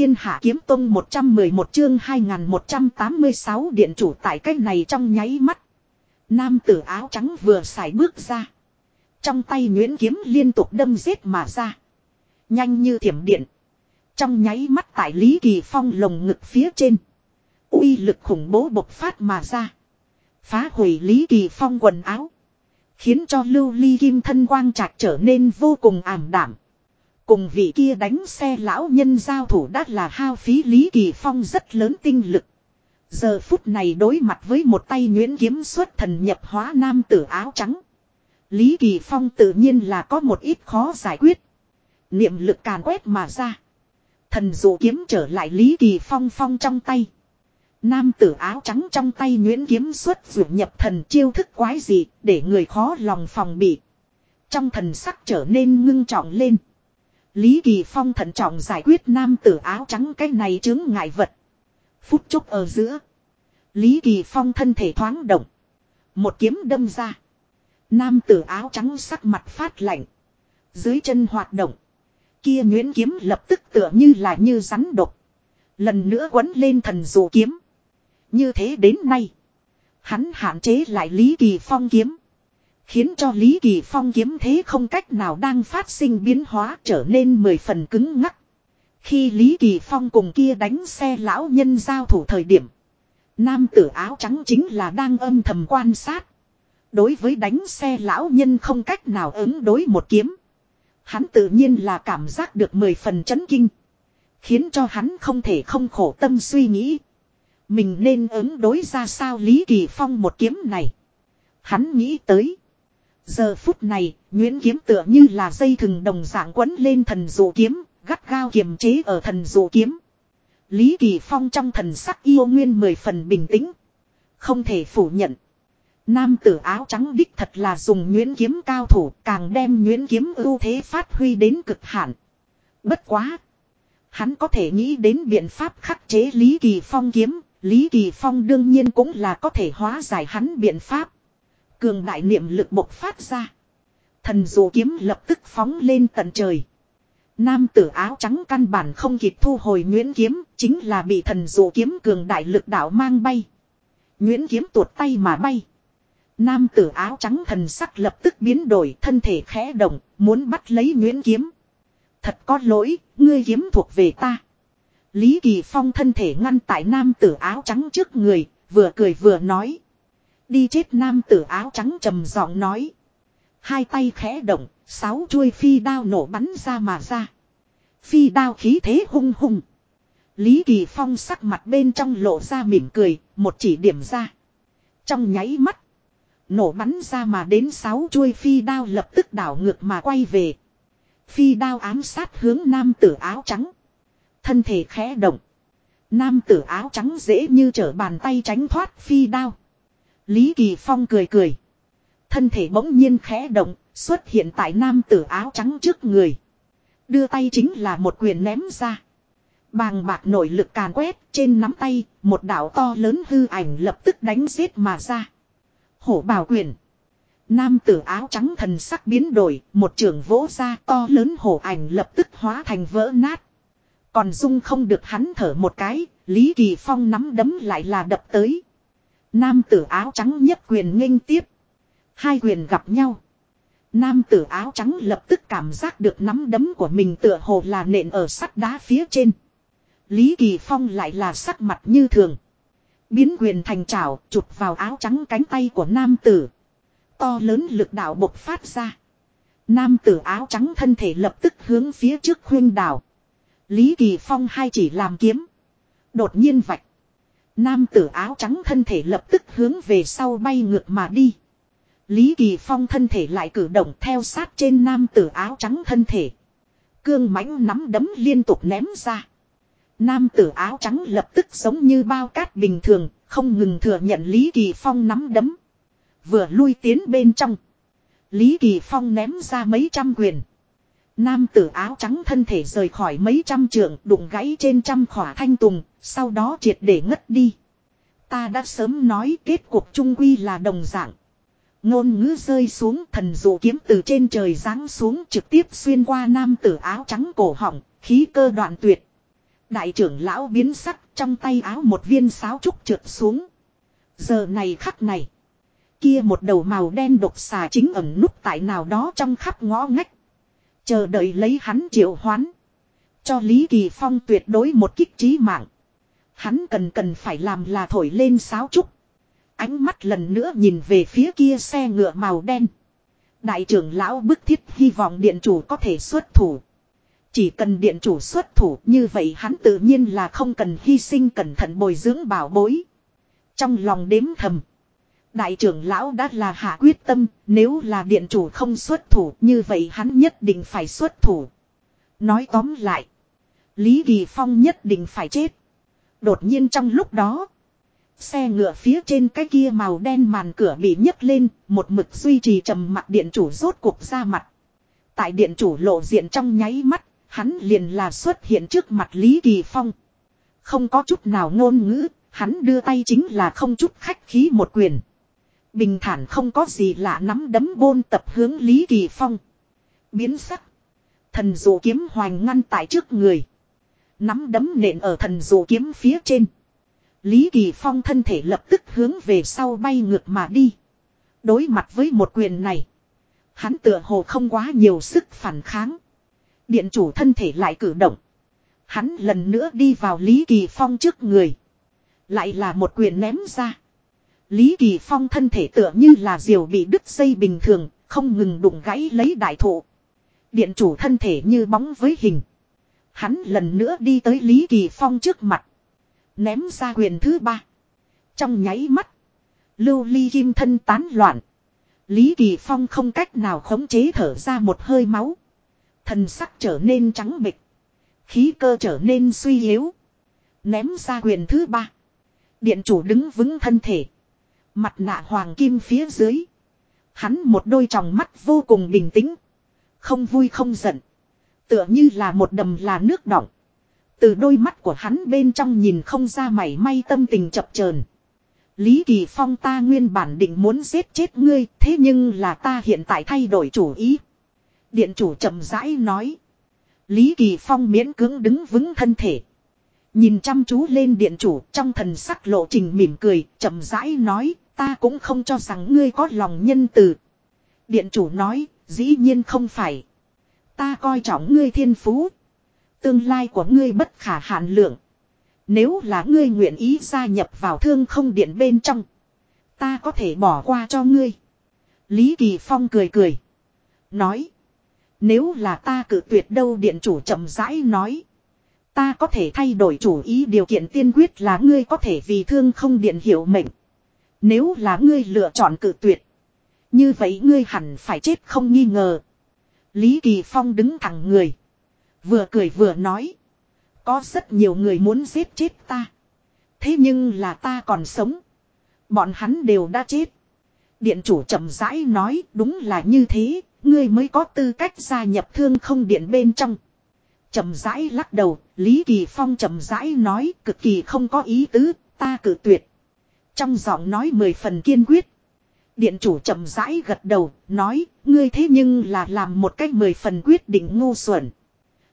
thiên hạ kiếm tông 111 chương 2186 điện chủ tại cách này trong nháy mắt. Nam tử áo trắng vừa xài bước ra. Trong tay nguyễn kiếm liên tục đâm giết mà ra. Nhanh như thiểm điện. Trong nháy mắt tại Lý Kỳ Phong lồng ngực phía trên. uy lực khủng bố bộc phát mà ra. Phá hủy Lý Kỳ Phong quần áo. Khiến cho lưu ly kim thân quang trạc trở nên vô cùng ảm đảm. Cùng vị kia đánh xe lão nhân giao thủ đã là hao phí Lý Kỳ Phong rất lớn tinh lực. Giờ phút này đối mặt với một tay nguyễn kiếm xuất thần nhập hóa nam tử áo trắng. Lý Kỳ Phong tự nhiên là có một ít khó giải quyết. Niệm lực càn quét mà ra. Thần dụ kiếm trở lại Lý Kỳ Phong phong trong tay. Nam tử áo trắng trong tay Nguyễn kiếm xuất vượt nhập thần chiêu thức quái gì để người khó lòng phòng bị. Trong thần sắc trở nên ngưng trọng lên. Lý Kỳ Phong thận trọng giải quyết nam tử áo trắng cái này chứng ngại vật. Phút chốc ở giữa. Lý Kỳ Phong thân thể thoáng động. Một kiếm đâm ra. Nam tử áo trắng sắc mặt phát lạnh. Dưới chân hoạt động. Kia Nguyễn kiếm lập tức tựa như là như rắn độc. Lần nữa quấn lên thần dụ kiếm. Như thế đến nay. Hắn hạn chế lại Lý Kỳ Phong kiếm. Khiến cho Lý Kỳ Phong kiếm thế không cách nào đang phát sinh biến hóa trở nên mười phần cứng ngắc. Khi Lý Kỳ Phong cùng kia đánh xe lão nhân giao thủ thời điểm. Nam tử áo trắng chính là đang âm thầm quan sát. Đối với đánh xe lão nhân không cách nào ứng đối một kiếm. Hắn tự nhiên là cảm giác được mười phần chấn kinh. Khiến cho hắn không thể không khổ tâm suy nghĩ. Mình nên ứng đối ra sao Lý Kỳ Phong một kiếm này. Hắn nghĩ tới. Giờ phút này, Nguyễn Kiếm tựa như là dây thừng đồng dạng quấn lên thần dụ kiếm, gắt gao kiềm chế ở thần dụ kiếm. Lý Kỳ Phong trong thần sắc yêu nguyên mười phần bình tĩnh. Không thể phủ nhận. Nam tử áo trắng đích thật là dùng Nguyễn Kiếm cao thủ càng đem Nguyễn Kiếm ưu thế phát huy đến cực hạn. Bất quá. Hắn có thể nghĩ đến biện pháp khắc chế Lý Kỳ Phong kiếm. Lý Kỳ Phong đương nhiên cũng là có thể hóa giải hắn biện pháp. Cường đại niệm lực bộc phát ra. Thần dù kiếm lập tức phóng lên tận trời. Nam tử áo trắng căn bản không kịp thu hồi Nguyễn kiếm, chính là bị thần dù kiếm cường đại lực đạo mang bay. Nguyễn kiếm tuột tay mà bay. Nam tử áo trắng thần sắc lập tức biến đổi, thân thể khẽ động, muốn bắt lấy Nguyễn kiếm. Thật có lỗi, ngươi kiếm thuộc về ta. Lý Kỳ Phong thân thể ngăn tại nam tử áo trắng trước người, vừa cười vừa nói. Đi chết nam tử áo trắng trầm giọng nói. Hai tay khẽ động, sáu chuôi phi đao nổ bắn ra mà ra. Phi đao khí thế hung hung. Lý Kỳ Phong sắc mặt bên trong lộ ra mỉm cười, một chỉ điểm ra. Trong nháy mắt, nổ bắn ra mà đến sáu chuôi phi đao lập tức đảo ngược mà quay về. Phi đao ám sát hướng nam tử áo trắng. Thân thể khẽ động. Nam tử áo trắng dễ như trở bàn tay tránh thoát phi đao. Lý Kỳ Phong cười cười. Thân thể bỗng nhiên khẽ động, xuất hiện tại nam tử áo trắng trước người. Đưa tay chính là một quyền ném ra. Bàng bạc nội lực càn quét trên nắm tay, một đảo to lớn hư ảnh lập tức đánh giết mà ra. Hổ bảo quyền. Nam tử áo trắng thần sắc biến đổi, một trường vỗ ra to lớn hổ ảnh lập tức hóa thành vỡ nát. Còn dung không được hắn thở một cái, Lý Kỳ Phong nắm đấm lại là đập tới. Nam tử áo trắng nhất quyền nghênh tiếp. Hai quyền gặp nhau. Nam tử áo trắng lập tức cảm giác được nắm đấm của mình tựa hồ là nện ở sắt đá phía trên. Lý Kỳ Phong lại là sắc mặt như thường. Biến quyền thành trảo chụp vào áo trắng cánh tay của nam tử. To lớn lực đạo bộc phát ra. Nam tử áo trắng thân thể lập tức hướng phía trước khuyên đảo. Lý Kỳ Phong hai chỉ làm kiếm. Đột nhiên vạch. Nam tử áo trắng thân thể lập tức hướng về sau bay ngược mà đi. Lý Kỳ Phong thân thể lại cử động theo sát trên nam tử áo trắng thân thể. Cương mãnh nắm đấm liên tục ném ra. Nam tử áo trắng lập tức giống như bao cát bình thường, không ngừng thừa nhận Lý Kỳ Phong nắm đấm. Vừa lui tiến bên trong. Lý Kỳ Phong ném ra mấy trăm quyền. Nam tử áo trắng thân thể rời khỏi mấy trăm trượng đụng gãy trên trăm khỏa thanh tùng, sau đó triệt để ngất đi. Ta đã sớm nói kết cuộc trung quy là đồng dạng. Ngôn ngữ rơi xuống thần dụ kiếm từ trên trời giáng xuống trực tiếp xuyên qua nam tử áo trắng cổ họng, khí cơ đoạn tuyệt. Đại trưởng lão biến sắc trong tay áo một viên sáo trúc trượt xuống. Giờ này khắc này. Kia một đầu màu đen độc xà chính ẩn núp tại nào đó trong khắp ngõ ngách. Chờ đợi lấy hắn triệu hoán. Cho Lý Kỳ Phong tuyệt đối một kích trí mạng. Hắn cần cần phải làm là thổi lên sáo trúc. Ánh mắt lần nữa nhìn về phía kia xe ngựa màu đen. Đại trưởng lão bức thiết hy vọng điện chủ có thể xuất thủ. Chỉ cần điện chủ xuất thủ, như vậy hắn tự nhiên là không cần hy sinh cẩn thận bồi dưỡng bảo bối. Trong lòng đếm thầm. Đại trưởng lão đã là hạ quyết tâm nếu là điện chủ không xuất thủ như vậy hắn nhất định phải xuất thủ. Nói tóm lại. Lý Kỳ Phong nhất định phải chết. Đột nhiên trong lúc đó. Xe ngựa phía trên cái kia màu đen màn cửa bị nhấc lên, một mực duy trì trầm mặt điện chủ rốt cuộc ra mặt. Tại điện chủ lộ diện trong nháy mắt, hắn liền là xuất hiện trước mặt Lý Kỳ Phong. Không có chút nào ngôn ngữ, hắn đưa tay chính là không chút khách khí một quyền. Bình thản không có gì lạ nắm đấm bôn tập hướng Lý Kỳ Phong. Biến sắc. Thần dụ kiếm hoành ngăn tại trước người. Nắm đấm nện ở thần dụ kiếm phía trên. Lý Kỳ Phong thân thể lập tức hướng về sau bay ngược mà đi. Đối mặt với một quyền này. Hắn tựa hồ không quá nhiều sức phản kháng. Điện chủ thân thể lại cử động. Hắn lần nữa đi vào Lý Kỳ Phong trước người. Lại là một quyền ném ra. Lý Kỳ Phong thân thể tựa như là diều bị đứt dây bình thường, không ngừng đụng gãy lấy đại thụ. Điện chủ thân thể như bóng với hình. Hắn lần nữa đi tới Lý Kỳ Phong trước mặt. Ném ra quyền thứ ba. Trong nháy mắt. Lưu ly kim thân tán loạn. Lý Kỳ Phong không cách nào khống chế thở ra một hơi máu. Thần sắc trở nên trắng bịch. Khí cơ trở nên suy yếu. Ném ra quyền thứ ba. Điện chủ đứng vững thân thể. Mặt nạ hoàng kim phía dưới. Hắn một đôi tròng mắt vô cùng bình tĩnh. Không vui không giận. Tựa như là một đầm là nước đỏng. Từ đôi mắt của hắn bên trong nhìn không ra mảy may tâm tình chập chờn. Lý Kỳ Phong ta nguyên bản định muốn giết chết ngươi, thế nhưng là ta hiện tại thay đổi chủ ý. Điện chủ chậm rãi nói. Lý Kỳ Phong miễn cưỡng đứng vững thân thể. Nhìn chăm chú lên điện chủ trong thần sắc lộ trình mỉm cười, chậm rãi nói, ta cũng không cho rằng ngươi có lòng nhân từ. Điện chủ nói, dĩ nhiên không phải. Ta coi trọng ngươi thiên phú. Tương lai của ngươi bất khả hạn lượng. Nếu là ngươi nguyện ý gia nhập vào thương không điện bên trong. Ta có thể bỏ qua cho ngươi. Lý Kỳ Phong cười cười. Nói. Nếu là ta cử tuyệt đâu điện chủ chậm rãi nói. Ta có thể thay đổi chủ ý, điều kiện tiên quyết là ngươi có thể vì thương không điện hiểu mệnh. Nếu là ngươi lựa chọn cử tuyệt. Như vậy ngươi hẳn phải chết không nghi ngờ. Lý Kỳ Phong đứng thẳng người. Vừa cười vừa nói. Có rất nhiều người muốn giết chết ta. Thế nhưng là ta còn sống. Bọn hắn đều đã chết. Điện chủ chậm rãi nói, đúng là như thế. Ngươi mới có tư cách gia nhập thương không điện bên trong. Chậm rãi lắc đầu. Lý Kỳ Phong chậm rãi nói cực kỳ không có ý tứ. Ta cử tuyệt. Trong giọng nói mười phần kiên quyết. Điện chủ chậm rãi gật đầu, nói, ngươi thế nhưng là làm một cách mười phần quyết định ngu xuẩn.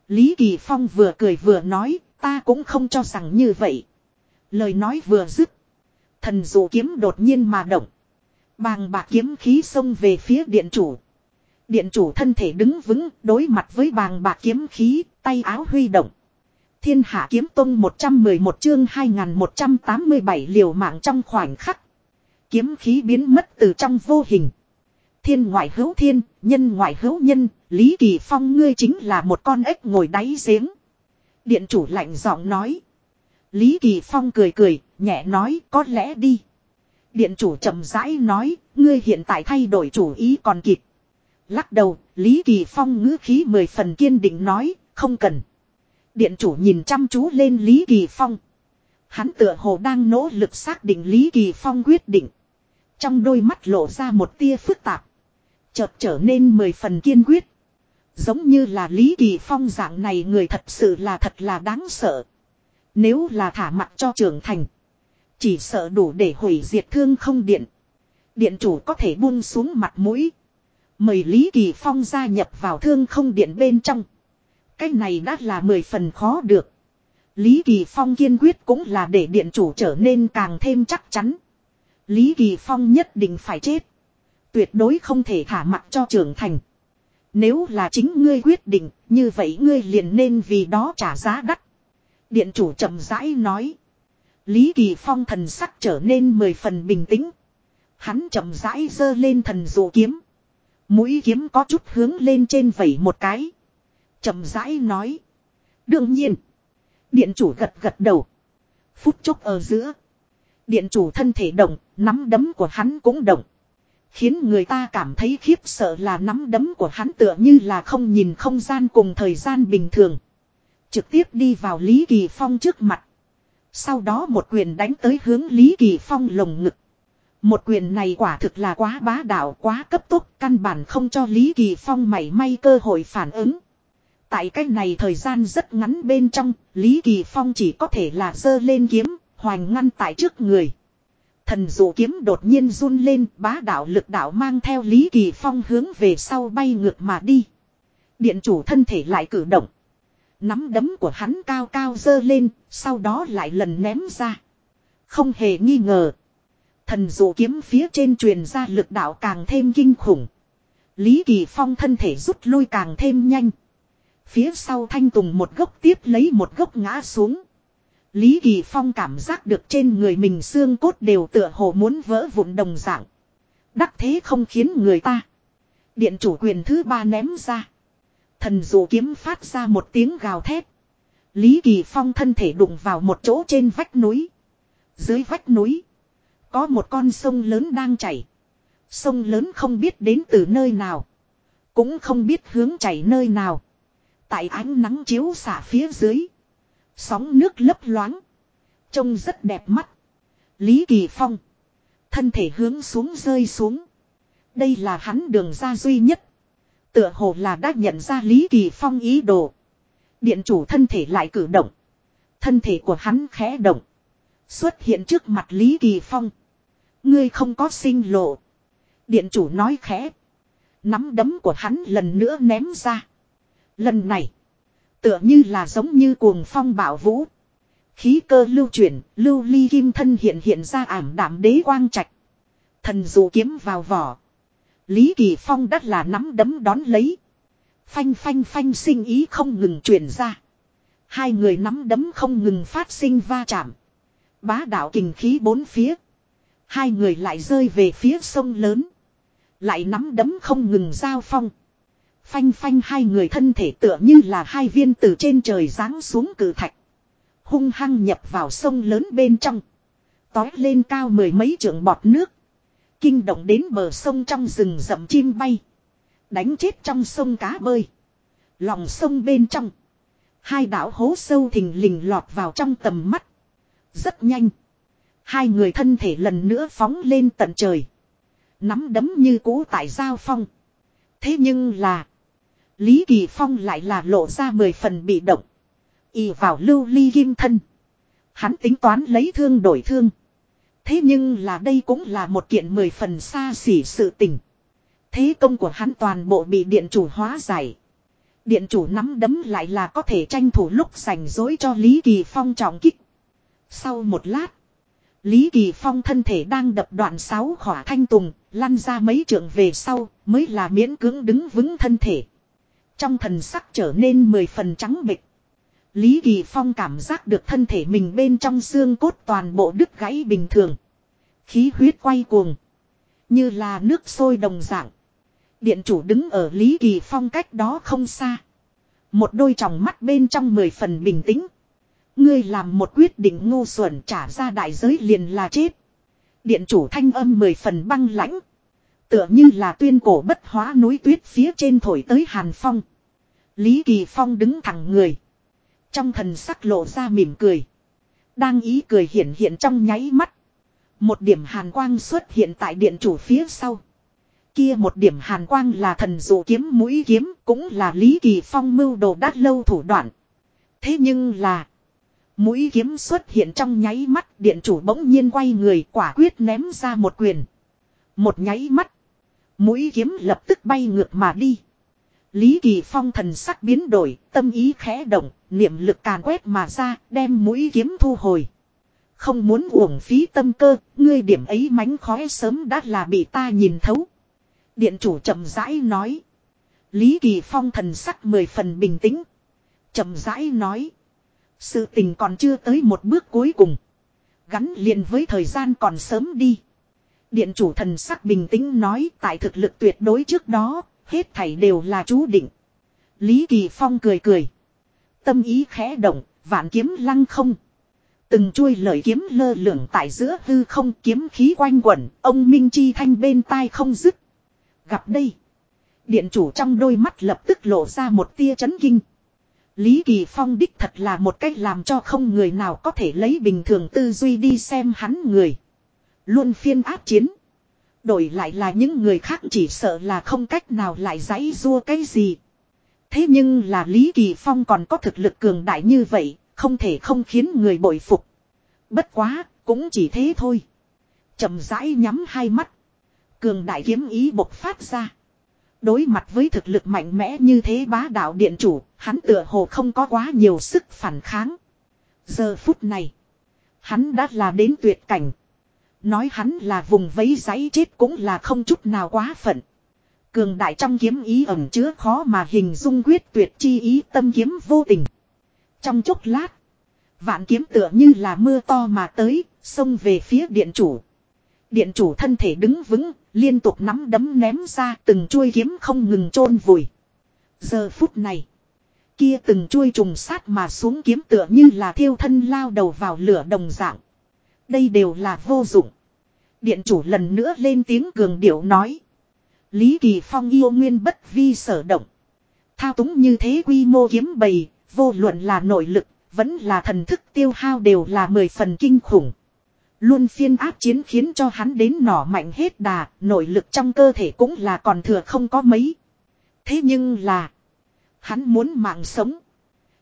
Lý Kỳ Phong vừa cười vừa nói, ta cũng không cho rằng như vậy. Lời nói vừa dứt. Thần dụ kiếm đột nhiên mà động. Bàng bạc kiếm khí xông về phía điện chủ. Điện chủ thân thể đứng vững, đối mặt với bàng bạc kiếm khí, tay áo huy động. Thiên hạ kiếm tông 111 chương 2187 liều mạng trong khoảnh khắc. Kiếm khí biến mất từ trong vô hình. Thiên ngoại hữu thiên, nhân ngoại hữu nhân, Lý Kỳ Phong ngươi chính là một con ếch ngồi đáy giếng. Điện chủ lạnh giọng nói. Lý Kỳ Phong cười cười, nhẹ nói có lẽ đi. Điện chủ chậm rãi nói, ngươi hiện tại thay đổi chủ ý còn kịp. Lắc đầu, Lý Kỳ Phong ngữ khí mười phần kiên định nói, không cần. Điện chủ nhìn chăm chú lên Lý Kỳ Phong. Hắn tựa hồ đang nỗ lực xác định Lý Kỳ Phong quyết định. Trong đôi mắt lộ ra một tia phức tạp. Chợt trở nên mười phần kiên quyết. Giống như là Lý Kỳ Phong dạng này người thật sự là thật là đáng sợ. Nếu là thả mặt cho trưởng thành. Chỉ sợ đủ để hủy diệt thương không điện. Điện chủ có thể buông xuống mặt mũi. Mời Lý Kỳ Phong gia nhập vào thương không điện bên trong. Cái này đã là mười phần khó được. Lý Kỳ Phong kiên quyết cũng là để điện chủ trở nên càng thêm chắc chắn. Lý Kỳ Phong nhất định phải chết. Tuyệt đối không thể thả mặt cho trưởng thành. Nếu là chính ngươi quyết định, như vậy ngươi liền nên vì đó trả giá đắt. Điện chủ chậm rãi nói. Lý Kỳ Phong thần sắc trở nên mười phần bình tĩnh. Hắn chậm rãi giơ lên thần dụ kiếm. Mũi kiếm có chút hướng lên trên vẩy một cái. chậm rãi nói. Đương nhiên. Điện chủ gật gật đầu. Phút chốc ở giữa. Điện chủ thân thể động, nắm đấm của hắn cũng động. Khiến người ta cảm thấy khiếp sợ là nắm đấm của hắn tựa như là không nhìn không gian cùng thời gian bình thường. Trực tiếp đi vào Lý Kỳ Phong trước mặt. Sau đó một quyền đánh tới hướng Lý Kỳ Phong lồng ngực. Một quyền này quả thực là quá bá đạo quá cấp tốc căn bản không cho Lý Kỳ Phong mảy may cơ hội phản ứng. Tại cách này thời gian rất ngắn bên trong, Lý Kỳ Phong chỉ có thể là giơ lên kiếm, hoành ngăn tại trước người. Thần dụ kiếm đột nhiên run lên, bá đạo lực đạo mang theo Lý Kỳ Phong hướng về sau bay ngược mà đi. Điện chủ thân thể lại cử động. Nắm đấm của hắn cao cao dơ lên, sau đó lại lần ném ra. Không hề nghi ngờ. Thần dụ kiếm phía trên truyền ra lực đạo càng thêm kinh khủng. Lý Kỳ Phong thân thể rút lui càng thêm nhanh. Phía sau thanh tùng một gốc tiếp lấy một gốc ngã xuống. Lý Kỳ Phong cảm giác được trên người mình xương cốt đều tựa hồ muốn vỡ vụn đồng dạng. Đắc thế không khiến người ta. Điện chủ quyền thứ ba ném ra. Thần dụ kiếm phát ra một tiếng gào thét. Lý Kỳ Phong thân thể đụng vào một chỗ trên vách núi. Dưới vách núi. Có một con sông lớn đang chảy. Sông lớn không biết đến từ nơi nào. Cũng không biết hướng chảy nơi nào. Tại ánh nắng chiếu xả phía dưới. Sóng nước lấp loáng. Trông rất đẹp mắt. Lý Kỳ Phong. Thân thể hướng xuống rơi xuống. Đây là hắn đường ra duy nhất. Tựa hồ là đã nhận ra Lý Kỳ Phong ý đồ. Điện chủ thân thể lại cử động. Thân thể của hắn khẽ động. Xuất hiện trước mặt Lý Kỳ Phong. Ngươi không có sinh lộ. Điện chủ nói khẽ. Nắm đấm của hắn lần nữa ném ra. Lần này. Tựa như là giống như cuồng phong bảo vũ. Khí cơ lưu chuyển, lưu ly kim thân hiện hiện ra ảm đạm đế quang trạch. Thần dụ kiếm vào vỏ. Lý Kỳ Phong đắt là nắm đấm đón lấy. Phanh phanh phanh sinh ý không ngừng truyền ra. Hai người nắm đấm không ngừng phát sinh va chạm. Bá đạo kình khí bốn phía. Hai người lại rơi về phía sông lớn. Lại nắm đấm không ngừng giao phong. Phanh phanh hai người thân thể tựa như là hai viên từ trên trời giáng xuống cử thạch. Hung hăng nhập vào sông lớn bên trong. Tói lên cao mười mấy trượng bọt nước. Kinh động đến bờ sông trong rừng rậm chim bay. Đánh chết trong sông cá bơi. Lòng sông bên trong. Hai đảo hố sâu thình lình lọt vào trong tầm mắt. Rất nhanh. Hai người thân thể lần nữa phóng lên tận trời. Nắm đấm như cũ tại giao phong. Thế nhưng là. Lý Kỳ Phong lại là lộ ra mười phần bị động. Y vào lưu ly kim thân. Hắn tính toán lấy thương đổi thương. Thế nhưng là đây cũng là một kiện mười phần xa xỉ sự tình. Thế công của hắn toàn bộ bị điện chủ hóa giải. Điện chủ nắm đấm lại là có thể tranh thủ lúc rảnh rỗi cho Lý Kỳ Phong trọng kích. Sau một lát. Lý Kỳ Phong thân thể đang đập đoạn sáu khỏa thanh tùng, lăn ra mấy trượng về sau, mới là miễn cưỡng đứng vững thân thể. Trong thần sắc trở nên mười phần trắng bịch. Lý Kỳ Phong cảm giác được thân thể mình bên trong xương cốt toàn bộ đứt gãy bình thường. Khí huyết quay cuồng. Như là nước sôi đồng dạng. Điện chủ đứng ở Lý Kỳ Phong cách đó không xa. Một đôi tròng mắt bên trong mười phần bình tĩnh. Ngươi làm một quyết định ngu xuẩn trả ra đại giới liền là chết. Điện chủ thanh âm mười phần băng lãnh. Tựa như là tuyên cổ bất hóa núi tuyết phía trên thổi tới Hàn Phong. Lý Kỳ Phong đứng thẳng người. Trong thần sắc lộ ra mỉm cười. Đang ý cười hiện hiện trong nháy mắt. Một điểm hàn quang xuất hiện tại điện chủ phía sau. Kia một điểm hàn quang là thần dụ kiếm mũi kiếm cũng là Lý Kỳ Phong mưu đồ đắt lâu thủ đoạn. Thế nhưng là. Mũi kiếm xuất hiện trong nháy mắt điện chủ bỗng nhiên quay người quả quyết ném ra một quyền. Một nháy mắt. Mũi kiếm lập tức bay ngược mà đi. Lý Kỳ Phong thần sắc biến đổi, tâm ý khẽ động, niệm lực càn quét mà ra, đem mũi kiếm thu hồi. Không muốn uổng phí tâm cơ, ngươi điểm ấy mánh khóe sớm đã là bị ta nhìn thấu. Điện chủ chậm rãi nói. Lý Kỳ Phong thần sắc mười phần bình tĩnh. chậm rãi nói. Sự tình còn chưa tới một bước cuối cùng. Gắn liền với thời gian còn sớm đi. Điện chủ thần sắc bình tĩnh nói tại thực lực tuyệt đối trước đó, hết thảy đều là chú định. Lý Kỳ Phong cười cười. Tâm ý khẽ động, vạn kiếm lăng không. Từng chuôi lời kiếm lơ lửng tại giữa hư không kiếm khí quanh quẩn, ông Minh Chi thanh bên tai không dứt. Gặp đây. Điện chủ trong đôi mắt lập tức lộ ra một tia chấn kinh. Lý Kỳ Phong đích thật là một cách làm cho không người nào có thể lấy bình thường tư duy đi xem hắn người. Luôn phiên áp chiến. Đổi lại là những người khác chỉ sợ là không cách nào lại giãy rua cái gì. Thế nhưng là Lý Kỳ Phong còn có thực lực cường đại như vậy, không thể không khiến người bội phục. Bất quá, cũng chỉ thế thôi. chậm rãi nhắm hai mắt. Cường đại kiếm ý bộc phát ra. Đối mặt với thực lực mạnh mẽ như thế bá đạo điện chủ, hắn tựa hồ không có quá nhiều sức phản kháng. Giờ phút này, hắn đã là đến tuyệt cảnh. Nói hắn là vùng vấy giấy chết cũng là không chút nào quá phận. Cường đại trong kiếm ý ẩn chứa khó mà hình dung quyết tuyệt chi ý tâm kiếm vô tình. Trong chốc lát, vạn kiếm tựa như là mưa to mà tới, xông về phía điện chủ. Điện chủ thân thể đứng vững, liên tục nắm đấm ném ra từng chuôi kiếm không ngừng chôn vùi. Giờ phút này, kia từng chuôi trùng sát mà xuống kiếm tựa như là thiêu thân lao đầu vào lửa đồng dạng. Đây đều là vô dụng. Điện chủ lần nữa lên tiếng cường điệu nói. Lý Kỳ Phong yêu nguyên bất vi sở động. Thao túng như thế quy mô kiếm bầy, vô luận là nội lực, vẫn là thần thức tiêu hao đều là mười phần kinh khủng. Luôn phiên áp chiến khiến cho hắn đến nỏ mạnh hết đà, nội lực trong cơ thể cũng là còn thừa không có mấy. Thế nhưng là, hắn muốn mạng sống.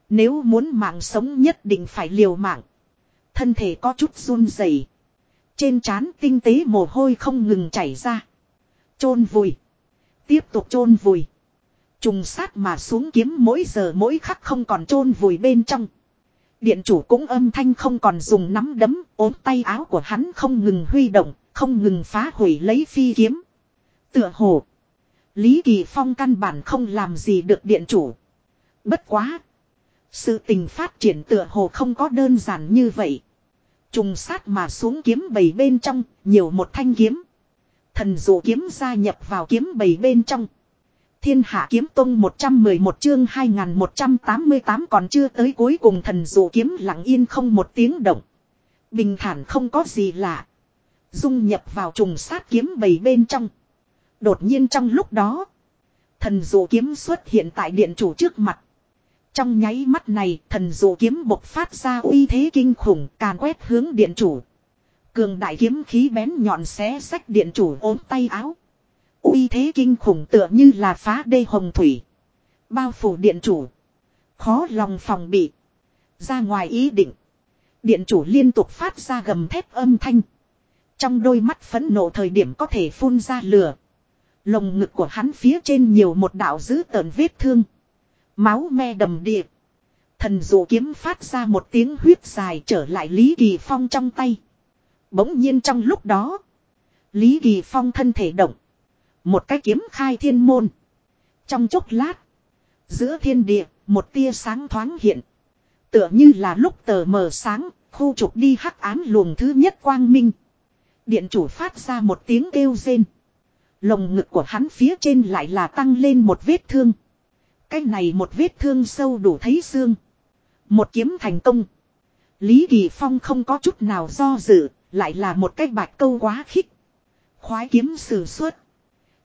Nếu muốn mạng sống nhất định phải liều mạng. Thân thể có chút run rẩy Trên trán tinh tế mồ hôi không ngừng chảy ra. chôn vùi. Tiếp tục chôn vùi. Trùng sát mà xuống kiếm mỗi giờ mỗi khắc không còn chôn vùi bên trong. Điện chủ cũng âm thanh không còn dùng nắm đấm, ốm tay áo của hắn không ngừng huy động, không ngừng phá hủy lấy phi kiếm. Tựa hồ. Lý Kỳ Phong căn bản không làm gì được điện chủ. Bất quá. Sự tình phát triển tựa hồ không có đơn giản như vậy. Trùng sát mà xuống kiếm bầy bên trong, nhiều một thanh kiếm. Thần dụ kiếm gia nhập vào kiếm bầy bên trong. Thiên hạ kiếm tông 111 chương 2188 còn chưa tới cuối cùng thần dụ kiếm lặng yên không một tiếng động. Bình thản không có gì lạ. Dung nhập vào trùng sát kiếm bầy bên trong. Đột nhiên trong lúc đó. Thần dụ kiếm xuất hiện tại điện chủ trước mặt. Trong nháy mắt này, thần dụ kiếm bộc phát ra uy thế kinh khủng, càn quét hướng điện chủ. Cường đại kiếm khí bén nhọn xé sách điện chủ ốm tay áo uy thế kinh khủng tựa như là phá đê hồng thủy. Bao phủ điện chủ. Khó lòng phòng bị. Ra ngoài ý định. Điện chủ liên tục phát ra gầm thép âm thanh. Trong đôi mắt phẫn nộ thời điểm có thể phun ra lửa. Lồng ngực của hắn phía trên nhiều một đạo dữ tợn vết thương. Máu me đầm địa. Thần dụ kiếm phát ra một tiếng huyết dài trở lại Lý Kỳ Phong trong tay. Bỗng nhiên trong lúc đó. Lý Kỳ Phong thân thể động. Một cái kiếm khai thiên môn. Trong chốc lát. Giữa thiên địa, một tia sáng thoáng hiện. Tựa như là lúc tờ mờ sáng, khu trục đi hắc ám luồng thứ nhất quang minh. Điện chủ phát ra một tiếng kêu rên. Lồng ngực của hắn phía trên lại là tăng lên một vết thương. Cái này một vết thương sâu đủ thấy xương. Một kiếm thành công. Lý Kỳ Phong không có chút nào do dự, lại là một cái bạch câu quá khích. Khoái kiếm sử xuất.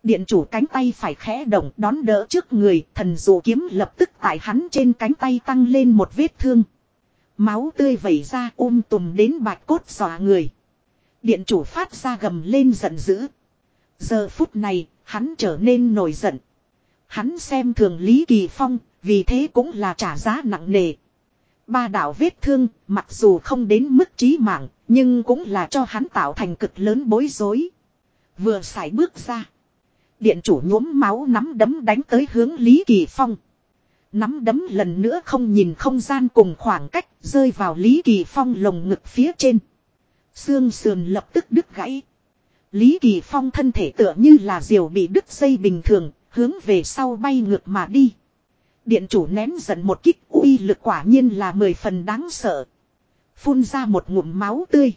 Điện chủ cánh tay phải khẽ động đón đỡ trước người, thần dụ kiếm lập tức tại hắn trên cánh tay tăng lên một vết thương. Máu tươi vẩy ra um tùm đến bạch cốt xòa người. Điện chủ phát ra gầm lên giận dữ. Giờ phút này, hắn trở nên nổi giận. Hắn xem thường Lý Kỳ Phong, vì thế cũng là trả giá nặng nề. Ba đạo vết thương, mặc dù không đến mức trí mạng, nhưng cũng là cho hắn tạo thành cực lớn bối rối. Vừa xài bước ra. Điện chủ nhuốm máu nắm đấm đánh tới hướng Lý Kỳ Phong. Nắm đấm lần nữa không nhìn không gian cùng khoảng cách rơi vào Lý Kỳ Phong lồng ngực phía trên. Xương sườn lập tức đứt gãy. Lý Kỳ Phong thân thể tựa như là diều bị đứt dây bình thường, hướng về sau bay ngược mà đi. Điện chủ ném giận một kích uy lực quả nhiên là mười phần đáng sợ. Phun ra một ngụm máu tươi.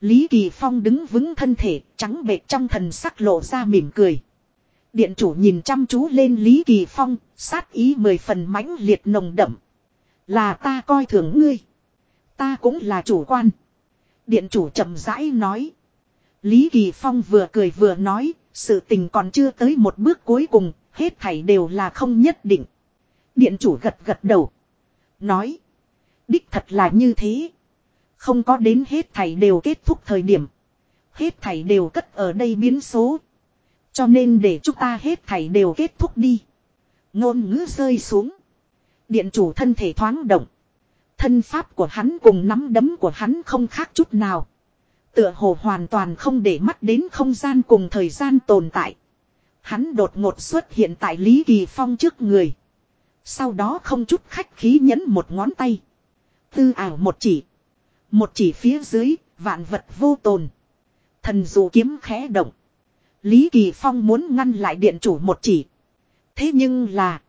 Lý Kỳ Phong đứng vững thân thể, trắng bệch trong thần sắc lộ ra mỉm cười. Điện chủ nhìn chăm chú lên Lý Kỳ Phong, sát ý mười phần mãnh liệt nồng đậm. Là ta coi thường ngươi. Ta cũng là chủ quan. Điện chủ chậm rãi nói. Lý Kỳ Phong vừa cười vừa nói, sự tình còn chưa tới một bước cuối cùng, hết thảy đều là không nhất định. Điện chủ gật gật đầu. Nói. Đích thật là như thế. Không có đến hết thảy đều kết thúc thời điểm. Hết thảy đều cất ở đây biến số. Cho nên để chúng ta hết thảy đều kết thúc đi. Ngôn ngữ rơi xuống. Điện chủ thân thể thoáng động. Thân pháp của hắn cùng nắm đấm của hắn không khác chút nào. Tựa hồ hoàn toàn không để mắt đến không gian cùng thời gian tồn tại. Hắn đột ngột xuất hiện tại Lý Kỳ Phong trước người. Sau đó không chút khách khí nhấn một ngón tay. Tư ảo một chỉ. Một chỉ phía dưới, vạn vật vô tồn. Thần dù kiếm khẽ động. Lý Kỳ Phong muốn ngăn lại điện chủ một chỉ. Thế nhưng là.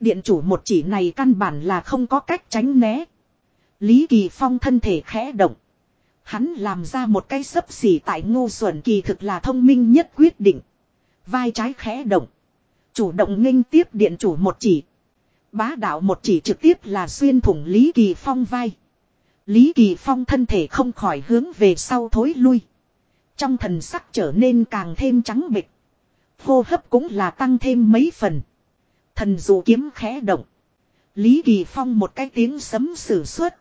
Điện chủ một chỉ này căn bản là không có cách tránh né. Lý Kỳ Phong thân thể khẽ động. Hắn làm ra một cái sấp xỉ tại Ngô xuẩn kỳ thực là thông minh nhất quyết định. Vai trái khẽ động. Chủ động nghênh tiếp điện chủ một chỉ. Bá đạo một chỉ trực tiếp là xuyên thủng Lý Kỳ Phong vai. Lý Kỳ Phong thân thể không khỏi hướng về sau thối lui. Trong thần sắc trở nên càng thêm trắng bịch. Hô hấp cũng là tăng thêm mấy phần. Thần dụ kiếm khẽ động. Lý Kỳ Phong một cái tiếng sấm sử xuất.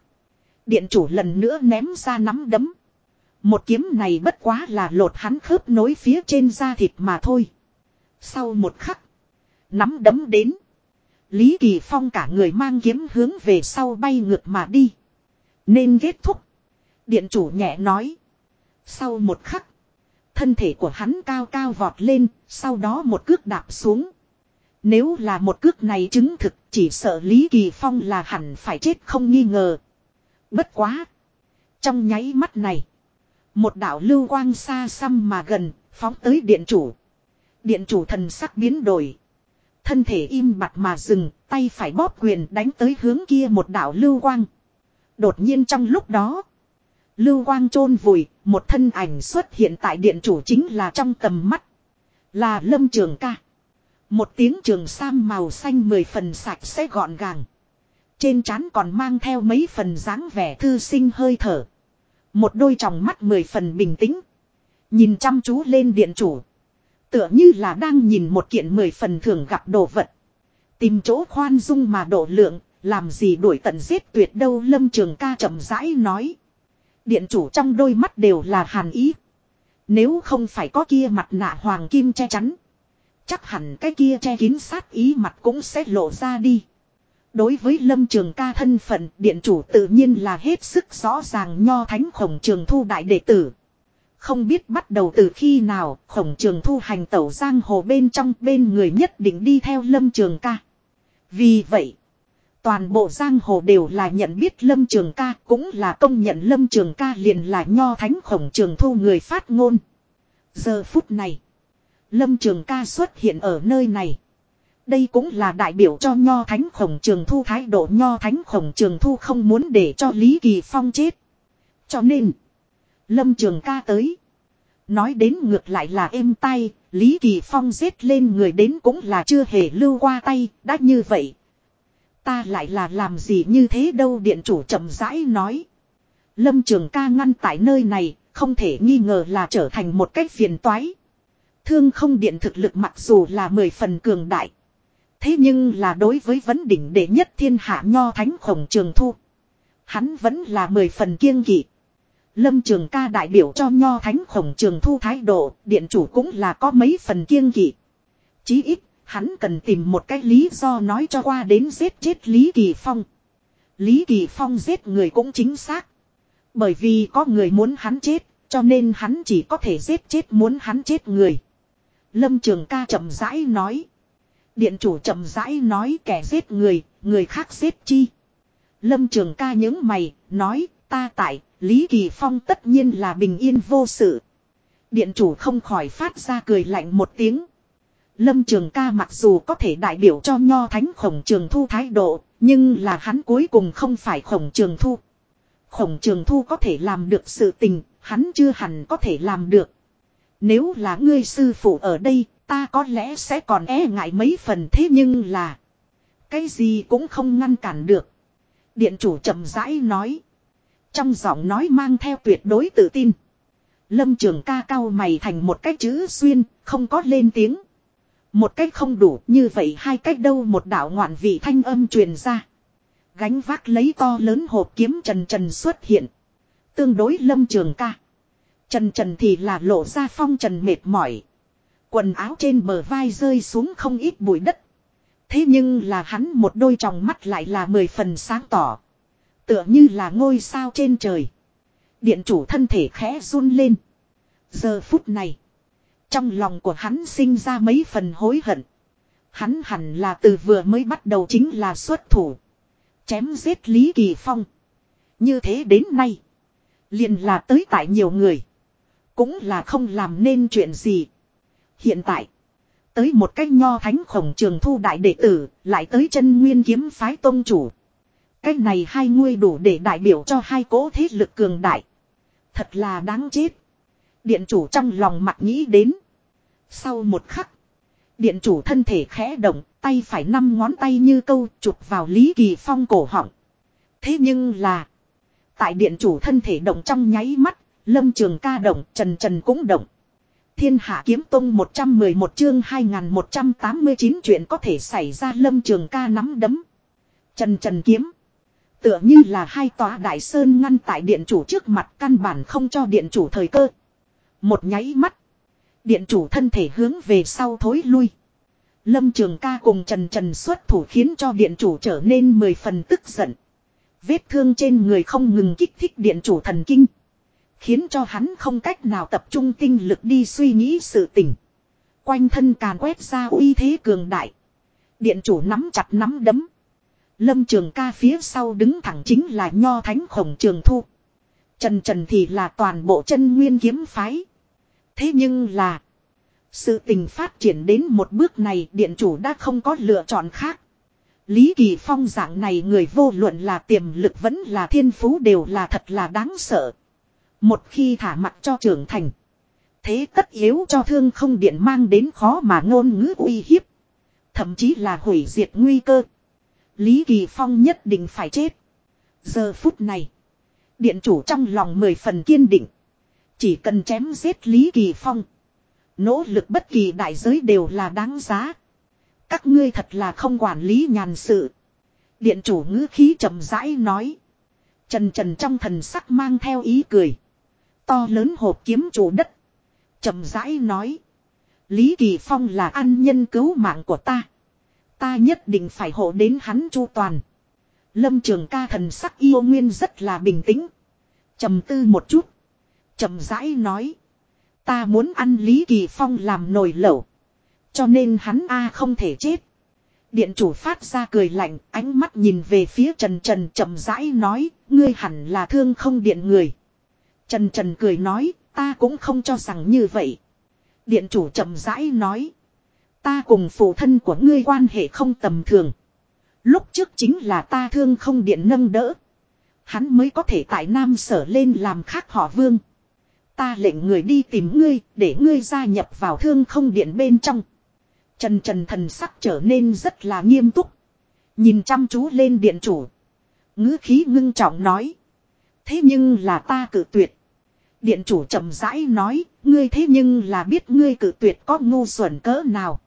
Điện chủ lần nữa ném ra nắm đấm. Một kiếm này bất quá là lột hắn khớp nối phía trên da thịt mà thôi. Sau một khắc. Nắm đấm đến. Lý Kỳ Phong cả người mang kiếm hướng về sau bay ngược mà đi. Nên kết thúc. Điện chủ nhẹ nói. Sau một khắc. Thân thể của hắn cao cao vọt lên. Sau đó một cước đạp xuống. Nếu là một cước này chứng thực chỉ sợ Lý Kỳ Phong là hẳn phải chết không nghi ngờ. Bất quá. Trong nháy mắt này. Một đạo lưu quang xa xăm mà gần, phóng tới điện chủ. Điện chủ thần sắc biến đổi. Thân thể im mặt mà dừng, tay phải bóp quyền đánh tới hướng kia một đạo lưu quang. Đột nhiên trong lúc đó. Lưu quang chôn vùi, một thân ảnh xuất hiện tại điện chủ chính là trong tầm mắt. Là lâm trường ca. Một tiếng trường sam màu xanh mười phần sạch sẽ gọn gàng. Trên trán còn mang theo mấy phần dáng vẻ thư sinh hơi thở. Một đôi tròng mắt mười phần bình tĩnh. Nhìn chăm chú lên điện chủ. Tựa như là đang nhìn một kiện mười phần thường gặp đồ vật. Tìm chỗ khoan dung mà độ lượng, làm gì đuổi tận giết tuyệt đâu lâm trường ca chậm rãi nói. Điện chủ trong đôi mắt đều là hàn ý. Nếu không phải có kia mặt nạ hoàng kim che chắn. Chắc hẳn cái kia che kín sát ý mặt cũng sẽ lộ ra đi. Đối với lâm trường ca thân phận điện chủ tự nhiên là hết sức rõ ràng nho thánh khổng trường thu đại đệ tử. Không biết bắt đầu từ khi nào khổng trường thu hành tẩu giang hồ bên trong bên người nhất định đi theo lâm trường ca. Vì vậy, toàn bộ giang hồ đều là nhận biết lâm trường ca cũng là công nhận lâm trường ca liền là nho thánh khổng trường thu người phát ngôn. Giờ phút này, lâm trường ca xuất hiện ở nơi này. Đây cũng là đại biểu cho Nho Thánh Khổng Trường Thu thái độ Nho Thánh Khổng Trường Thu không muốn để cho Lý Kỳ Phong chết. Cho nên, Lâm Trường ca tới. Nói đến ngược lại là êm tay, Lý Kỳ Phong giết lên người đến cũng là chưa hề lưu qua tay, đã như vậy. Ta lại là làm gì như thế đâu điện chủ chậm rãi nói. Lâm Trường ca ngăn tại nơi này, không thể nghi ngờ là trở thành một cách phiền toái. Thương không điện thực lực mặc dù là mười phần cường đại. Thế nhưng là đối với vấn đỉnh đệ nhất thiên hạ nho thánh khổng trường thu. Hắn vẫn là mười phần kiêng kỵ. Lâm trường ca đại biểu cho nho thánh khổng trường thu thái độ, điện chủ cũng là có mấy phần kiêng kỵ. Chí ít, hắn cần tìm một cái lý do nói cho qua đến giết chết Lý Kỳ Phong. Lý Kỳ Phong giết người cũng chính xác. Bởi vì có người muốn hắn chết, cho nên hắn chỉ có thể giết chết muốn hắn chết người. Lâm Trường ca chậm rãi nói. Điện chủ chậm rãi nói kẻ giết người, người khác giết chi. Lâm Trường ca những mày, nói, ta tại, Lý Kỳ Phong tất nhiên là bình yên vô sự. Điện chủ không khỏi phát ra cười lạnh một tiếng. Lâm Trường ca mặc dù có thể đại biểu cho nho thánh khổng trường thu thái độ, nhưng là hắn cuối cùng không phải khổng trường thu. Khổng trường thu có thể làm được sự tình, hắn chưa hẳn có thể làm được. Nếu là ngươi sư phụ ở đây, ta có lẽ sẽ còn e ngại mấy phần thế nhưng là... Cái gì cũng không ngăn cản được. Điện chủ chậm rãi nói. Trong giọng nói mang theo tuyệt đối tự tin. Lâm trường ca cao mày thành một cái chữ xuyên, không có lên tiếng. Một cách không đủ, như vậy hai cách đâu một đạo ngoạn vị thanh âm truyền ra. Gánh vác lấy to lớn hộp kiếm trần trần xuất hiện. Tương đối lâm trường ca. Trần trần thì là lộ ra phong trần mệt mỏi. Quần áo trên bờ vai rơi xuống không ít bụi đất. Thế nhưng là hắn một đôi tròng mắt lại là mười phần sáng tỏ. Tựa như là ngôi sao trên trời. Điện chủ thân thể khẽ run lên. Giờ phút này. Trong lòng của hắn sinh ra mấy phần hối hận. Hắn hẳn là từ vừa mới bắt đầu chính là xuất thủ. Chém giết Lý Kỳ Phong. Như thế đến nay. liền là tới tại nhiều người. Cũng là không làm nên chuyện gì. Hiện tại. Tới một cách nho thánh khổng trường thu đại đệ tử. Lại tới chân nguyên kiếm phái tôn chủ. cái này hai ngươi đủ để đại biểu cho hai cỗ thế lực cường đại. Thật là đáng chết. Điện chủ trong lòng mặt nghĩ đến. Sau một khắc. Điện chủ thân thể khẽ động, tay phải năm ngón tay như câu chụp vào Lý Kỳ Phong cổ họng. Thế nhưng là. Tại điện chủ thân thể động trong nháy mắt, lâm trường ca động, trần trần cũng động. Thiên hạ kiếm tông 111 chương 2189 chuyện có thể xảy ra lâm trường ca nắm đấm. Trần trần kiếm. Tựa như là hai tòa đại sơn ngăn tại điện chủ trước mặt căn bản không cho điện chủ thời cơ. Một nháy mắt. Điện chủ thân thể hướng về sau thối lui. Lâm Trường ca cùng Trần Trần xuất thủ khiến cho điện chủ trở nên mười phần tức giận. Vết thương trên người không ngừng kích thích điện chủ thần kinh. Khiến cho hắn không cách nào tập trung tinh lực đi suy nghĩ sự tình. Quanh thân càn quét ra uy thế cường đại. Điện chủ nắm chặt nắm đấm. Lâm Trường ca phía sau đứng thẳng chính là Nho Thánh Khổng Trường Thu. Trần Trần thì là toàn bộ chân nguyên kiếm phái. Thế nhưng là. Sự tình phát triển đến một bước này điện chủ đã không có lựa chọn khác. Lý Kỳ Phong dạng này người vô luận là tiềm lực vẫn là thiên phú đều là thật là đáng sợ. Một khi thả mặt cho trưởng thành. Thế tất yếu cho thương không điện mang đến khó mà ngôn ngữ uy hiếp. Thậm chí là hủy diệt nguy cơ. Lý Kỳ Phong nhất định phải chết. Giờ phút này. Điện chủ trong lòng mười phần kiên định. Chỉ cần chém giết Lý Kỳ Phong. Nỗ lực bất kỳ đại giới đều là đáng giá. Các ngươi thật là không quản lý nhàn sự. Điện chủ ngữ khí chậm rãi nói. Trần trần trong thần sắc mang theo ý cười. To lớn hộp kiếm chủ đất. chậm rãi nói. Lý Kỳ Phong là an nhân cứu mạng của ta. Ta nhất định phải hộ đến hắn chu toàn. Lâm trường ca thần sắc yêu nguyên rất là bình tĩnh. trầm tư một chút chậm rãi nói. Ta muốn ăn Lý Kỳ Phong làm nồi lẩu. Cho nên hắn A không thể chết. Điện chủ phát ra cười lạnh, ánh mắt nhìn về phía Trần Trần chậm rãi nói, ngươi hẳn là thương không điện người. Trần Trần cười nói, ta cũng không cho rằng như vậy. Điện chủ chậm rãi nói, ta cùng phụ thân của ngươi quan hệ không tầm thường. Lúc trước chính là ta thương không điện nâng đỡ. Hắn mới có thể tại Nam Sở lên làm khác họ vương. Ta lệnh người đi tìm ngươi, để ngươi gia nhập vào thương không điện bên trong. Trần trần thần sắc trở nên rất là nghiêm túc. Nhìn chăm chú lên điện chủ. ngữ khí ngưng trọng nói. Thế nhưng là ta cử tuyệt. Điện chủ chậm rãi nói, ngươi thế nhưng là biết ngươi cử tuyệt có ngu xuẩn cỡ nào.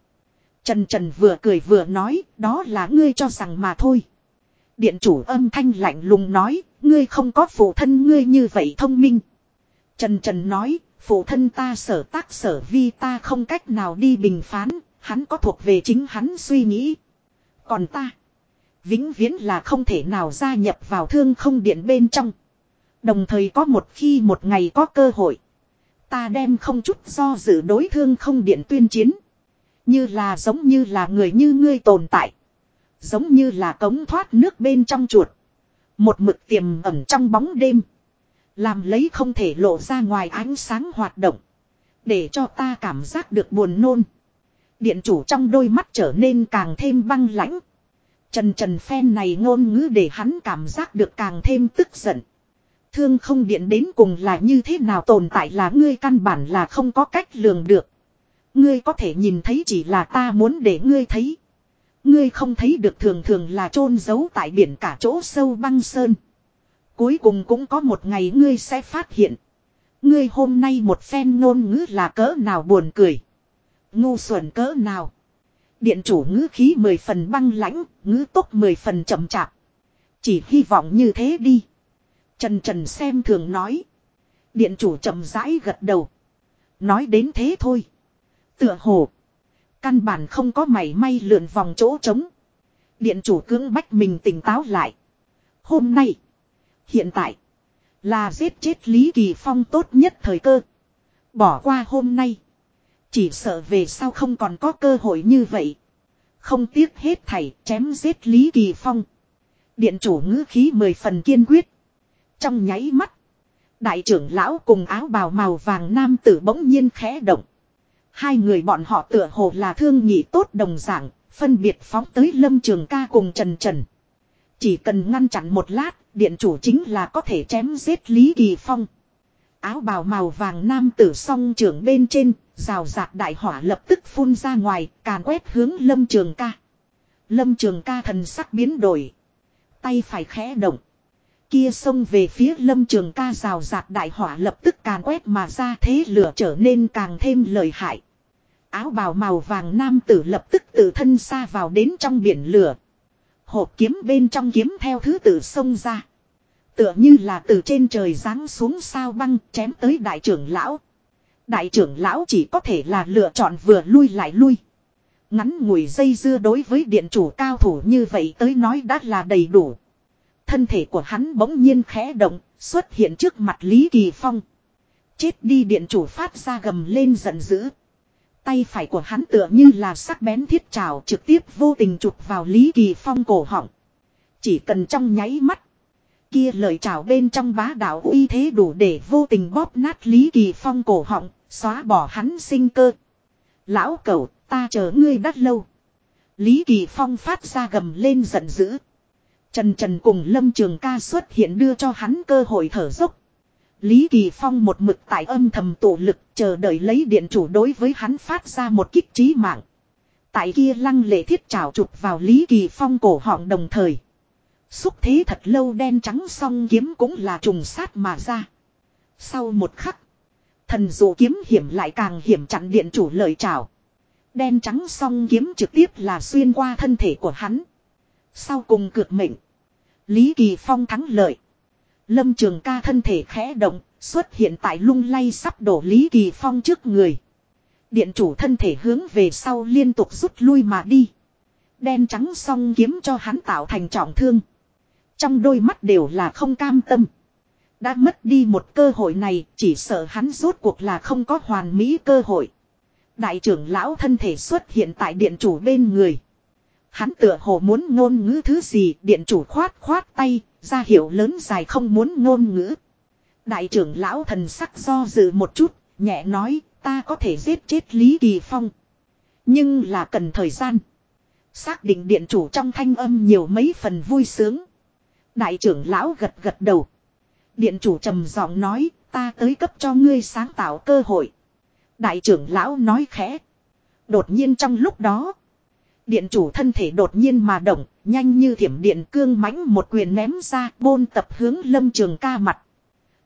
Trần Trần vừa cười vừa nói, đó là ngươi cho rằng mà thôi. Điện chủ âm thanh lạnh lùng nói, ngươi không có phụ thân ngươi như vậy thông minh. Trần Trần nói, phụ thân ta sở tác sở vi ta không cách nào đi bình phán, hắn có thuộc về chính hắn suy nghĩ. Còn ta, vĩnh viễn là không thể nào gia nhập vào thương không điện bên trong. Đồng thời có một khi một ngày có cơ hội, Ta đem không chút do dự đối thương không điện tuyên chiến. Như là giống như là người như ngươi tồn tại. Giống như là cống thoát nước bên trong chuột. Một mực tiềm ẩn trong bóng đêm. Làm lấy không thể lộ ra ngoài ánh sáng hoạt động. Để cho ta cảm giác được buồn nôn. Điện chủ trong đôi mắt trở nên càng thêm băng lãnh. Trần trần phen này ngôn ngữ để hắn cảm giác được càng thêm tức giận. Thương không điện đến cùng là như thế nào tồn tại là ngươi căn bản là không có cách lường được. Ngươi có thể nhìn thấy chỉ là ta muốn để ngươi thấy. Ngươi không thấy được thường thường là chôn giấu tại biển cả chỗ sâu băng sơn. Cuối cùng cũng có một ngày ngươi sẽ phát hiện. Ngươi hôm nay một phen ngôn ngữ là cỡ nào buồn cười. Ngu xuẩn cỡ nào. Điện chủ ngữ khí mười phần băng lãnh, ngữ tốc mười phần chậm chạp. Chỉ hy vọng như thế đi. Trần Trần xem thường nói. Điện chủ chậm rãi gật đầu. Nói đến thế thôi. Tựa hồ. Căn bản không có mảy may lượn vòng chỗ trống. Điện chủ cưỡng bách mình tỉnh táo lại. Hôm nay. Hiện tại. Là giết chết Lý Kỳ Phong tốt nhất thời cơ. Bỏ qua hôm nay. Chỉ sợ về sau không còn có cơ hội như vậy. Không tiếc hết thảy chém giết Lý Kỳ Phong. Điện chủ ngữ khí mười phần kiên quyết. Trong nháy mắt. Đại trưởng lão cùng áo bào màu vàng nam tử bỗng nhiên khẽ động. Hai người bọn họ tựa hồ là thương nhị tốt đồng dạng, phân biệt phóng tới lâm trường ca cùng Trần Trần. Chỉ cần ngăn chặn một lát, điện chủ chính là có thể chém giết Lý Kỳ Phong. Áo bào màu vàng nam tử song trưởng bên trên, rào rạc đại hỏa lập tức phun ra ngoài, càn quét hướng lâm trường ca. Lâm trường ca thần sắc biến đổi. Tay phải khẽ động. Kia xông về phía lâm trường ca rào rạc đại hỏa lập tức càn quét mà ra thế lửa trở nên càng thêm lợi hại. Áo bào màu vàng nam tử lập tức tự thân xa vào đến trong biển lửa. Hộp kiếm bên trong kiếm theo thứ tự xông ra. Tựa như là từ trên trời giáng xuống sao băng chém tới đại trưởng lão. Đại trưởng lão chỉ có thể là lựa chọn vừa lui lại lui. Ngắn ngủi dây dưa đối với điện chủ cao thủ như vậy tới nói đã là đầy đủ. Thân thể của hắn bỗng nhiên khẽ động, xuất hiện trước mặt Lý Kỳ Phong. Chết đi điện chủ phát ra gầm lên giận dữ. Tay phải của hắn tựa như là sắc bén thiết trào trực tiếp vô tình chụp vào Lý Kỳ Phong cổ họng. Chỉ cần trong nháy mắt. Kia lời trào bên trong bá đạo uy thế đủ để vô tình bóp nát Lý Kỳ Phong cổ họng, xóa bỏ hắn sinh cơ. Lão cẩu, ta chờ ngươi đắt lâu. Lý Kỳ Phong phát ra gầm lên giận dữ. Trần Trần cùng Lâm Trường ca xuất hiện đưa cho hắn cơ hội thở dốc. Lý Kỳ Phong một mực tại âm thầm tổ lực chờ đợi lấy điện chủ đối với hắn phát ra một kích trí mạng. Tại kia lăng lệ thiết trào chụp vào Lý Kỳ Phong cổ họng đồng thời. Xúc thế thật lâu đen trắng song kiếm cũng là trùng sát mà ra. Sau một khắc. Thần dụ kiếm hiểm lại càng hiểm chặn điện chủ lời trào. Đen trắng song kiếm trực tiếp là xuyên qua thân thể của hắn. Sau cùng cược mệnh. Lý Kỳ Phong thắng lợi. Lâm Trường ca thân thể khẽ động, xuất hiện tại lung lay sắp đổ Lý Kỳ Phong trước người. Điện chủ thân thể hướng về sau liên tục rút lui mà đi. Đen trắng song kiếm cho hắn tạo thành trọng thương. Trong đôi mắt đều là không cam tâm. Đã mất đi một cơ hội này, chỉ sợ hắn rốt cuộc là không có hoàn mỹ cơ hội. Đại trưởng lão thân thể xuất hiện tại điện chủ bên người. Hắn tựa hồ muốn ngôn ngữ thứ gì, điện chủ khoát khoát tay, ra hiệu lớn dài không muốn ngôn ngữ. Đại trưởng lão thần sắc do dự một chút, nhẹ nói, ta có thể giết chết Lý Kỳ Phong. Nhưng là cần thời gian. Xác định điện chủ trong thanh âm nhiều mấy phần vui sướng. Đại trưởng lão gật gật đầu. Điện chủ trầm giọng nói, ta tới cấp cho ngươi sáng tạo cơ hội. Đại trưởng lão nói khẽ. Đột nhiên trong lúc đó. Điện chủ thân thể đột nhiên mà động, nhanh như thiểm điện cương mãnh một quyền ném ra, bôn tập hướng lâm trường ca mặt.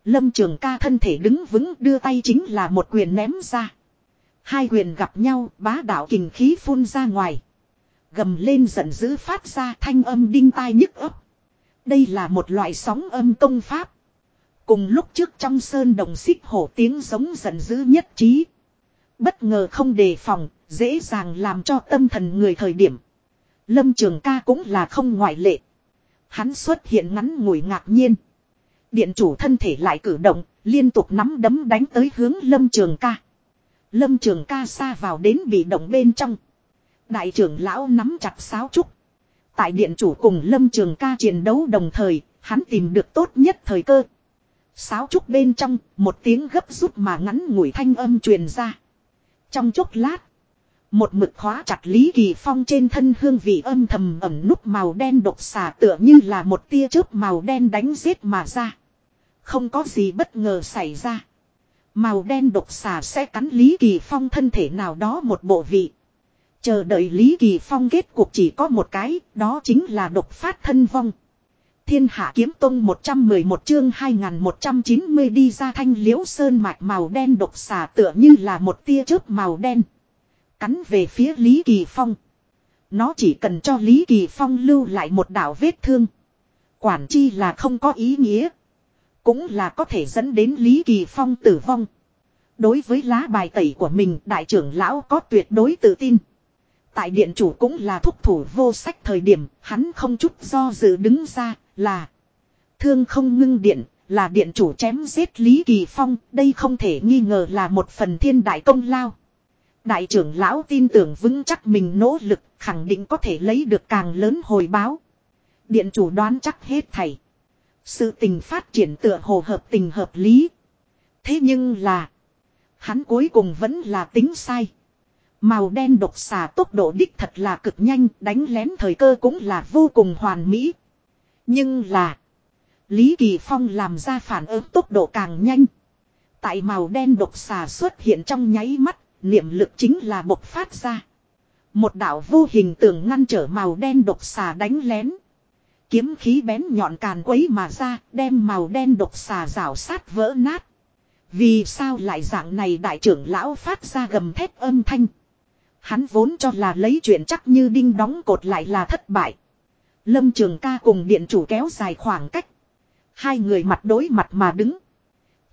Lâm trường ca thân thể đứng vững đưa tay chính là một quyền ném ra. Hai quyền gặp nhau, bá đạo kình khí phun ra ngoài. Gầm lên giận dữ phát ra thanh âm đinh tai nhức ấp. Đây là một loại sóng âm công pháp. Cùng lúc trước trong sơn đồng xích hổ tiếng giống giận dữ nhất trí. Bất ngờ không đề phòng, dễ dàng làm cho tâm thần người thời điểm. Lâm Trường ca cũng là không ngoại lệ. Hắn xuất hiện ngắn ngủi ngạc nhiên. Điện chủ thân thể lại cử động, liên tục nắm đấm đánh tới hướng lâm trường ca. Lâm trường ca xa vào đến bị động bên trong. Đại trưởng lão nắm chặt sáo trúc. Tại điện chủ cùng lâm trường ca chiến đấu đồng thời, hắn tìm được tốt nhất thời cơ. Sáo trúc bên trong, một tiếng gấp rút mà ngắn ngủi thanh âm truyền ra. Trong chốc lát, một mực khóa chặt Lý Kỳ Phong trên thân hương vị âm thầm ẩm nút màu đen độc xà tựa như là một tia chớp màu đen đánh giết mà ra. Không có gì bất ngờ xảy ra. Màu đen độc xà sẽ cắn Lý Kỳ Phong thân thể nào đó một bộ vị. Chờ đợi Lý Kỳ Phong kết cuộc chỉ có một cái, đó chính là độc phát thân vong. Thiên Hạ Kiếm Tông 111 chương 2190 đi ra thanh liễu sơn mạch màu đen độc xà tựa như là một tia chớp màu đen. Cắn về phía Lý Kỳ Phong. Nó chỉ cần cho Lý Kỳ Phong lưu lại một đảo vết thương. Quản chi là không có ý nghĩa. Cũng là có thể dẫn đến Lý Kỳ Phong tử vong. Đối với lá bài tẩy của mình, đại trưởng lão có tuyệt đối tự tin. Tại điện chủ cũng là thúc thủ vô sách thời điểm, hắn không chút do dự đứng ra, là, Thương không ngưng điện, là điện chủ chém giết Lý Kỳ Phong, đây không thể nghi ngờ là một phần thiên đại công lao. Đại trưởng lão tin tưởng vững chắc mình nỗ lực, khẳng định có thể lấy được càng lớn hồi báo. Điện chủ đoán chắc hết thầy. Sự tình phát triển tựa hồ hợp tình hợp lý. Thế nhưng là. Hắn cuối cùng vẫn là tính sai. Màu đen độc xà tốc độ đích thật là cực nhanh, đánh lén thời cơ cũng là vô cùng hoàn mỹ. Nhưng là. Lý Kỳ Phong làm ra phản ứng tốc độ càng nhanh. Tại màu đen độc xà xuất hiện trong nháy mắt Niệm lực chính là bộc phát ra. Một đạo vô hình tường ngăn trở màu đen độc xà đánh lén. Kiếm khí bén nhọn càn quấy mà ra, đem màu đen độc xà rào sát vỡ nát. Vì sao lại dạng này đại trưởng lão phát ra gầm thép âm thanh. Hắn vốn cho là lấy chuyện chắc như đinh đóng cột lại là thất bại. Lâm trường ca cùng điện chủ kéo dài khoảng cách. Hai người mặt đối mặt mà đứng.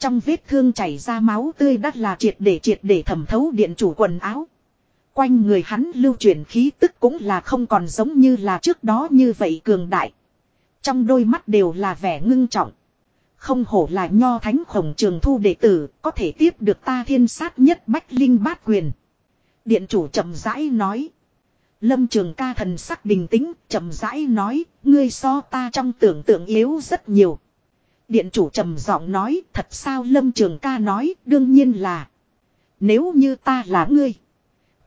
Trong vết thương chảy ra máu tươi đắt là triệt để triệt để thẩm thấu điện chủ quần áo. Quanh người hắn lưu chuyển khí tức cũng là không còn giống như là trước đó như vậy cường đại. Trong đôi mắt đều là vẻ ngưng trọng. Không hổ là nho thánh khổng trường thu đệ tử, có thể tiếp được ta thiên sát nhất bách linh bát quyền. Điện chủ chậm rãi nói. Lâm trường ca thần sắc bình tĩnh, chậm rãi nói, ngươi so ta trong tưởng tượng yếu rất nhiều. Điện chủ trầm giọng nói, thật sao Lâm Trường ca nói, đương nhiên là. Nếu như ta là ngươi.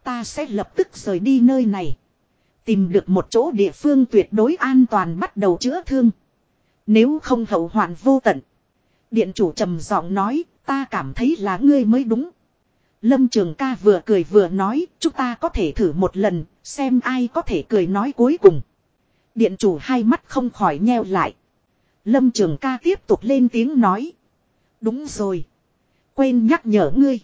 Ta sẽ lập tức rời đi nơi này. Tìm được một chỗ địa phương tuyệt đối an toàn bắt đầu chữa thương. Nếu không hậu hoạn vô tận. Điện chủ trầm giọng nói, ta cảm thấy là ngươi mới đúng. Lâm Trường ca vừa cười vừa nói, chúng ta có thể thử một lần, xem ai có thể cười nói cuối cùng. Điện chủ hai mắt không khỏi nheo lại. Lâm Trường ca tiếp tục lên tiếng nói. Đúng rồi. Quên nhắc nhở ngươi.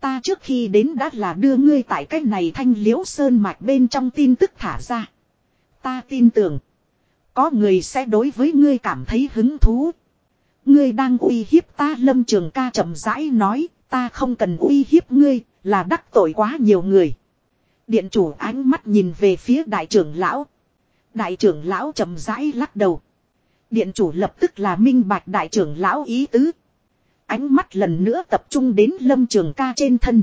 Ta trước khi đến đã là đưa ngươi tại cách này thanh liễu sơn mạch bên trong tin tức thả ra. Ta tin tưởng. Có người sẽ đối với ngươi cảm thấy hứng thú. Ngươi đang uy hiếp ta, lâm trường ca chậm rãi nói. Ta không cần uy hiếp ngươi, là đắc tội quá nhiều người. Điện chủ ánh mắt nhìn về phía đại trưởng lão. Đại trưởng lão chậm rãi lắc đầu. Điện chủ lập tức là minh bạch đại trưởng lão ý tứ. Ánh mắt lần nữa tập trung đến lâm trường ca trên thân.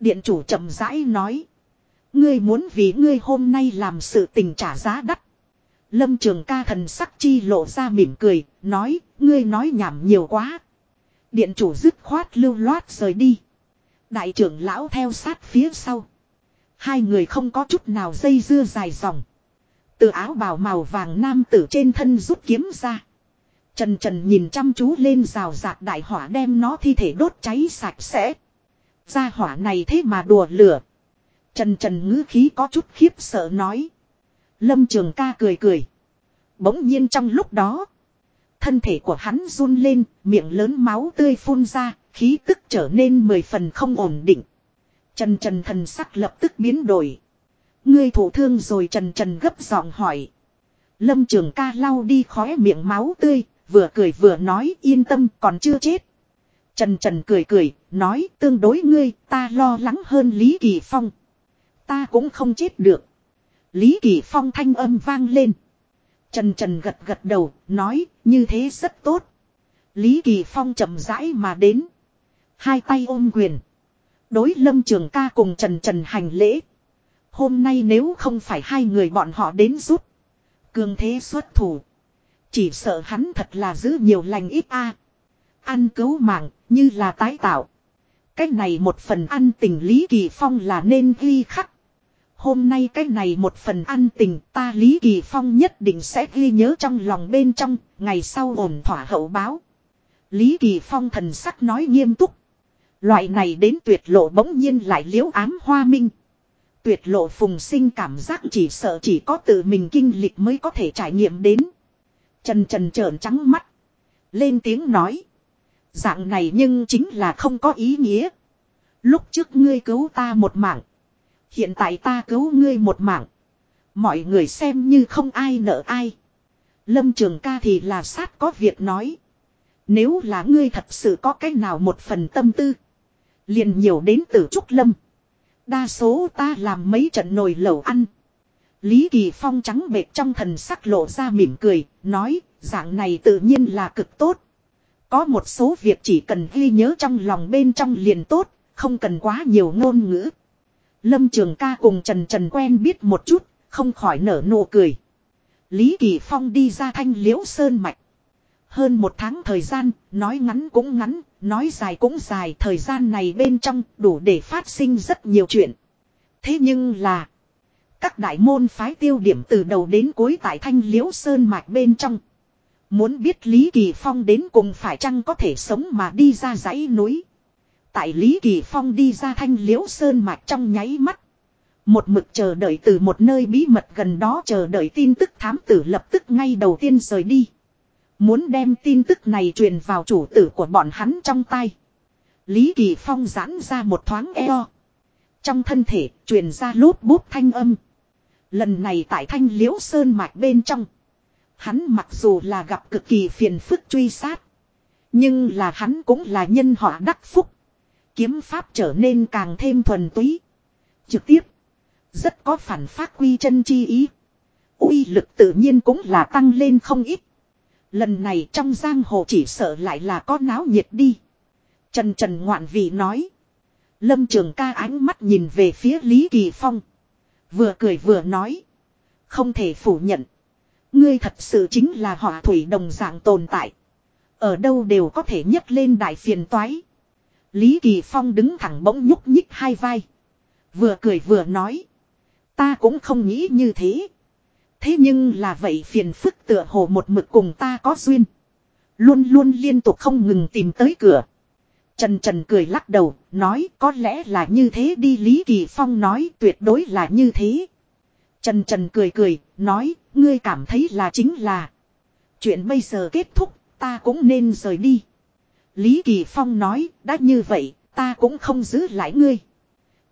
Điện chủ chậm rãi nói. Ngươi muốn vì ngươi hôm nay làm sự tình trả giá đắt. Lâm trường ca thần sắc chi lộ ra mỉm cười, nói, ngươi nói nhảm nhiều quá. Điện chủ dứt khoát lưu loát rời đi. Đại trưởng lão theo sát phía sau. Hai người không có chút nào dây dưa dài dòng. Từ áo bào màu vàng nam tử trên thân rút kiếm ra. Trần trần nhìn chăm chú lên rào rạc đại hỏa đem nó thi thể đốt cháy sạch sẽ. Ra hỏa này thế mà đùa lửa. Trần trần ngữ khí có chút khiếp sợ nói. Lâm trường ca cười cười. Bỗng nhiên trong lúc đó. Thân thể của hắn run lên, miệng lớn máu tươi phun ra, khí tức trở nên mười phần không ổn định. Trần trần thần sắc lập tức biến đổi. Ngươi thủ thương rồi trần trần gấp giọng hỏi. Lâm trường ca lau đi khóe miệng máu tươi, vừa cười vừa nói yên tâm còn chưa chết. Trần trần cười cười, nói tương đối ngươi, ta lo lắng hơn Lý Kỳ Phong. Ta cũng không chết được. Lý Kỳ Phong thanh âm vang lên. Trần trần gật gật đầu, nói, như thế rất tốt. Lý Kỳ Phong chậm rãi mà đến. Hai tay ôm quyền. Đối lâm trường ca cùng Trần Trần hành lễ. Hôm nay nếu không phải hai người bọn họ đến rút. Cường thế xuất thủ. Chỉ sợ hắn thật là giữ nhiều lành ít a Ăn cứu mạng như là tái tạo. Cái này một phần ăn tình Lý Kỳ Phong là nên ghi khắc. Hôm nay cái này một phần ăn tình ta Lý Kỳ Phong nhất định sẽ ghi nhớ trong lòng bên trong, ngày sau ổn thỏa hậu báo. Lý Kỳ Phong thần sắc nói nghiêm túc. Loại này đến tuyệt lộ bỗng nhiên lại liễu ám hoa minh. Tuyệt lộ phùng sinh cảm giác chỉ sợ chỉ có tự mình kinh lịch mới có thể trải nghiệm đến. Trần trần trợn trắng mắt. Lên tiếng nói. Dạng này nhưng chính là không có ý nghĩa. Lúc trước ngươi cứu ta một mạng. Hiện tại ta cứu ngươi một mạng. Mọi người xem như không ai nợ ai. Lâm trường ca thì là sát có việc nói. Nếu là ngươi thật sự có cái nào một phần tâm tư. Liền nhiều đến từ Trúc Lâm. Đa số ta làm mấy trận nồi lẩu ăn. Lý Kỳ Phong trắng bệt trong thần sắc lộ ra mỉm cười, nói, dạng này tự nhiên là cực tốt. Có một số việc chỉ cần ghi nhớ trong lòng bên trong liền tốt, không cần quá nhiều ngôn ngữ. Lâm Trường ca cùng Trần Trần quen biết một chút, không khỏi nở nụ cười. Lý Kỳ Phong đi ra thanh liễu sơn mạch. Hơn một tháng thời gian, nói ngắn cũng ngắn, nói dài cũng dài, thời gian này bên trong đủ để phát sinh rất nhiều chuyện. Thế nhưng là, các đại môn phái tiêu điểm từ đầu đến cuối tại thanh liễu sơn mạch bên trong. Muốn biết Lý Kỳ Phong đến cùng phải chăng có thể sống mà đi ra dãy núi. Tại Lý Kỳ Phong đi ra thanh liễu sơn mạch trong nháy mắt. Một mực chờ đợi từ một nơi bí mật gần đó chờ đợi tin tức thám tử lập tức ngay đầu tiên rời đi. Muốn đem tin tức này truyền vào chủ tử của bọn hắn trong tay. Lý Kỳ Phong giãn ra một thoáng eo. Trong thân thể truyền ra lốp bút thanh âm. Lần này tại thanh liễu sơn mạch bên trong. Hắn mặc dù là gặp cực kỳ phiền phức truy sát. Nhưng là hắn cũng là nhân họa đắc phúc. Kiếm pháp trở nên càng thêm thuần túy. Trực tiếp. Rất có phản phát quy chân chi ý. uy lực tự nhiên cũng là tăng lên không ít. Lần này trong giang hồ chỉ sợ lại là có náo nhiệt đi. Trần Trần ngoạn vị nói. Lâm Trường ca ánh mắt nhìn về phía Lý Kỳ Phong. Vừa cười vừa nói. Không thể phủ nhận. Ngươi thật sự chính là họ thủy đồng dạng tồn tại. Ở đâu đều có thể nhấc lên đại phiền toái. Lý Kỳ Phong đứng thẳng bỗng nhúc nhích hai vai. Vừa cười vừa nói. Ta cũng không nghĩ như thế. Thế nhưng là vậy phiền phức tựa hồ một mực cùng ta có duyên. Luôn luôn liên tục không ngừng tìm tới cửa. Trần Trần cười lắc đầu, nói có lẽ là như thế đi Lý Kỳ Phong nói tuyệt đối là như thế. Trần Trần cười cười, nói, ngươi cảm thấy là chính là. Chuyện bây giờ kết thúc, ta cũng nên rời đi. Lý Kỳ Phong nói, đã như vậy, ta cũng không giữ lại ngươi.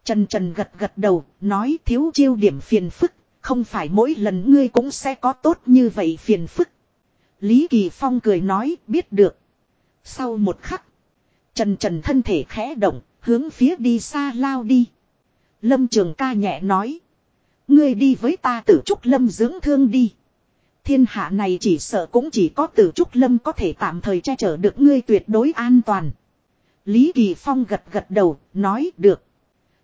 Trần Trần gật gật đầu, nói thiếu chiêu điểm phiền phức, không phải mỗi lần ngươi cũng sẽ có tốt như vậy phiền phức. Lý Kỳ Phong cười nói, biết được. Sau một khắc, Trần Trần thân thể khẽ động, hướng phía đi xa lao đi. Lâm Trường ca nhẹ nói. Ngươi đi với ta tử trúc lâm dưỡng thương đi. Thiên hạ này chỉ sợ cũng chỉ có tử trúc lâm có thể tạm thời che chở được ngươi tuyệt đối an toàn. Lý Kỳ Phong gật gật đầu, nói được.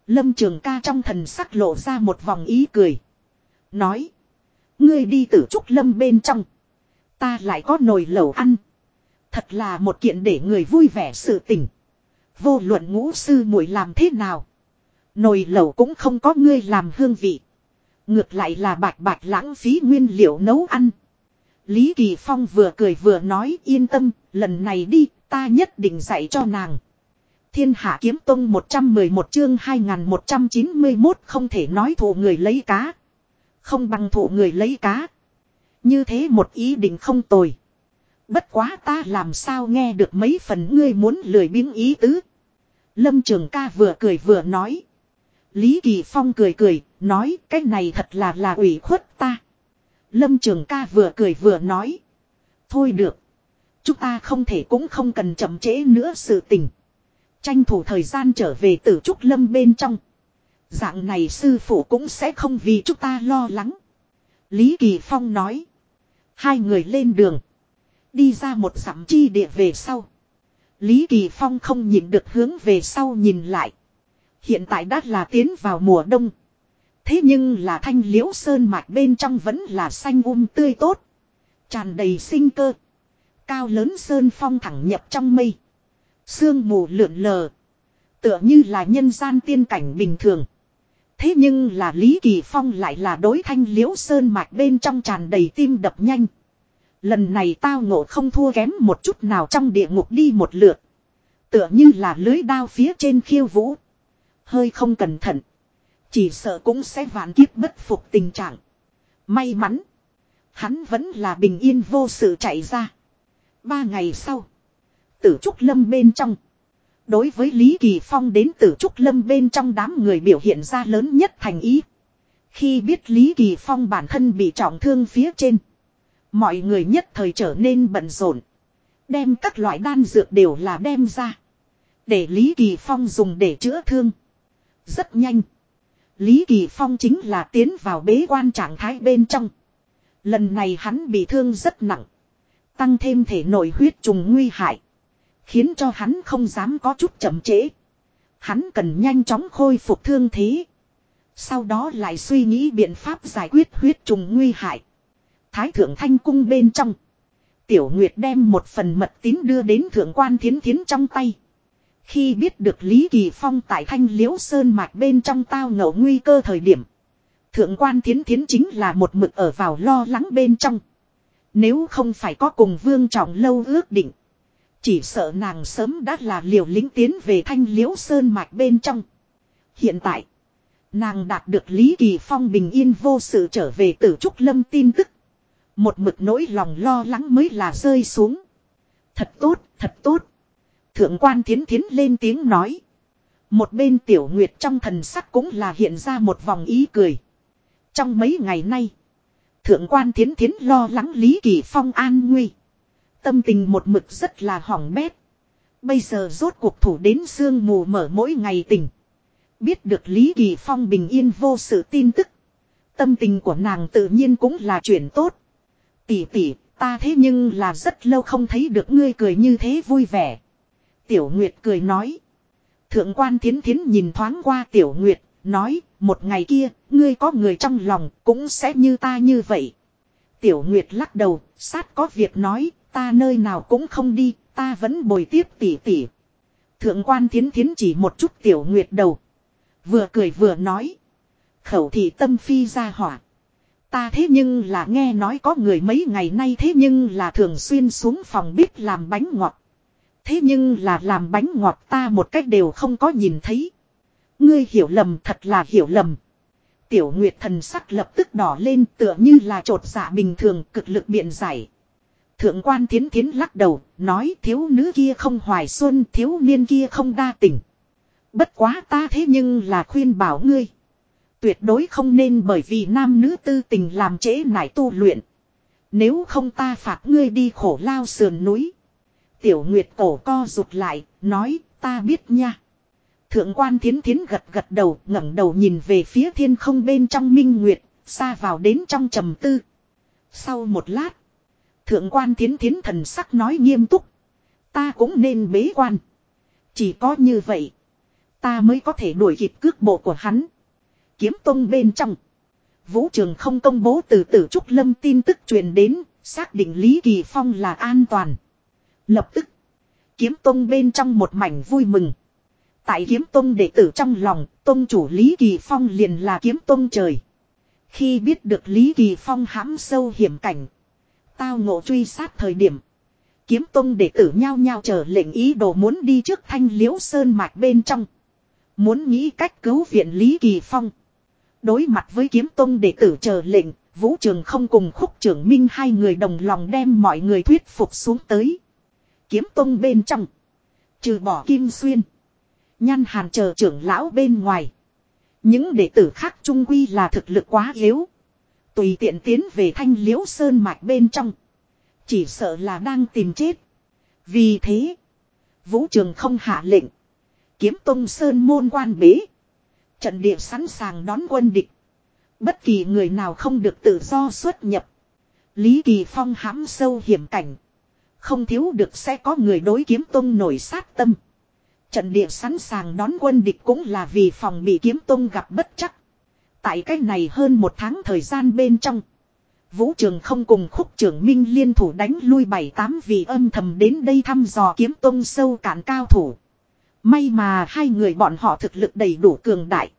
Lâm Trường ca trong thần sắc lộ ra một vòng ý cười. Nói. Ngươi đi tử trúc lâm bên trong. Ta lại có nồi lẩu ăn. Thật là một kiện để người vui vẻ sự tình. Vô luận ngũ sư muội làm thế nào. Nồi lẩu cũng không có ngươi làm hương vị. Ngược lại là bạch bạch lãng phí nguyên liệu nấu ăn. Lý Kỳ Phong vừa cười vừa nói yên tâm, lần này đi, ta nhất định dạy cho nàng. Thiên Hạ Kiếm Tông 111 chương 2191 không thể nói thủ người lấy cá. Không bằng thủ người lấy cá. Như thế một ý định không tồi. Bất quá ta làm sao nghe được mấy phần ngươi muốn lười biếng ý tứ. Lâm Trường ca vừa cười vừa nói. Lý Kỳ Phong cười cười, nói cái này thật là là ủy khuất ta. Lâm Trường ca vừa cười vừa nói. Thôi được. Chúng ta không thể cũng không cần chậm trễ nữa sự tình. Tranh thủ thời gian trở về tử trúc lâm bên trong. Dạng này sư phụ cũng sẽ không vì chúng ta lo lắng. Lý Kỳ Phong nói. Hai người lên đường. Đi ra một dặm chi địa về sau. Lý Kỳ Phong không nhìn được hướng về sau nhìn lại. Hiện tại đã là tiến vào mùa đông. Thế nhưng là thanh liễu sơn mạch bên trong vẫn là xanh um tươi tốt. Tràn đầy sinh cơ. Cao lớn sơn phong thẳng nhập trong mây. Sương mù lượn lờ. Tựa như là nhân gian tiên cảnh bình thường. Thế nhưng là Lý Kỳ Phong lại là đối thanh liễu sơn mạch bên trong tràn đầy tim đập nhanh. Lần này tao ngộ không thua kém một chút nào trong địa ngục đi một lượt. Tựa như là lưới đao phía trên khiêu vũ. Hơi không cẩn thận. Chỉ sợ cũng sẽ vạn kiếp bất phục tình trạng. May mắn. Hắn vẫn là bình yên vô sự chạy ra. Ba ngày sau. Tử Trúc Lâm bên trong. Đối với Lý Kỳ Phong đến từ Trúc Lâm bên trong đám người biểu hiện ra lớn nhất thành ý. Khi biết Lý Kỳ Phong bản thân bị trọng thương phía trên. Mọi người nhất thời trở nên bận rộn. Đem các loại đan dược đều là đem ra. Để Lý Kỳ Phong dùng để chữa thương. Rất nhanh. Lý Kỳ Phong chính là tiến vào bế quan trạng thái bên trong. Lần này hắn bị thương rất nặng. Tăng thêm thể nội huyết trùng nguy hại. Khiến cho hắn không dám có chút chậm trễ. Hắn cần nhanh chóng khôi phục thương thế. Sau đó lại suy nghĩ biện pháp giải quyết huyết trùng nguy hại. Thái thượng thanh cung bên trong. Tiểu Nguyệt đem một phần mật tín đưa đến thượng quan thiến thiến trong tay. Khi biết được Lý Kỳ Phong tại thanh liễu sơn mạch bên trong tao ngẫu nguy cơ thời điểm. Thượng quan thiến thiến chính là một mực ở vào lo lắng bên trong. Nếu không phải có cùng vương trọng lâu ước định. Chỉ sợ nàng sớm đã là liều lính tiến về thanh liễu sơn mạch bên trong. Hiện tại. Nàng đạt được Lý Kỳ Phong bình yên vô sự trở về tử trúc lâm tin tức. Một mực nỗi lòng lo lắng mới là rơi xuống. Thật tốt, thật tốt. Thượng quan thiến thiến lên tiếng nói. Một bên tiểu nguyệt trong thần sắc cũng là hiện ra một vòng ý cười. Trong mấy ngày nay. Thượng quan thiến thiến lo lắng Lý Kỳ Phong an nguy. Tâm tình một mực rất là hỏng bét. Bây giờ rốt cuộc thủ đến sương mù mở mỗi ngày tỉnh. Biết được Lý Kỳ Phong bình yên vô sự tin tức. Tâm tình của nàng tự nhiên cũng là chuyện tốt. Tỷ tỷ, ta thế nhưng là rất lâu không thấy được ngươi cười như thế vui vẻ. Tiểu Nguyệt cười nói. Thượng quan thiến thiến nhìn thoáng qua Tiểu Nguyệt, nói, một ngày kia, ngươi có người trong lòng, cũng sẽ như ta như vậy. Tiểu Nguyệt lắc đầu, sát có việc nói, ta nơi nào cũng không đi, ta vẫn bồi tiếp tỷ tỷ. Thượng quan thiến thiến chỉ một chút Tiểu Nguyệt đầu. Vừa cười vừa nói. Khẩu thị tâm phi ra hỏa. Ta thế nhưng là nghe nói có người mấy ngày nay thế nhưng là thường xuyên xuống phòng bếp làm bánh ngọt. Thế nhưng là làm bánh ngọt ta một cách đều không có nhìn thấy. Ngươi hiểu lầm thật là hiểu lầm. Tiểu Nguyệt thần sắc lập tức đỏ lên tựa như là trột dạ bình thường cực lực biện giải. Thượng quan thiến thiến lắc đầu, nói thiếu nữ kia không hoài xuân, thiếu niên kia không đa tình. Bất quá ta thế nhưng là khuyên bảo ngươi. Tuyệt đối không nên bởi vì nam nữ tư tình làm trễ nải tu luyện. Nếu không ta phạt ngươi đi khổ lao sườn núi. Tiểu Nguyệt cổ co rụt lại, nói, ta biết nha. Thượng quan thiến thiến gật gật đầu, ngẩng đầu nhìn về phía thiên không bên trong minh nguyệt, xa vào đến trong trầm tư. Sau một lát, thượng quan thiến thiến thần sắc nói nghiêm túc. Ta cũng nên bế quan. Chỉ có như vậy, ta mới có thể đuổi kịp cước bộ của hắn. Kiếm tông bên trong. Vũ trường không công bố từ tử trúc lâm tin tức truyền đến, xác định Lý Kỳ Phong là an toàn. Lập tức, kiếm tông bên trong một mảnh vui mừng. Tại kiếm tông đệ tử trong lòng, tông chủ Lý Kỳ Phong liền là kiếm tông trời. Khi biết được Lý Kỳ Phong hãm sâu hiểm cảnh, tao ngộ truy sát thời điểm. Kiếm tông đệ tử nhao nhao chờ lệnh ý đồ muốn đi trước thanh liễu sơn mạch bên trong. Muốn nghĩ cách cứu viện Lý Kỳ Phong. Đối mặt với kiếm tông đệ tử chờ lệnh, vũ trường không cùng khúc trưởng minh hai người đồng lòng đem mọi người thuyết phục xuống tới. Kiếm tông bên trong. Trừ bỏ kim xuyên. Nhăn hàn chờ trưởng lão bên ngoài. Những đệ tử khác trung quy là thực lực quá yếu. Tùy tiện tiến về thanh liễu sơn mạch bên trong. Chỉ sợ là đang tìm chết. Vì thế. Vũ trường không hạ lệnh. Kiếm tông sơn môn quan bế. Trận địa sẵn sàng đón quân địch. Bất kỳ người nào không được tự do xuất nhập. Lý Kỳ Phong hãm sâu hiểm cảnh. Không thiếu được sẽ có người đối kiếm tông nổi sát tâm. Trận địa sẵn sàng đón quân địch cũng là vì phòng bị kiếm tông gặp bất chắc. Tại cách này hơn một tháng thời gian bên trong. Vũ trường không cùng khúc trưởng minh liên thủ đánh lui bảy tám vị âm thầm đến đây thăm dò kiếm tông sâu cạn cao thủ. May mà hai người bọn họ thực lực đầy đủ cường đại.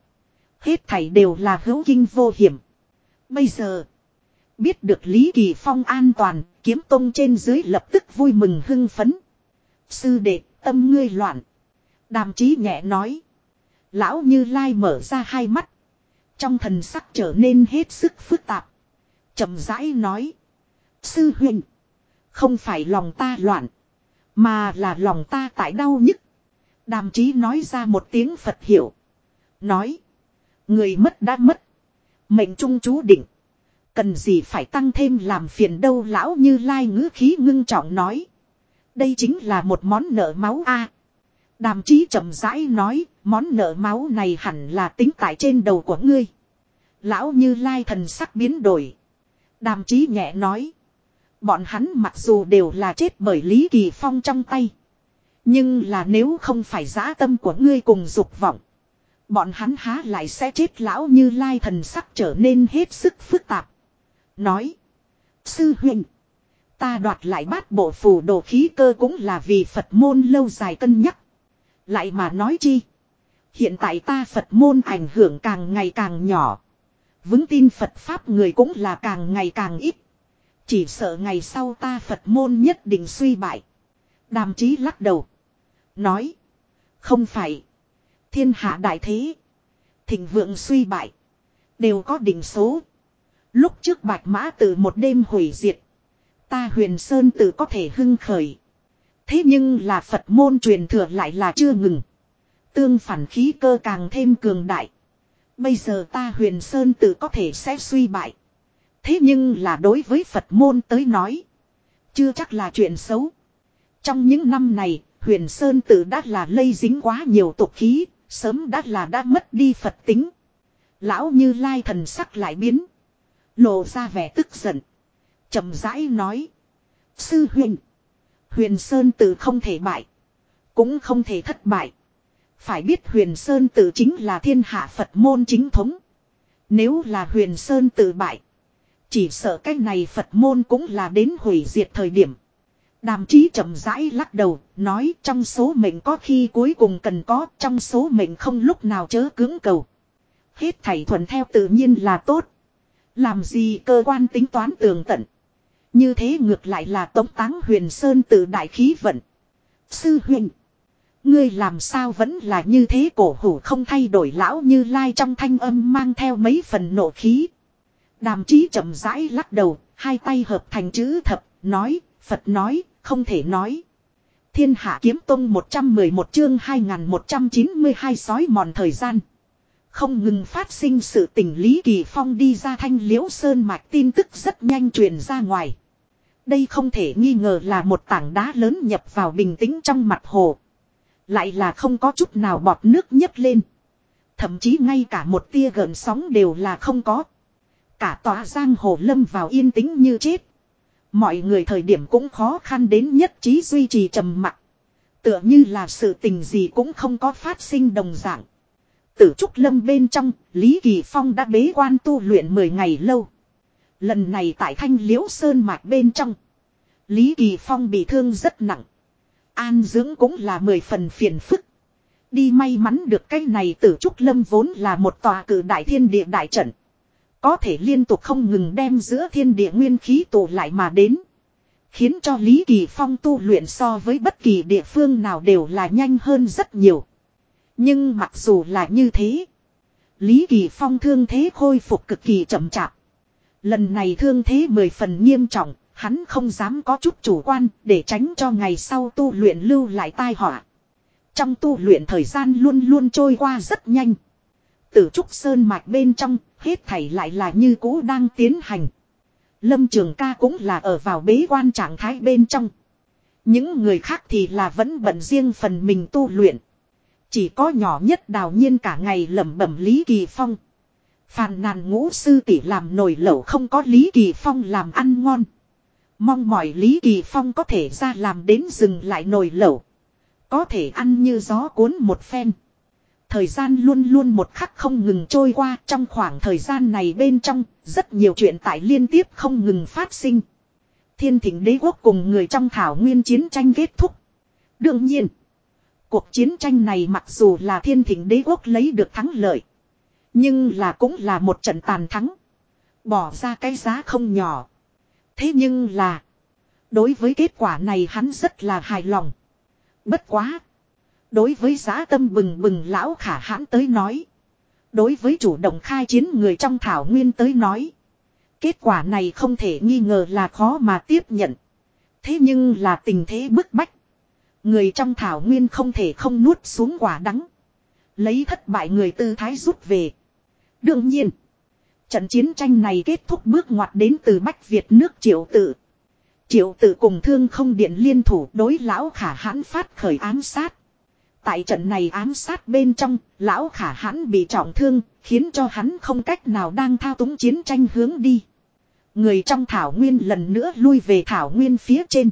Hết thảy đều là hữu kinh vô hiểm. Bây giờ, biết được Lý Kỳ Phong an toàn, kiếm tông trên dưới lập tức vui mừng hưng phấn. Sư đệ, tâm ngươi loạn. Đàm chí nhẹ nói. Lão như lai mở ra hai mắt. Trong thần sắc trở nên hết sức phức tạp. chậm rãi nói. Sư huynh. Không phải lòng ta loạn. Mà là lòng ta tại đau nhức. Đàm chí nói ra một tiếng Phật hiểu. Nói. Người mất đã mất. Mệnh trung chú định. Cần gì phải tăng thêm làm phiền đâu lão như lai ngữ khí ngưng trọng nói. Đây chính là một món nợ máu a. Đàm chí chậm rãi nói, món nợ máu này hẳn là tính tại trên đầu của ngươi. Lão như lai thần sắc biến đổi. Đàm chí nhẹ nói. Bọn hắn mặc dù đều là chết bởi Lý Kỳ Phong trong tay. Nhưng là nếu không phải giã tâm của ngươi cùng dục vọng. Bọn hắn há lại sẽ chết lão như lai thần sắc trở nên hết sức phức tạp. Nói. Sư huynh. Ta đoạt lại bát bộ phù đồ khí cơ cũng là vì Phật môn lâu dài cân nhắc. Lại mà nói chi. Hiện tại ta Phật môn ảnh hưởng càng ngày càng nhỏ. Vững tin Phật Pháp người cũng là càng ngày càng ít. Chỉ sợ ngày sau ta Phật môn nhất định suy bại. Đàm chí lắc đầu. Nói. Không phải. Thiên hạ đại thế. Thịnh vượng suy bại. Đều có đỉnh số. Lúc trước bạch mã từ một đêm hủy diệt. Ta huyền sơn tự có thể hưng khởi. Thế nhưng là Phật môn truyền thừa lại là chưa ngừng. Tương phản khí cơ càng thêm cường đại. Bây giờ ta huyền sơn tự có thể sẽ suy bại. Thế nhưng là đối với Phật môn tới nói. Chưa chắc là chuyện xấu. Trong những năm này, huyền sơn tự đã là lây dính quá nhiều tục khí, sớm đã là đã mất đi Phật tính. Lão như lai thần sắc lại biến. Lộ ra vẻ tức giận. chậm rãi nói. Sư huyền. Huyền Sơn tự không thể bại. Cũng không thể thất bại. Phải biết huyền Sơn tự chính là thiên hạ Phật môn chính thống. Nếu là huyền Sơn tự bại. Chỉ sợ cái này Phật môn cũng là đến hủy diệt thời điểm. Đàm trí chậm rãi lắc đầu, nói trong số mệnh có khi cuối cùng cần có, trong số mệnh không lúc nào chớ cứng cầu. Hết thảy thuận theo tự nhiên là tốt. Làm gì cơ quan tính toán tường tận. Như thế ngược lại là tống táng huyền sơn từ đại khí vận. Sư huynh Ngươi làm sao vẫn là như thế cổ hủ không thay đổi lão như lai trong thanh âm mang theo mấy phần nộ khí. Đàm trí chậm rãi lắc đầu, hai tay hợp thành chữ thập, nói, Phật nói, không thể nói. Thiên hạ kiếm tông 111 chương 2192 sói mòn thời gian. Không ngừng phát sinh sự tình Lý Kỳ Phong đi ra thanh liễu sơn mạch tin tức rất nhanh truyền ra ngoài. Đây không thể nghi ngờ là một tảng đá lớn nhập vào bình tĩnh trong mặt hồ. Lại là không có chút nào bọt nước nhấp lên. Thậm chí ngay cả một tia gợn sóng đều là không có. Cả tòa giang hồ lâm vào yên tĩnh như chết. Mọi người thời điểm cũng khó khăn đến nhất trí duy trì trầm mặc. Tựa như là sự tình gì cũng không có phát sinh đồng dạng. Tử Trúc Lâm bên trong, Lý Kỳ Phong đã bế quan tu luyện 10 ngày lâu. Lần này tại Thanh Liễu Sơn mạch bên trong. Lý Kỳ Phong bị thương rất nặng. An dưỡng cũng là mười phần phiền phức. Đi may mắn được cái này tử Trúc Lâm vốn là một tòa cử đại thiên địa đại trận. Có thể liên tục không ngừng đem giữa thiên địa nguyên khí tụ lại mà đến. Khiến cho Lý Kỳ Phong tu luyện so với bất kỳ địa phương nào đều là nhanh hơn rất nhiều. Nhưng mặc dù là như thế. Lý Kỳ Phong thương thế khôi phục cực kỳ chậm chạp. Lần này thương thế mười phần nghiêm trọng, hắn không dám có chút chủ quan để tránh cho ngày sau tu luyện lưu lại tai họa. Trong tu luyện thời gian luôn luôn trôi qua rất nhanh. Tử trúc sơn mạch bên trong, hết thảy lại là như cũ đang tiến hành. Lâm Trường ca cũng là ở vào bế quan trạng thái bên trong. Những người khác thì là vẫn bận riêng phần mình tu luyện. Chỉ có nhỏ nhất đào nhiên cả ngày lẩm bẩm Lý Kỳ Phong. Phàn nàn ngũ sư tỷ làm nồi lẩu không có Lý Kỳ Phong làm ăn ngon. Mong mỏi Lý Kỳ Phong có thể ra làm đến dừng lại nồi lẩu. Có thể ăn như gió cuốn một phen. Thời gian luôn luôn một khắc không ngừng trôi qua trong khoảng thời gian này bên trong, rất nhiều chuyện tại liên tiếp không ngừng phát sinh. Thiên thỉnh đế quốc cùng người trong thảo nguyên chiến tranh kết thúc. Đương nhiên, cuộc chiến tranh này mặc dù là thiên thỉnh đế quốc lấy được thắng lợi. Nhưng là cũng là một trận tàn thắng. Bỏ ra cái giá không nhỏ. Thế nhưng là, đối với kết quả này hắn rất là hài lòng. Bất quá. Đối với giá tâm bừng bừng lão khả hãn tới nói. Đối với chủ động khai chiến người trong thảo nguyên tới nói. Kết quả này không thể nghi ngờ là khó mà tiếp nhận. Thế nhưng là tình thế bức bách. Người trong thảo nguyên không thể không nuốt xuống quả đắng. Lấy thất bại người tư thái rút về. Đương nhiên. Trận chiến tranh này kết thúc bước ngoặt đến từ Bách Việt nước triệu tự. Triệu tự cùng thương không điện liên thủ đối lão khả hãn phát khởi ám sát. Tại trận này ám sát bên trong, lão khả hãn bị trọng thương, khiến cho hắn không cách nào đang thao túng chiến tranh hướng đi. Người trong thảo nguyên lần nữa lui về thảo nguyên phía trên.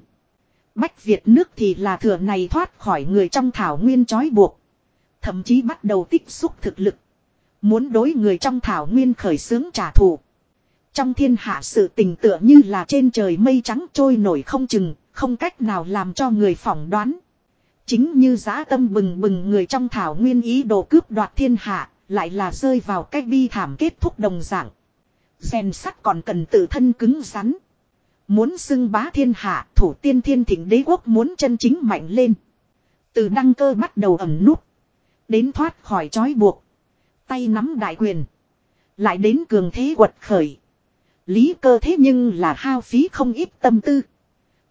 Bách Việt nước thì là thừa này thoát khỏi người trong thảo nguyên trói buộc. Thậm chí bắt đầu tích xúc thực lực. Muốn đối người trong thảo nguyên khởi xướng trả thù. Trong thiên hạ sự tình tựa như là trên trời mây trắng trôi nổi không chừng, không cách nào làm cho người phỏng đoán. Chính như giá tâm bừng bừng người trong thảo nguyên ý đồ cướp đoạt thiên hạ, lại là rơi vào cách bi thảm kết thúc đồng dạng. Rèn sắt còn cần tự thân cứng rắn. Muốn xưng bá thiên hạ, thủ tiên thiên thỉnh đế quốc muốn chân chính mạnh lên. Từ đăng cơ bắt đầu ẩm nút. Đến thoát khỏi trói buộc. Tay nắm đại quyền. Lại đến cường thế quật khởi. Lý cơ thế nhưng là hao phí không ít tâm tư.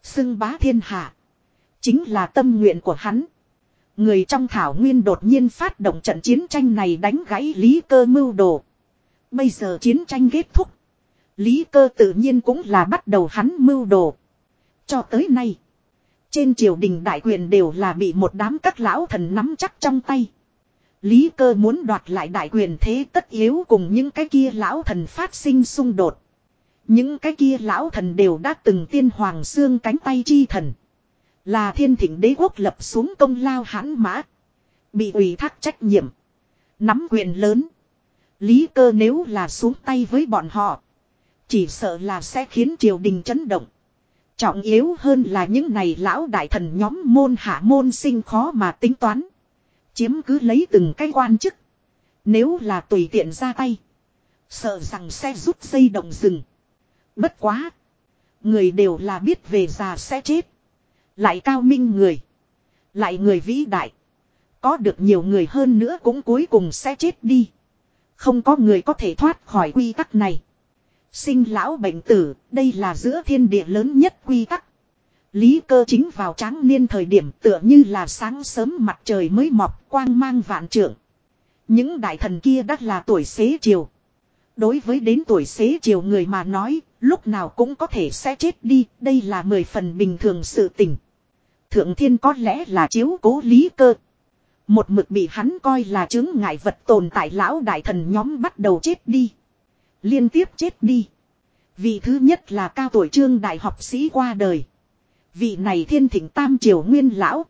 Xưng bá thiên hạ. Chính là tâm nguyện của hắn. Người trong thảo nguyên đột nhiên phát động trận chiến tranh này đánh gãy lý cơ mưu đồ. Bây giờ chiến tranh kết thúc. Lý cơ tự nhiên cũng là bắt đầu hắn mưu đồ. Cho tới nay. Trên triều đình đại quyền đều là bị một đám các lão thần nắm chắc trong tay. Lý cơ muốn đoạt lại đại quyền thế tất yếu cùng những cái kia lão thần phát sinh xung đột. Những cái kia lão thần đều đã từng tiên hoàng xương cánh tay chi thần. Là thiên thỉnh đế quốc lập xuống công lao hãn mã. Bị ủy thác trách nhiệm. Nắm quyền lớn. Lý cơ nếu là xuống tay với bọn họ. Chỉ sợ là sẽ khiến triều đình chấn động. Trọng yếu hơn là những này lão đại thần nhóm môn hạ môn sinh khó mà tính toán. Chiếm cứ lấy từng cái quan chức. Nếu là tùy tiện ra tay. Sợ rằng sẽ rút dây động rừng. Bất quá. Người đều là biết về già sẽ chết. Lại cao minh người. Lại người vĩ đại. Có được nhiều người hơn nữa cũng cuối cùng sẽ chết đi. Không có người có thể thoát khỏi quy tắc này. Sinh lão bệnh tử, đây là giữa thiên địa lớn nhất quy tắc. Lý cơ chính vào tráng niên thời điểm tựa như là sáng sớm mặt trời mới mọc quang mang vạn trượng. Những đại thần kia đắt là tuổi xế chiều. Đối với đến tuổi xế chiều người mà nói, lúc nào cũng có thể sẽ chết đi, đây là mười phần bình thường sự tình. Thượng thiên có lẽ là chiếu cố lý cơ. Một mực bị hắn coi là chứng ngại vật tồn tại lão đại thần nhóm bắt đầu chết đi. Liên tiếp chết đi. Vị thứ nhất là cao tuổi trương đại học sĩ qua đời. Vị này thiên thỉnh tam triều nguyên lão.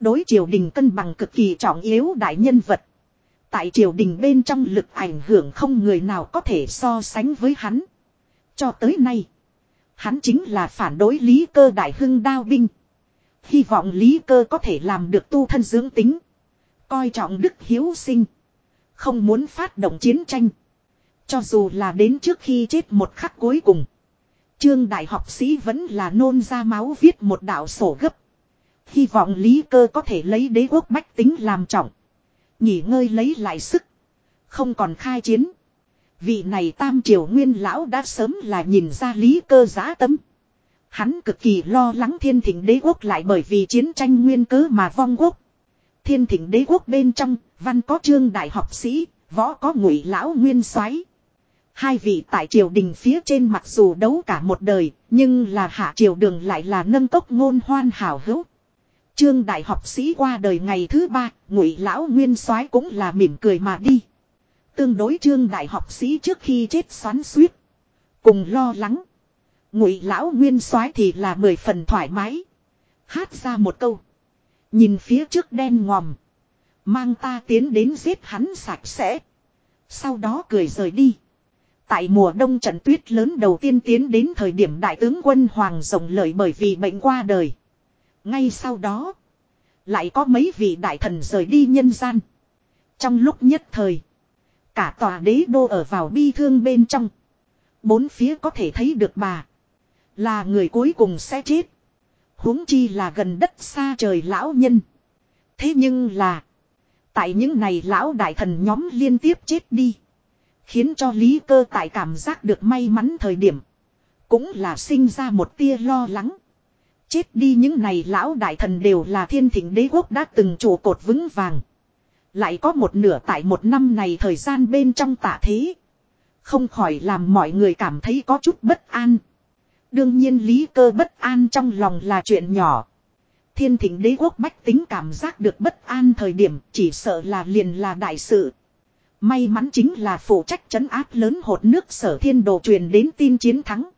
Đối triều đình cân bằng cực kỳ trọng yếu đại nhân vật. Tại triều đình bên trong lực ảnh hưởng không người nào có thể so sánh với hắn. Cho tới nay. Hắn chính là phản đối lý cơ đại hưng đao binh. Hy vọng lý cơ có thể làm được tu thân dưỡng tính. Coi trọng đức hiếu sinh. Không muốn phát động chiến tranh. Cho dù là đến trước khi chết một khắc cuối cùng. Trương đại học sĩ vẫn là nôn ra máu viết một đạo sổ gấp. Hy vọng lý cơ có thể lấy đế quốc bách tính làm trọng. Nghỉ ngơi lấy lại sức. Không còn khai chiến. Vị này tam triều nguyên lão đã sớm là nhìn ra lý cơ giá tâm. Hắn cực kỳ lo lắng thiên thỉnh đế quốc lại bởi vì chiến tranh nguyên cớ mà vong quốc. Thiên thỉnh đế quốc bên trong, văn có trương đại học sĩ, võ có ngụy lão nguyên soái Hai vị tại triều đình phía trên mặc dù đấu cả một đời, nhưng là hạ triều đường lại là nâng cốc ngôn hoan hảo hữu. Trương đại học sĩ qua đời ngày thứ ba, ngụy lão nguyên soái cũng là mỉm cười mà đi. Tương đối trương đại học sĩ trước khi chết xoắn suýt. Cùng lo lắng. Ngụy lão nguyên soái thì là mười phần thoải mái. Hát ra một câu. Nhìn phía trước đen ngòm. Mang ta tiến đến giết hắn sạch sẽ. Sau đó cười rời đi. Tại mùa đông trận tuyết lớn đầu tiên tiến đến thời điểm đại tướng quân Hoàng rồng lợi bởi vì bệnh qua đời. Ngay sau đó. Lại có mấy vị đại thần rời đi nhân gian. Trong lúc nhất thời. Cả tòa đế đô ở vào bi thương bên trong. Bốn phía có thể thấy được bà. Là người cuối cùng sẽ chết. huống chi là gần đất xa trời lão nhân. Thế nhưng là. Tại những này lão đại thần nhóm liên tiếp chết đi. Khiến cho lý cơ tại cảm giác được may mắn thời điểm. Cũng là sinh ra một tia lo lắng. Chết đi những này lão đại thần đều là thiên thịnh đế quốc đã từng trụ cột vững vàng. Lại có một nửa tại một năm này thời gian bên trong tả thế. Không khỏi làm mọi người cảm thấy có chút bất an. Đương nhiên lý cơ bất an trong lòng là chuyện nhỏ. Thiên thịnh đế quốc bách tính cảm giác được bất an thời điểm chỉ sợ là liền là đại sự. May mắn chính là phụ trách trấn áp lớn hột nước sở thiên đồ truyền đến tin chiến thắng.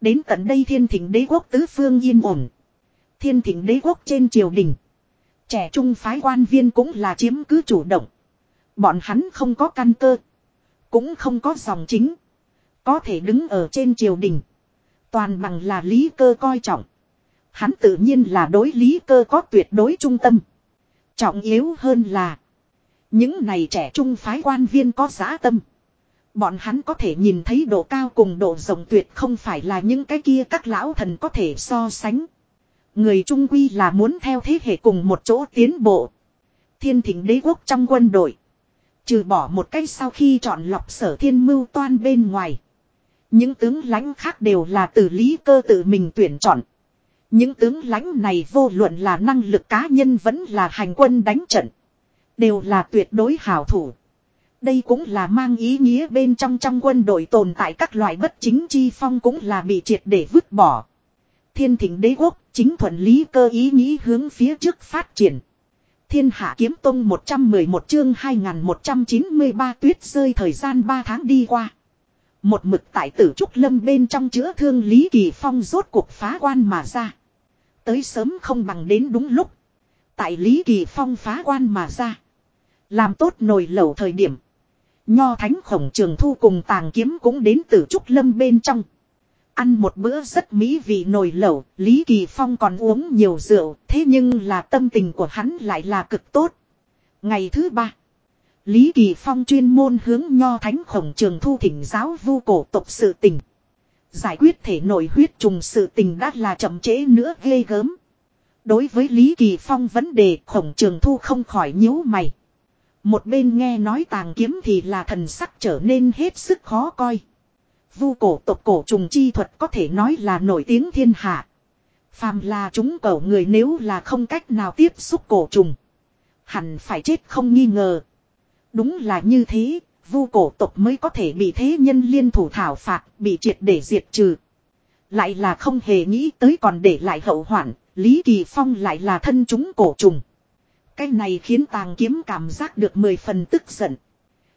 Đến tận đây thiên thịnh đế quốc tứ phương yên ổn. Thiên thịnh đế quốc trên triều đình. Trẻ trung phái quan viên cũng là chiếm cứ chủ động. Bọn hắn không có căn cơ. Cũng không có dòng chính. Có thể đứng ở trên triều đình. Toàn bằng là lý cơ coi trọng. Hắn tự nhiên là đối lý cơ có tuyệt đối trung tâm. Trọng yếu hơn là. Những này trẻ trung phái quan viên có giá tâm. Bọn hắn có thể nhìn thấy độ cao cùng độ rộng tuyệt không phải là những cái kia các lão thần có thể so sánh. Người Trung Quy là muốn theo thế hệ cùng một chỗ tiến bộ. Thiên thỉnh đế quốc trong quân đội. Trừ bỏ một cách sau khi chọn lọc sở thiên mưu toan bên ngoài. Những tướng lãnh khác đều là từ lý cơ tự mình tuyển chọn. Những tướng lãnh này vô luận là năng lực cá nhân vẫn là hành quân đánh trận. Đều là tuyệt đối hảo thủ. Đây cũng là mang ý nghĩa bên trong trong quân đội tồn tại các loại bất chính chi phong cũng là bị triệt để vứt bỏ. Thiên thỉnh đế quốc, chính thuận lý cơ ý nghĩ hướng phía trước phát triển. Thiên hạ kiếm tông 111 chương 2193 tuyết rơi thời gian 3 tháng đi qua. Một mực tại tử trúc lâm bên trong chữa thương Lý Kỳ Phong rốt cuộc phá quan mà ra. Tới sớm không bằng đến đúng lúc. Tại Lý Kỳ Phong phá quan mà ra. Làm tốt nồi lẩu thời điểm. Nho thánh khổng trường thu cùng tàng kiếm cũng đến từ trúc lâm bên trong. Ăn một bữa rất mỹ vị nồi lẩu, Lý Kỳ Phong còn uống nhiều rượu, thế nhưng là tâm tình của hắn lại là cực tốt. Ngày thứ ba, Lý Kỳ Phong chuyên môn hướng nho thánh khổng trường thu thỉnh giáo vu cổ tộc sự tình. Giải quyết thể nội huyết trùng sự tình đã là chậm trễ nữa ghê gớm. Đối với Lý Kỳ Phong vấn đề khổng trường thu không khỏi nhíu mày. Một bên nghe nói tàng kiếm thì là thần sắc trở nên hết sức khó coi. Vu cổ tộc cổ trùng chi thuật có thể nói là nổi tiếng thiên hạ. Phàm là chúng cầu người nếu là không cách nào tiếp xúc cổ trùng. Hẳn phải chết không nghi ngờ. Đúng là như thế, vu cổ tộc mới có thể bị thế nhân liên thủ thảo phạt, bị triệt để diệt trừ. Lại là không hề nghĩ tới còn để lại hậu hoạn, Lý Kỳ Phong lại là thân chúng cổ trùng. Cái này khiến tàng kiếm cảm giác được mười phần tức giận.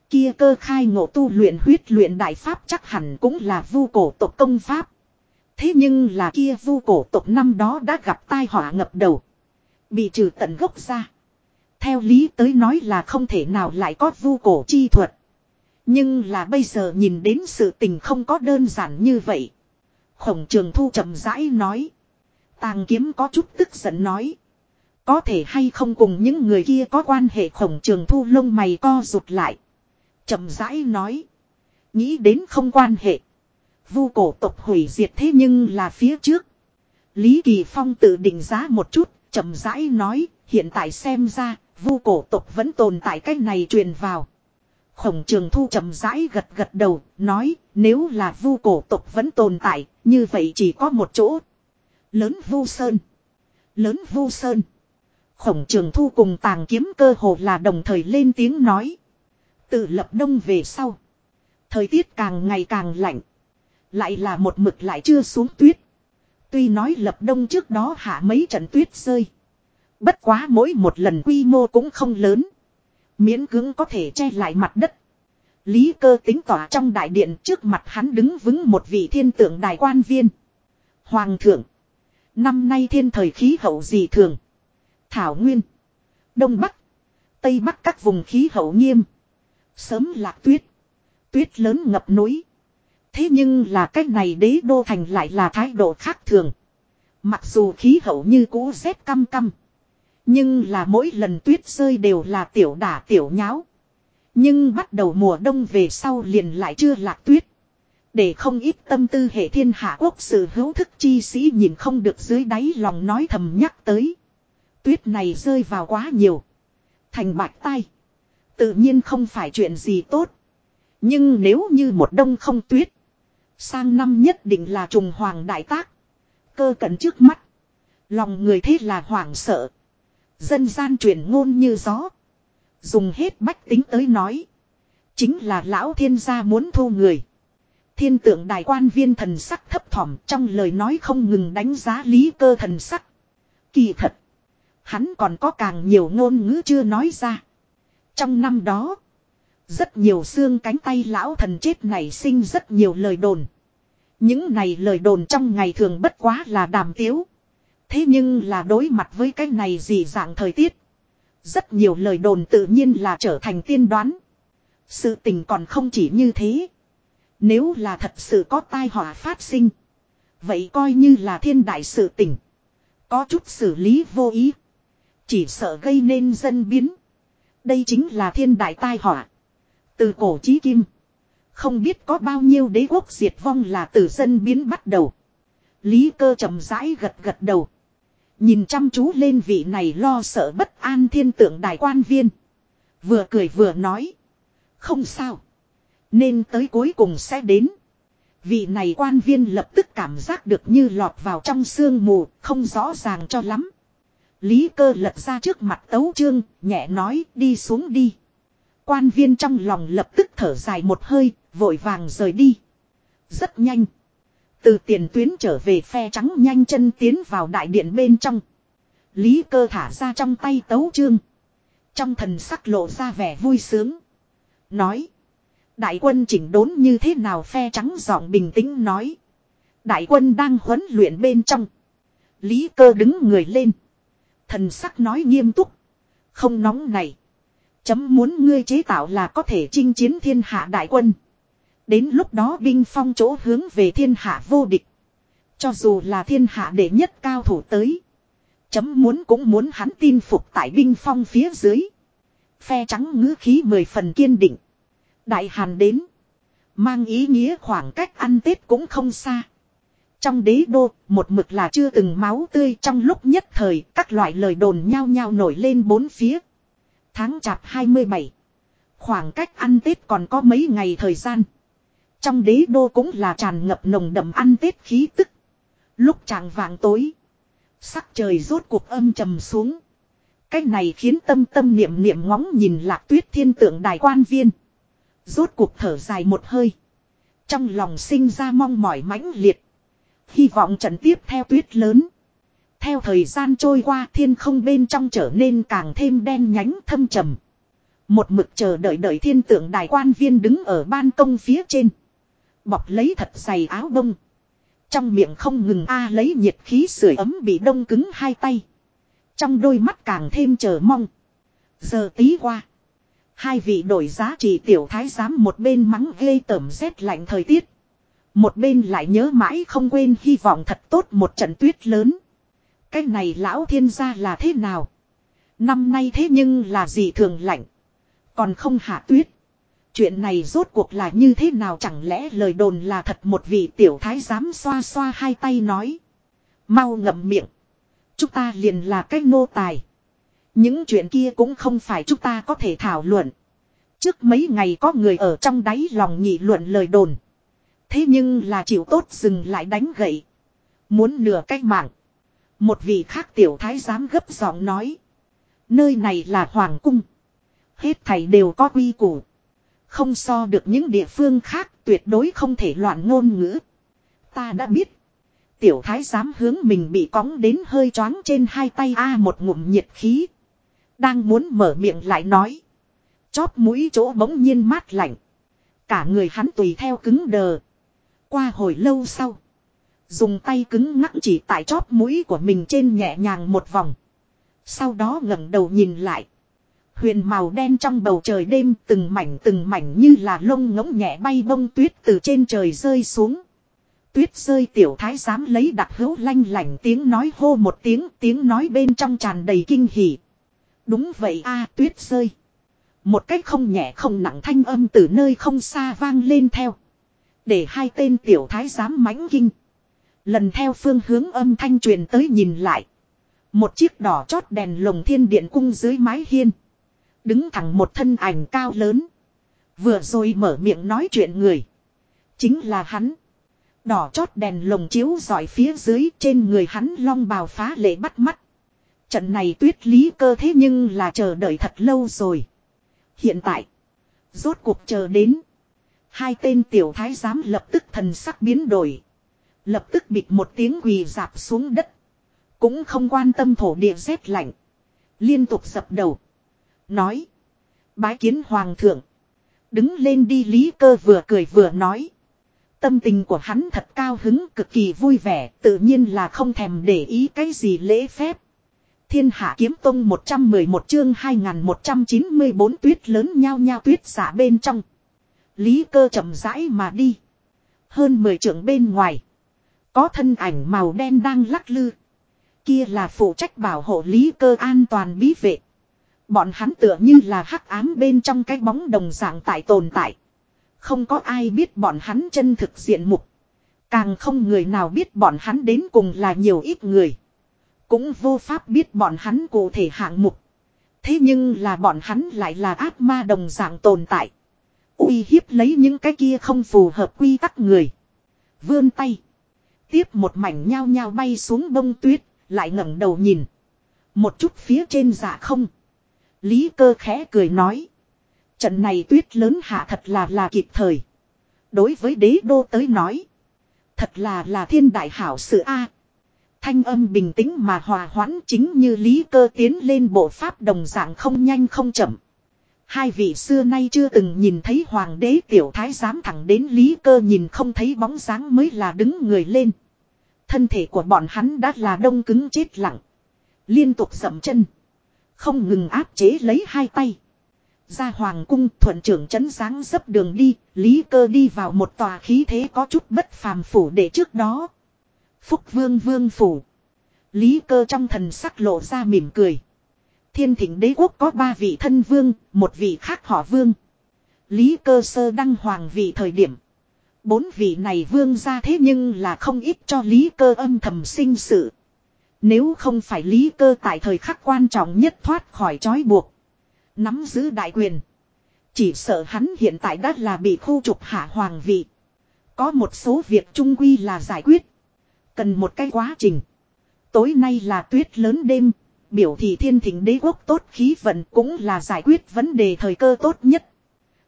Kia cơ khai ngộ tu luyện huyết luyện đại pháp chắc hẳn cũng là vu cổ tộc công pháp. Thế nhưng là kia vu cổ tộc năm đó đã gặp tai họa ngập đầu. Bị trừ tận gốc ra. Theo lý tới nói là không thể nào lại có vu cổ chi thuật. Nhưng là bây giờ nhìn đến sự tình không có đơn giản như vậy. Khổng trường thu chậm rãi nói. Tàng kiếm có chút tức giận nói. Có thể hay không cùng những người kia có quan hệ khổng trường thu lông mày co rụt lại. chậm rãi nói. Nghĩ đến không quan hệ. Vu cổ tộc hủy diệt thế nhưng là phía trước. Lý Kỳ Phong tự định giá một chút, chậm rãi nói, hiện tại xem ra, vu cổ tộc vẫn tồn tại cách này truyền vào. Khổng trường thu chậm rãi gật gật đầu, nói, nếu là vu cổ tộc vẫn tồn tại, như vậy chỉ có một chỗ. Lớn vu sơn. Lớn vu sơn. Khổng trường thu cùng tàng kiếm cơ hồ là đồng thời lên tiếng nói. Từ lập đông về sau. Thời tiết càng ngày càng lạnh. Lại là một mực lại chưa xuống tuyết. Tuy nói lập đông trước đó hạ mấy trận tuyết rơi. Bất quá mỗi một lần quy mô cũng không lớn. Miễn cưỡng có thể che lại mặt đất. Lý cơ tính tỏa trong đại điện trước mặt hắn đứng vững một vị thiên tượng đại quan viên. Hoàng thượng. Năm nay thiên thời khí hậu gì thường. Thảo Nguyên. Đông Bắc. Tây Bắc các vùng khí hậu nghiêm. Sớm lạc tuyết. Tuyết lớn ngập núi. Thế nhưng là cách này đế đô thành lại là thái độ khác thường. Mặc dù khí hậu như cũ rét căm căm. Nhưng là mỗi lần tuyết rơi đều là tiểu đả tiểu nháo. Nhưng bắt đầu mùa đông về sau liền lại chưa lạc tuyết. Để không ít tâm tư hệ thiên hạ quốc sự hữu thức chi sĩ nhìn không được dưới đáy lòng nói thầm nhắc tới. Tuyết này rơi vào quá nhiều. Thành bạch tay. Tự nhiên không phải chuyện gì tốt. Nhưng nếu như một đông không tuyết. Sang năm nhất định là trùng hoàng đại tác. Cơ cận trước mắt. Lòng người thế là hoảng sợ. Dân gian truyền ngôn như gió. Dùng hết bách tính tới nói. Chính là lão thiên gia muốn thu người. Thiên tượng đại quan viên thần sắc thấp thỏm trong lời nói không ngừng đánh giá lý cơ thần sắc. Kỳ thật. Hắn còn có càng nhiều ngôn ngữ chưa nói ra. Trong năm đó. Rất nhiều xương cánh tay lão thần chết này sinh rất nhiều lời đồn. Những này lời đồn trong ngày thường bất quá là đàm tiếu. Thế nhưng là đối mặt với cái này gì dạng thời tiết. Rất nhiều lời đồn tự nhiên là trở thành tiên đoán. Sự tình còn không chỉ như thế. Nếu là thật sự có tai họa phát sinh. Vậy coi như là thiên đại sự tình. Có chút xử lý vô ý. Chỉ sợ gây nên dân biến. Đây chính là thiên đại tai họa. Từ cổ chí kim. Không biết có bao nhiêu đế quốc diệt vong là từ dân biến bắt đầu. Lý cơ chậm rãi gật gật đầu. Nhìn chăm chú lên vị này lo sợ bất an thiên tượng đại quan viên. Vừa cười vừa nói. Không sao. Nên tới cuối cùng sẽ đến. Vị này quan viên lập tức cảm giác được như lọt vào trong sương mù, không rõ ràng cho lắm. Lý cơ lật ra trước mặt tấu trương, nhẹ nói đi xuống đi. Quan viên trong lòng lập tức thở dài một hơi, vội vàng rời đi. Rất nhanh. Từ tiền tuyến trở về phe trắng nhanh chân tiến vào đại điện bên trong. Lý cơ thả ra trong tay tấu trương. Trong thần sắc lộ ra vẻ vui sướng. Nói. Đại quân chỉnh đốn như thế nào phe trắng giọng bình tĩnh nói. Đại quân đang huấn luyện bên trong. Lý cơ đứng người lên. Thần sắc nói nghiêm túc. Không nóng này. Chấm muốn ngươi chế tạo là có thể chinh chiến thiên hạ đại quân. Đến lúc đó binh phong chỗ hướng về thiên hạ vô địch. Cho dù là thiên hạ đệ nhất cao thủ tới. Chấm muốn cũng muốn hắn tin phục tại binh phong phía dưới. Phe trắng ngữ khí mười phần kiên định. Đại hàn đến. Mang ý nghĩa khoảng cách ăn Tết cũng không xa. Trong đế đô, một mực là chưa từng máu tươi trong lúc nhất thời, các loại lời đồn nhao nhao nổi lên bốn phía. Tháng chạp 27. Khoảng cách ăn Tết còn có mấy ngày thời gian. Trong đế đô cũng là tràn ngập nồng đậm ăn Tết khí tức. Lúc chàng vàng tối. Sắc trời rốt cuộc âm trầm xuống. Cái này khiến tâm tâm niệm niệm ngóng nhìn lạc tuyết thiên tượng đại quan viên. Rốt cuộc thở dài một hơi. Trong lòng sinh ra mong mỏi mãnh liệt. Hy vọng trận tiếp theo tuyết lớn. Theo thời gian trôi qua, thiên không bên trong trở nên càng thêm đen nhánh thâm trầm. Một mực chờ đợi đợi thiên tượng đại quan viên đứng ở ban công phía trên. Bọc lấy thật dày áo đông. Trong miệng không ngừng a lấy nhiệt khí sưởi ấm bị đông cứng hai tay. Trong đôi mắt càng thêm chờ mong. Giờ tí qua. Hai vị đổi giá trị tiểu thái giám một bên mắng ghê tởm rét lạnh thời tiết. Một bên lại nhớ mãi không quên hy vọng thật tốt một trận tuyết lớn. Cái này lão thiên gia là thế nào? Năm nay thế nhưng là gì thường lạnh. Còn không hạ tuyết. Chuyện này rốt cuộc là như thế nào chẳng lẽ lời đồn là thật một vị tiểu thái giám xoa xoa hai tay nói. Mau ngậm miệng. Chúng ta liền là cái nô tài. Những chuyện kia cũng không phải chúng ta có thể thảo luận. Trước mấy ngày có người ở trong đáy lòng nghị luận lời đồn. Thế nhưng là chịu tốt dừng lại đánh gậy. Muốn nửa cách mạng. Một vị khác tiểu thái giám gấp giọng nói. Nơi này là hoàng cung. Hết thầy đều có quy củ. Không so được những địa phương khác tuyệt đối không thể loạn ngôn ngữ. Ta đã biết. Tiểu thái giám hướng mình bị cóng đến hơi choáng trên hai tay A một ngụm nhiệt khí. Đang muốn mở miệng lại nói. Chóp mũi chỗ bỗng nhiên mát lạnh. Cả người hắn tùy theo cứng đờ. Qua hồi lâu sau. Dùng tay cứng ngắc chỉ tại chóp mũi của mình trên nhẹ nhàng một vòng. Sau đó ngẩng đầu nhìn lại. Huyền màu đen trong bầu trời đêm từng mảnh từng mảnh như là lông ngỗng nhẹ bay bông tuyết từ trên trời rơi xuống. Tuyết rơi tiểu thái giám lấy đặc hữu lanh lảnh tiếng nói hô một tiếng tiếng nói bên trong tràn đầy kinh hỉ. Đúng vậy a, tuyết rơi. Một cách không nhẹ không nặng thanh âm từ nơi không xa vang lên theo. Để hai tên tiểu thái giám mãnh kinh. Lần theo phương hướng âm thanh truyền tới nhìn lại. Một chiếc đỏ chót đèn lồng thiên điện cung dưới mái hiên. Đứng thẳng một thân ảnh cao lớn. Vừa rồi mở miệng nói chuyện người. Chính là hắn. Đỏ chót đèn lồng chiếu dọi phía dưới trên người hắn long bào phá lệ bắt mắt. Trận này tuyết lý cơ thế nhưng là chờ đợi thật lâu rồi. Hiện tại. Rốt cuộc chờ đến. Hai tên tiểu thái giám lập tức thần sắc biến đổi. Lập tức bịt một tiếng quỳ dạp xuống đất. Cũng không quan tâm thổ địa rét lạnh. Liên tục dập đầu. Nói. Bái kiến hoàng thượng. Đứng lên đi lý cơ vừa cười vừa nói. Tâm tình của hắn thật cao hứng cực kỳ vui vẻ, tự nhiên là không thèm để ý cái gì lễ phép. Thiên hạ kiếm tông 111 chương 2194 tuyết lớn nhao nhao tuyết xả bên trong. Lý cơ chậm rãi mà đi. Hơn 10 trưởng bên ngoài. Có thân ảnh màu đen đang lắc lư. Kia là phụ trách bảo hộ lý cơ an toàn bí vệ. Bọn hắn tựa như là hắc ám bên trong cái bóng đồng dạng tại tồn tại. Không có ai biết bọn hắn chân thực diện mục. Càng không người nào biết bọn hắn đến cùng là nhiều ít người. Cũng vô pháp biết bọn hắn cụ thể hạng mục. Thế nhưng là bọn hắn lại là ác ma đồng dạng tồn tại uy hiếp lấy những cái kia không phù hợp quy tắc người. Vươn tay. Tiếp một mảnh nhao nhao bay xuống bông tuyết. Lại ngẩng đầu nhìn. Một chút phía trên dạ không. Lý cơ khẽ cười nói. Trận này tuyết lớn hạ thật là là kịp thời. Đối với đế đô tới nói. Thật là là thiên đại hảo sự A. Thanh âm bình tĩnh mà hòa hoãn chính như lý cơ tiến lên bộ pháp đồng dạng không nhanh không chậm. Hai vị xưa nay chưa từng nhìn thấy hoàng đế tiểu thái giám thẳng đến lý cơ nhìn không thấy bóng dáng mới là đứng người lên. Thân thể của bọn hắn đã là đông cứng chết lặng. Liên tục dậm chân. Không ngừng áp chế lấy hai tay. Ra hoàng cung thuận trưởng chấn sáng dấp đường đi, lý cơ đi vào một tòa khí thế có chút bất phàm phủ để trước đó. Phúc vương vương phủ. Lý cơ trong thần sắc lộ ra mỉm cười. Thiên thỉnh đế quốc có ba vị thân vương, một vị khác họ vương. Lý cơ sơ đăng hoàng vị thời điểm. Bốn vị này vương ra thế nhưng là không ít cho lý cơ âm thầm sinh sự. Nếu không phải lý cơ tại thời khắc quan trọng nhất thoát khỏi trói buộc. Nắm giữ đại quyền. Chỉ sợ hắn hiện tại đã là bị khu trục hạ hoàng vị. Có một số việc trung quy là giải quyết. Cần một cái quá trình. Tối nay là tuyết lớn đêm. Biểu thị thiên thỉnh đế quốc tốt khí vận cũng là giải quyết vấn đề thời cơ tốt nhất.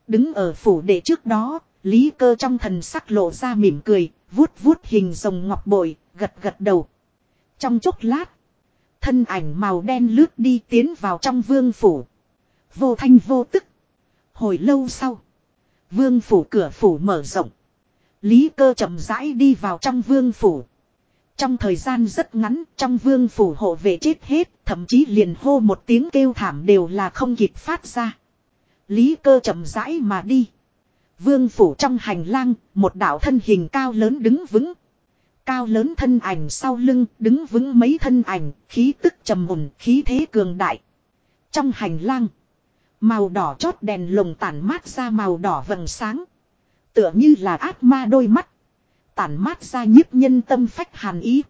Đứng ở phủ đệ trước đó, lý cơ trong thần sắc lộ ra mỉm cười, vuốt vuốt hình rồng ngọc bội, gật gật đầu. Trong chốc lát, thân ảnh màu đen lướt đi tiến vào trong vương phủ. Vô thanh vô tức. Hồi lâu sau, vương phủ cửa phủ mở rộng. Lý cơ chậm rãi đi vào trong vương phủ. Trong thời gian rất ngắn, trong vương phủ hộ vệ chết hết, thậm chí liền hô một tiếng kêu thảm đều là không kịp phát ra. Lý cơ chậm rãi mà đi. Vương phủ trong hành lang, một đạo thân hình cao lớn đứng vững. Cao lớn thân ảnh sau lưng, đứng vững mấy thân ảnh, khí tức trầm mùn, khí thế cường đại. Trong hành lang, màu đỏ chót đèn lồng tản mát ra màu đỏ vầng sáng. Tựa như là ác ma đôi mắt. Tản mát ra nhiếp nhân tâm phách hàn ý.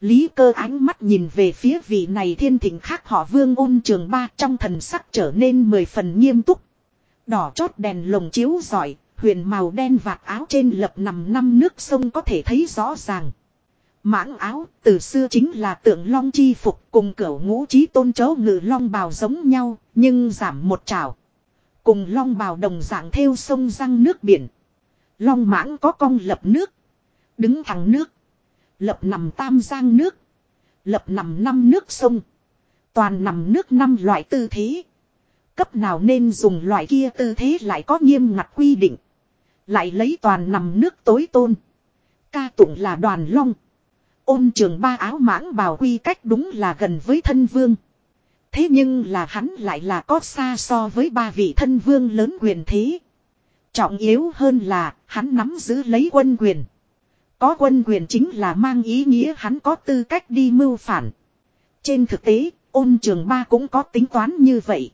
Lý cơ ánh mắt nhìn về phía vị này thiên thỉnh khác họ vương ôn trường ba trong thần sắc trở nên mười phần nghiêm túc. Đỏ chót đèn lồng chiếu giỏi, huyền màu đen vạt áo trên lập nằm năm nước sông có thể thấy rõ ràng. Mãng áo từ xưa chính là tượng long chi phục cùng cửu ngũ trí tôn chấu ngự long bào giống nhau, nhưng giảm một trào. Cùng long bào đồng dạng theo sông răng nước biển. Long mãng có cong lập nước. Đứng thẳng nước. Lập nằm tam giang nước. Lập nằm năm nước sông. Toàn nằm nước năm loại tư thế. Cấp nào nên dùng loại kia tư thế lại có nghiêm ngặt quy định. Lại lấy toàn nằm nước tối tôn. Ca tụng là đoàn long. Ôn trường ba áo mãng bào quy cách đúng là gần với thân vương. Thế nhưng là hắn lại là có xa so với ba vị thân vương lớn quyền thế. Trọng yếu hơn là hắn nắm giữ lấy quân quyền. Có quân quyền chính là mang ý nghĩa hắn có tư cách đi mưu phản. Trên thực tế, ôn trường ba cũng có tính toán như vậy.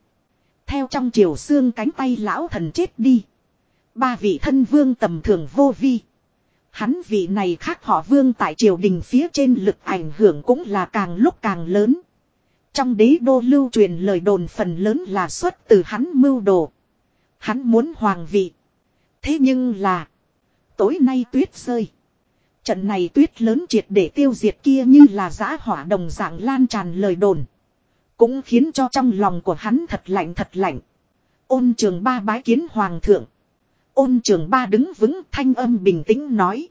Theo trong triều xương cánh tay lão thần chết đi. Ba vị thân vương tầm thường vô vi. Hắn vị này khác họ vương tại triều đình phía trên lực ảnh hưởng cũng là càng lúc càng lớn. Trong đế đô lưu truyền lời đồn phần lớn là xuất từ hắn mưu đồ. Hắn muốn hoàng vị. Thế nhưng là. Tối nay tuyết rơi. Trận này tuyết lớn triệt để tiêu diệt kia như là giã hỏa đồng dạng lan tràn lời đồn. Cũng khiến cho trong lòng của hắn thật lạnh thật lạnh. Ôn trường ba bái kiến hoàng thượng. Ôn trường ba đứng vững thanh âm bình tĩnh nói.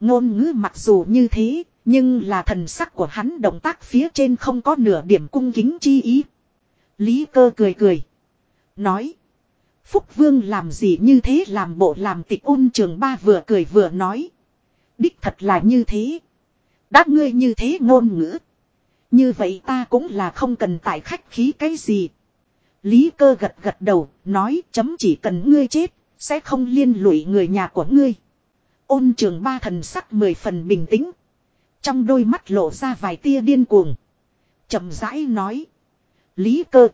Ngôn ngữ mặc dù như thế, nhưng là thần sắc của hắn động tác phía trên không có nửa điểm cung kính chi ý. Lý cơ cười cười. Nói. Phúc Vương làm gì như thế làm bộ làm tịch ôn trường ba vừa cười vừa nói. Đích thật là như thế. Đã ngươi như thế ngôn ngữ. Như vậy ta cũng là không cần tại khách khí cái gì. Lý cơ gật gật đầu, nói chấm chỉ cần ngươi chết, sẽ không liên lụy người nhà của ngươi. Ôn trường ba thần sắc mười phần bình tĩnh. Trong đôi mắt lộ ra vài tia điên cuồng. chậm rãi nói. Lý cơ.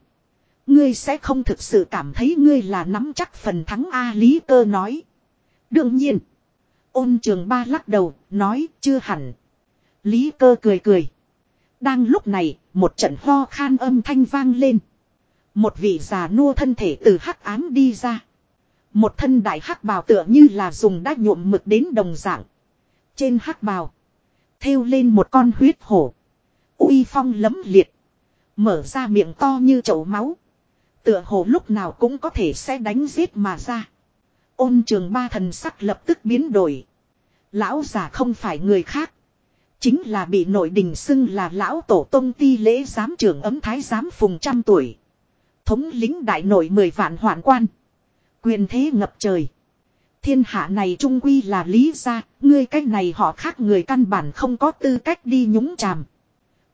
Ngươi sẽ không thực sự cảm thấy ngươi là nắm chắc phần thắng A Lý cơ nói. Đương nhiên. Ôn trường ba lắc đầu, nói chưa hẳn. Lý cơ cười cười. Đang lúc này, một trận ho khan âm thanh vang lên. Một vị già nua thân thể từ hắc ám đi ra. Một thân đại hắc bào tựa như là dùng đá nhuộm mực đến đồng dạng. Trên hắc bào. Thêu lên một con huyết hổ. uy phong lấm liệt. Mở ra miệng to như chậu máu. Tựa hồ lúc nào cũng có thể sẽ đánh giết mà ra. Ôn trường ba thần sắc lập tức biến đổi. Lão già không phải người khác. Chính là bị nội đình xưng là lão tổ tông ti lễ giám trưởng ấm thái giám phùng trăm tuổi. Thống lính đại nội mười vạn hoạn quan. Quyền thế ngập trời. Thiên hạ này trung quy là lý gia, ngươi cách này họ khác người căn bản không có tư cách đi nhúng chàm.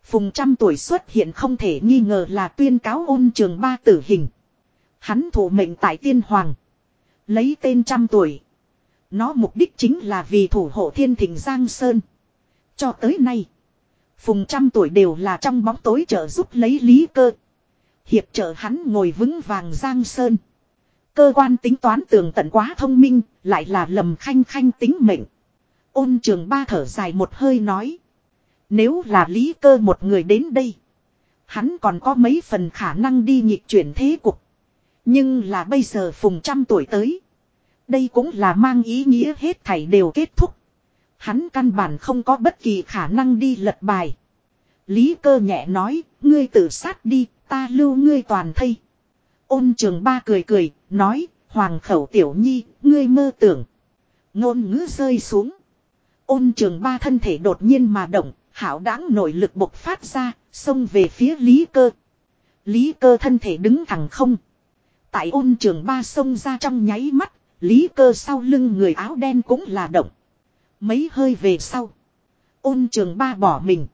Phùng trăm tuổi xuất hiện không thể nghi ngờ là tuyên cáo ôn trường ba tử hình. Hắn thủ mệnh tại tiên hoàng. Lấy tên trăm tuổi. Nó mục đích chính là vì thủ hộ thiên thịnh Giang Sơn. Cho tới nay. Phùng trăm tuổi đều là trong bóng tối trợ giúp lấy lý cơ. Hiệp trợ hắn ngồi vững vàng Giang Sơn. Cơ quan tính toán tường tận quá thông minh, lại là lầm khanh khanh tính mệnh. Ôn trường ba thở dài một hơi nói. Nếu là lý cơ một người đến đây. Hắn còn có mấy phần khả năng đi nhịp chuyển thế cục. Nhưng là bây giờ phùng trăm tuổi tới. Đây cũng là mang ý nghĩa hết thảy đều kết thúc. Hắn căn bản không có bất kỳ khả năng đi lật bài. Lý cơ nhẹ nói, ngươi tự sát đi, ta lưu ngươi toàn thây. Ôn trường ba cười cười, nói, hoàng khẩu tiểu nhi, ngươi mơ tưởng. Ngôn ngữ rơi xuống. Ôn trường ba thân thể đột nhiên mà động, hảo đáng nội lực bộc phát ra, xông về phía lý cơ. Lý cơ thân thể đứng thẳng không. Tại ôn trường ba sông ra trong nháy mắt, lý cơ sau lưng người áo đen cũng là động. Mấy hơi về sau. Ôn trường ba bỏ mình.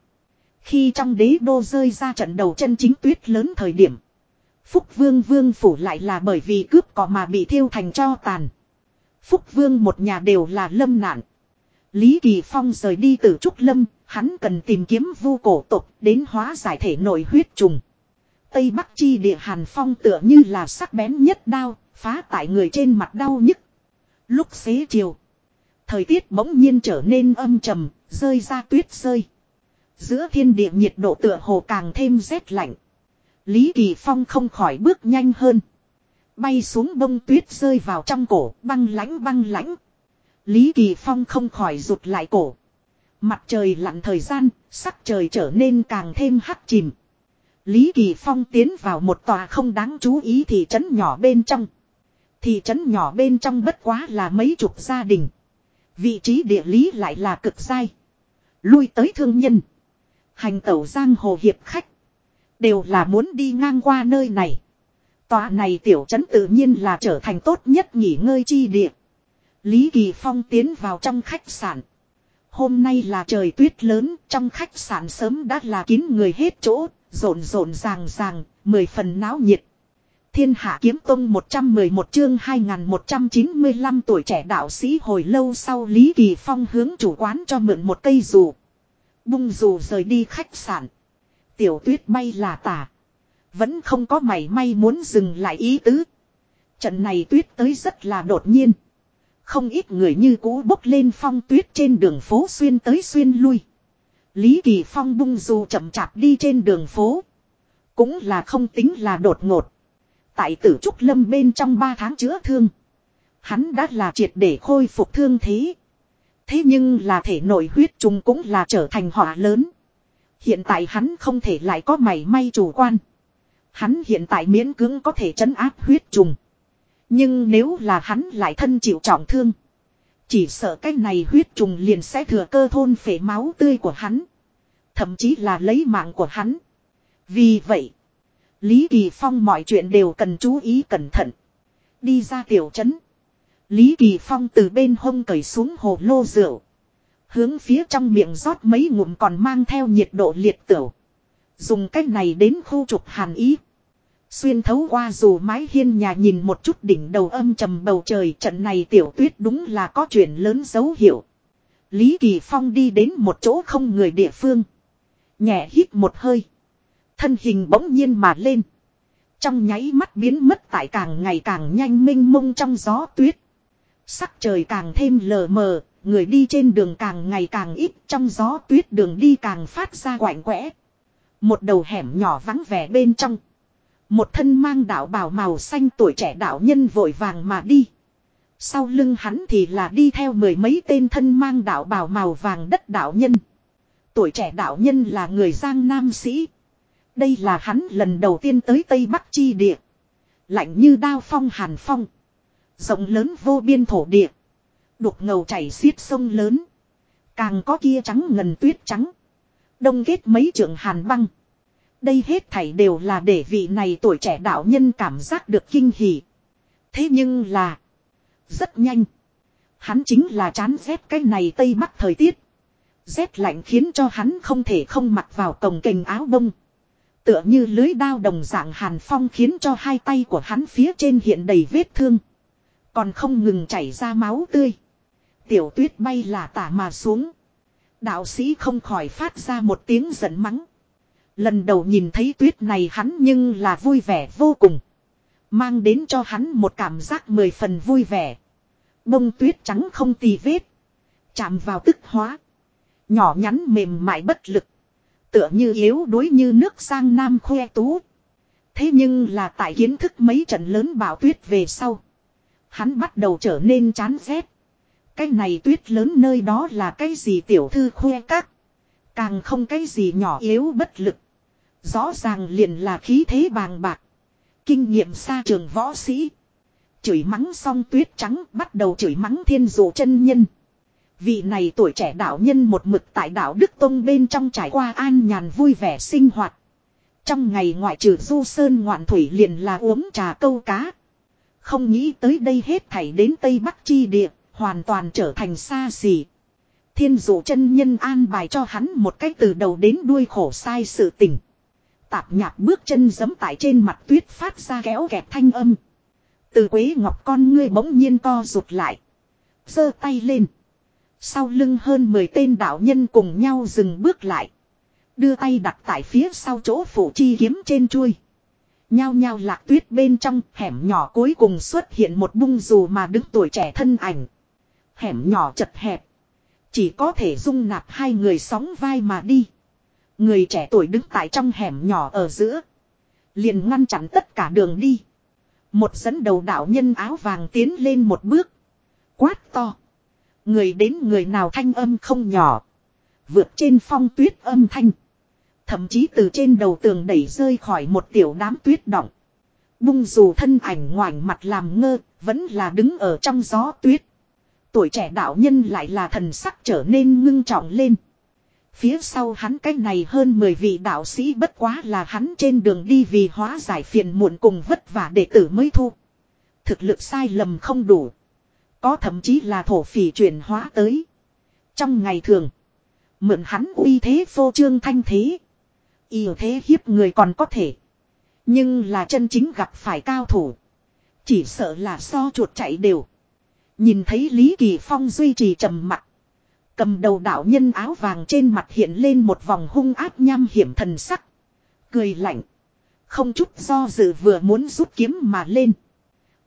Khi trong đế đô rơi ra trận đầu chân chính tuyết lớn thời điểm. Phúc Vương Vương phủ lại là bởi vì cướp cỏ mà bị thiêu thành cho tàn. Phúc Vương một nhà đều là lâm nạn. Lý Kỳ Phong rời đi từ Trúc Lâm, hắn cần tìm kiếm vu cổ tục đến hóa giải thể nội huyết trùng. Tây Bắc chi địa Hàn Phong tựa như là sắc bén nhất đao, phá tại người trên mặt đau nhức. Lúc xế chiều, thời tiết bỗng nhiên trở nên âm trầm, rơi ra tuyết rơi. Giữa thiên địa nhiệt độ tựa hồ càng thêm rét lạnh. Lý Kỳ Phong không khỏi bước nhanh hơn. Bay xuống bông tuyết rơi vào trong cổ, băng lãnh băng lãnh. Lý Kỳ Phong không khỏi rụt lại cổ. Mặt trời lặn thời gian, sắc trời trở nên càng thêm hắt chìm. Lý Kỳ Phong tiến vào một tòa không đáng chú ý thị trấn nhỏ bên trong. Thị trấn nhỏ bên trong bất quá là mấy chục gia đình. Vị trí địa lý lại là cực sai. Lui tới thương nhân. Hành tẩu giang hồ hiệp khách. Đều là muốn đi ngang qua nơi này. Tòa này tiểu trấn tự nhiên là trở thành tốt nhất nghỉ ngơi chi địa. Lý Kỳ Phong tiến vào trong khách sạn. Hôm nay là trời tuyết lớn, trong khách sạn sớm đã là kín người hết chỗ, rộn rộn ràng ràng, mười phần náo nhiệt. Thiên hạ kiếm tông 111 chương 2195 tuổi trẻ đạo sĩ hồi lâu sau Lý Kỳ Phong hướng chủ quán cho mượn một cây dù. Bung dù rời đi khách sạn. Tiểu tuyết bay là tả. Vẫn không có mảy may muốn dừng lại ý tứ. Trận này tuyết tới rất là đột nhiên. Không ít người như cũ bốc lên phong tuyết trên đường phố xuyên tới xuyên lui. Lý Kỳ Phong bung dù chậm chạp đi trên đường phố. Cũng là không tính là đột ngột. Tại tử Trúc Lâm bên trong 3 tháng chữa thương. Hắn đã là triệt để khôi phục thương thế. Thế nhưng là thể nội huyết trùng cũng là trở thành họa lớn. Hiện tại hắn không thể lại có mảy may chủ quan. Hắn hiện tại miễn cưỡng có thể chấn áp huyết trùng. Nhưng nếu là hắn lại thân chịu trọng thương. Chỉ sợ cái này huyết trùng liền sẽ thừa cơ thôn phể máu tươi của hắn. Thậm chí là lấy mạng của hắn. Vì vậy. Lý Kỳ Phong mọi chuyện đều cần chú ý cẩn thận. Đi ra tiểu trấn. Lý Kỳ Phong từ bên hông cởi xuống hồ lô rượu. Hướng phía trong miệng rót mấy ngụm còn mang theo nhiệt độ liệt tửu. Dùng cách này đến khu trục hàn ý. Xuyên thấu qua dù mái hiên nhà nhìn một chút đỉnh đầu âm trầm bầu trời trận này tiểu tuyết đúng là có chuyện lớn dấu hiệu. Lý Kỳ Phong đi đến một chỗ không người địa phương. Nhẹ hít một hơi. Thân hình bỗng nhiên mà lên. Trong nháy mắt biến mất tại càng ngày càng nhanh minh mông trong gió tuyết. Sắc trời càng thêm lờ mờ, người đi trên đường càng ngày càng ít, trong gió tuyết đường đi càng phát ra quạnh quẽ. Một đầu hẻm nhỏ vắng vẻ bên trong. Một thân mang đạo bào màu xanh tuổi trẻ đạo nhân vội vàng mà đi. Sau lưng hắn thì là đi theo mười mấy tên thân mang đạo bào màu vàng đất đạo nhân. Tuổi trẻ đạo nhân là người Giang Nam Sĩ. Đây là hắn lần đầu tiên tới Tây Bắc Chi Địa. Lạnh như đao phong hàn phong. Rộng lớn vô biên thổ địa. Đục ngầu chảy xiết sông lớn. Càng có kia trắng ngần tuyết trắng. Đông kết mấy trường hàn băng. Đây hết thảy đều là để vị này tuổi trẻ đạo nhân cảm giác được kinh hỉ. Thế nhưng là. Rất nhanh. Hắn chính là chán rét cái này Tây Bắc thời tiết. Rét lạnh khiến cho hắn không thể không mặc vào cồng kềnh áo bông. Tựa như lưới đao đồng dạng hàn phong khiến cho hai tay của hắn phía trên hiện đầy vết thương. Còn không ngừng chảy ra máu tươi. Tiểu tuyết bay là tả mà xuống. Đạo sĩ không khỏi phát ra một tiếng giận mắng. Lần đầu nhìn thấy tuyết này hắn nhưng là vui vẻ vô cùng. Mang đến cho hắn một cảm giác mười phần vui vẻ. Bông tuyết trắng không tì vết. Chạm vào tức hóa. Nhỏ nhắn mềm mại bất lực. Tựa như yếu đuối như nước sang nam khoe tú. Thế nhưng là tại kiến thức mấy trận lớn bão tuyết về sau. Hắn bắt đầu trở nên chán rét. Cái này tuyết lớn nơi đó là cái gì tiểu thư khoe các. Càng không cái gì nhỏ yếu bất lực. Rõ ràng liền là khí thế bàng bạc. Kinh nghiệm xa trường võ sĩ. Chửi mắng xong tuyết trắng bắt đầu chửi mắng thiên dụ chân nhân. Vị này tuổi trẻ đạo nhân một mực tại đạo Đức Tông bên trong trải qua an nhàn vui vẻ sinh hoạt. Trong ngày ngoại trừ du sơn ngoạn thủy liền là uống trà câu cá. Không nghĩ tới đây hết thảy đến Tây Bắc chi địa, hoàn toàn trở thành xa xỉ. Thiên dụ chân nhân an bài cho hắn một cách từ đầu đến đuôi khổ sai sự tình. Tạp nhạc bước chân giấm tại trên mặt tuyết phát ra kéo kẹt thanh âm. Từ quế ngọc con ngươi bỗng nhiên co rụt lại. giơ tay lên. Sau lưng hơn 10 tên đạo nhân cùng nhau dừng bước lại. Đưa tay đặt tại phía sau chỗ phủ chi kiếm trên chuôi. Nhao nhao lạc tuyết bên trong, hẻm nhỏ cuối cùng xuất hiện một bung dù mà đứng tuổi trẻ thân ảnh. Hẻm nhỏ chật hẹp. Chỉ có thể dung nạp hai người sóng vai mà đi. Người trẻ tuổi đứng tại trong hẻm nhỏ ở giữa. Liền ngăn chặn tất cả đường đi. Một dẫn đầu đạo nhân áo vàng tiến lên một bước. Quát to. Người đến người nào thanh âm không nhỏ. Vượt trên phong tuyết âm thanh. Thậm chí từ trên đầu tường đẩy rơi khỏi một tiểu đám tuyết động. Bung dù thân ảnh ngoảnh mặt làm ngơ, vẫn là đứng ở trong gió tuyết. Tuổi trẻ đạo nhân lại là thần sắc trở nên ngưng trọng lên. Phía sau hắn cái này hơn 10 vị đạo sĩ bất quá là hắn trên đường đi vì hóa giải phiền muộn cùng vất vả đệ tử mới thu. Thực lực sai lầm không đủ. Có thậm chí là thổ phỉ chuyển hóa tới. Trong ngày thường. Mượn hắn uy thế vô trương thanh thế. Yêu thế hiếp người còn có thể. Nhưng là chân chính gặp phải cao thủ. Chỉ sợ là so chuột chạy đều. Nhìn thấy Lý Kỳ Phong duy trì trầm mặt. Cầm đầu đạo nhân áo vàng trên mặt hiện lên một vòng hung áp nham hiểm thần sắc. Cười lạnh. Không chút do dự vừa muốn rút kiếm mà lên.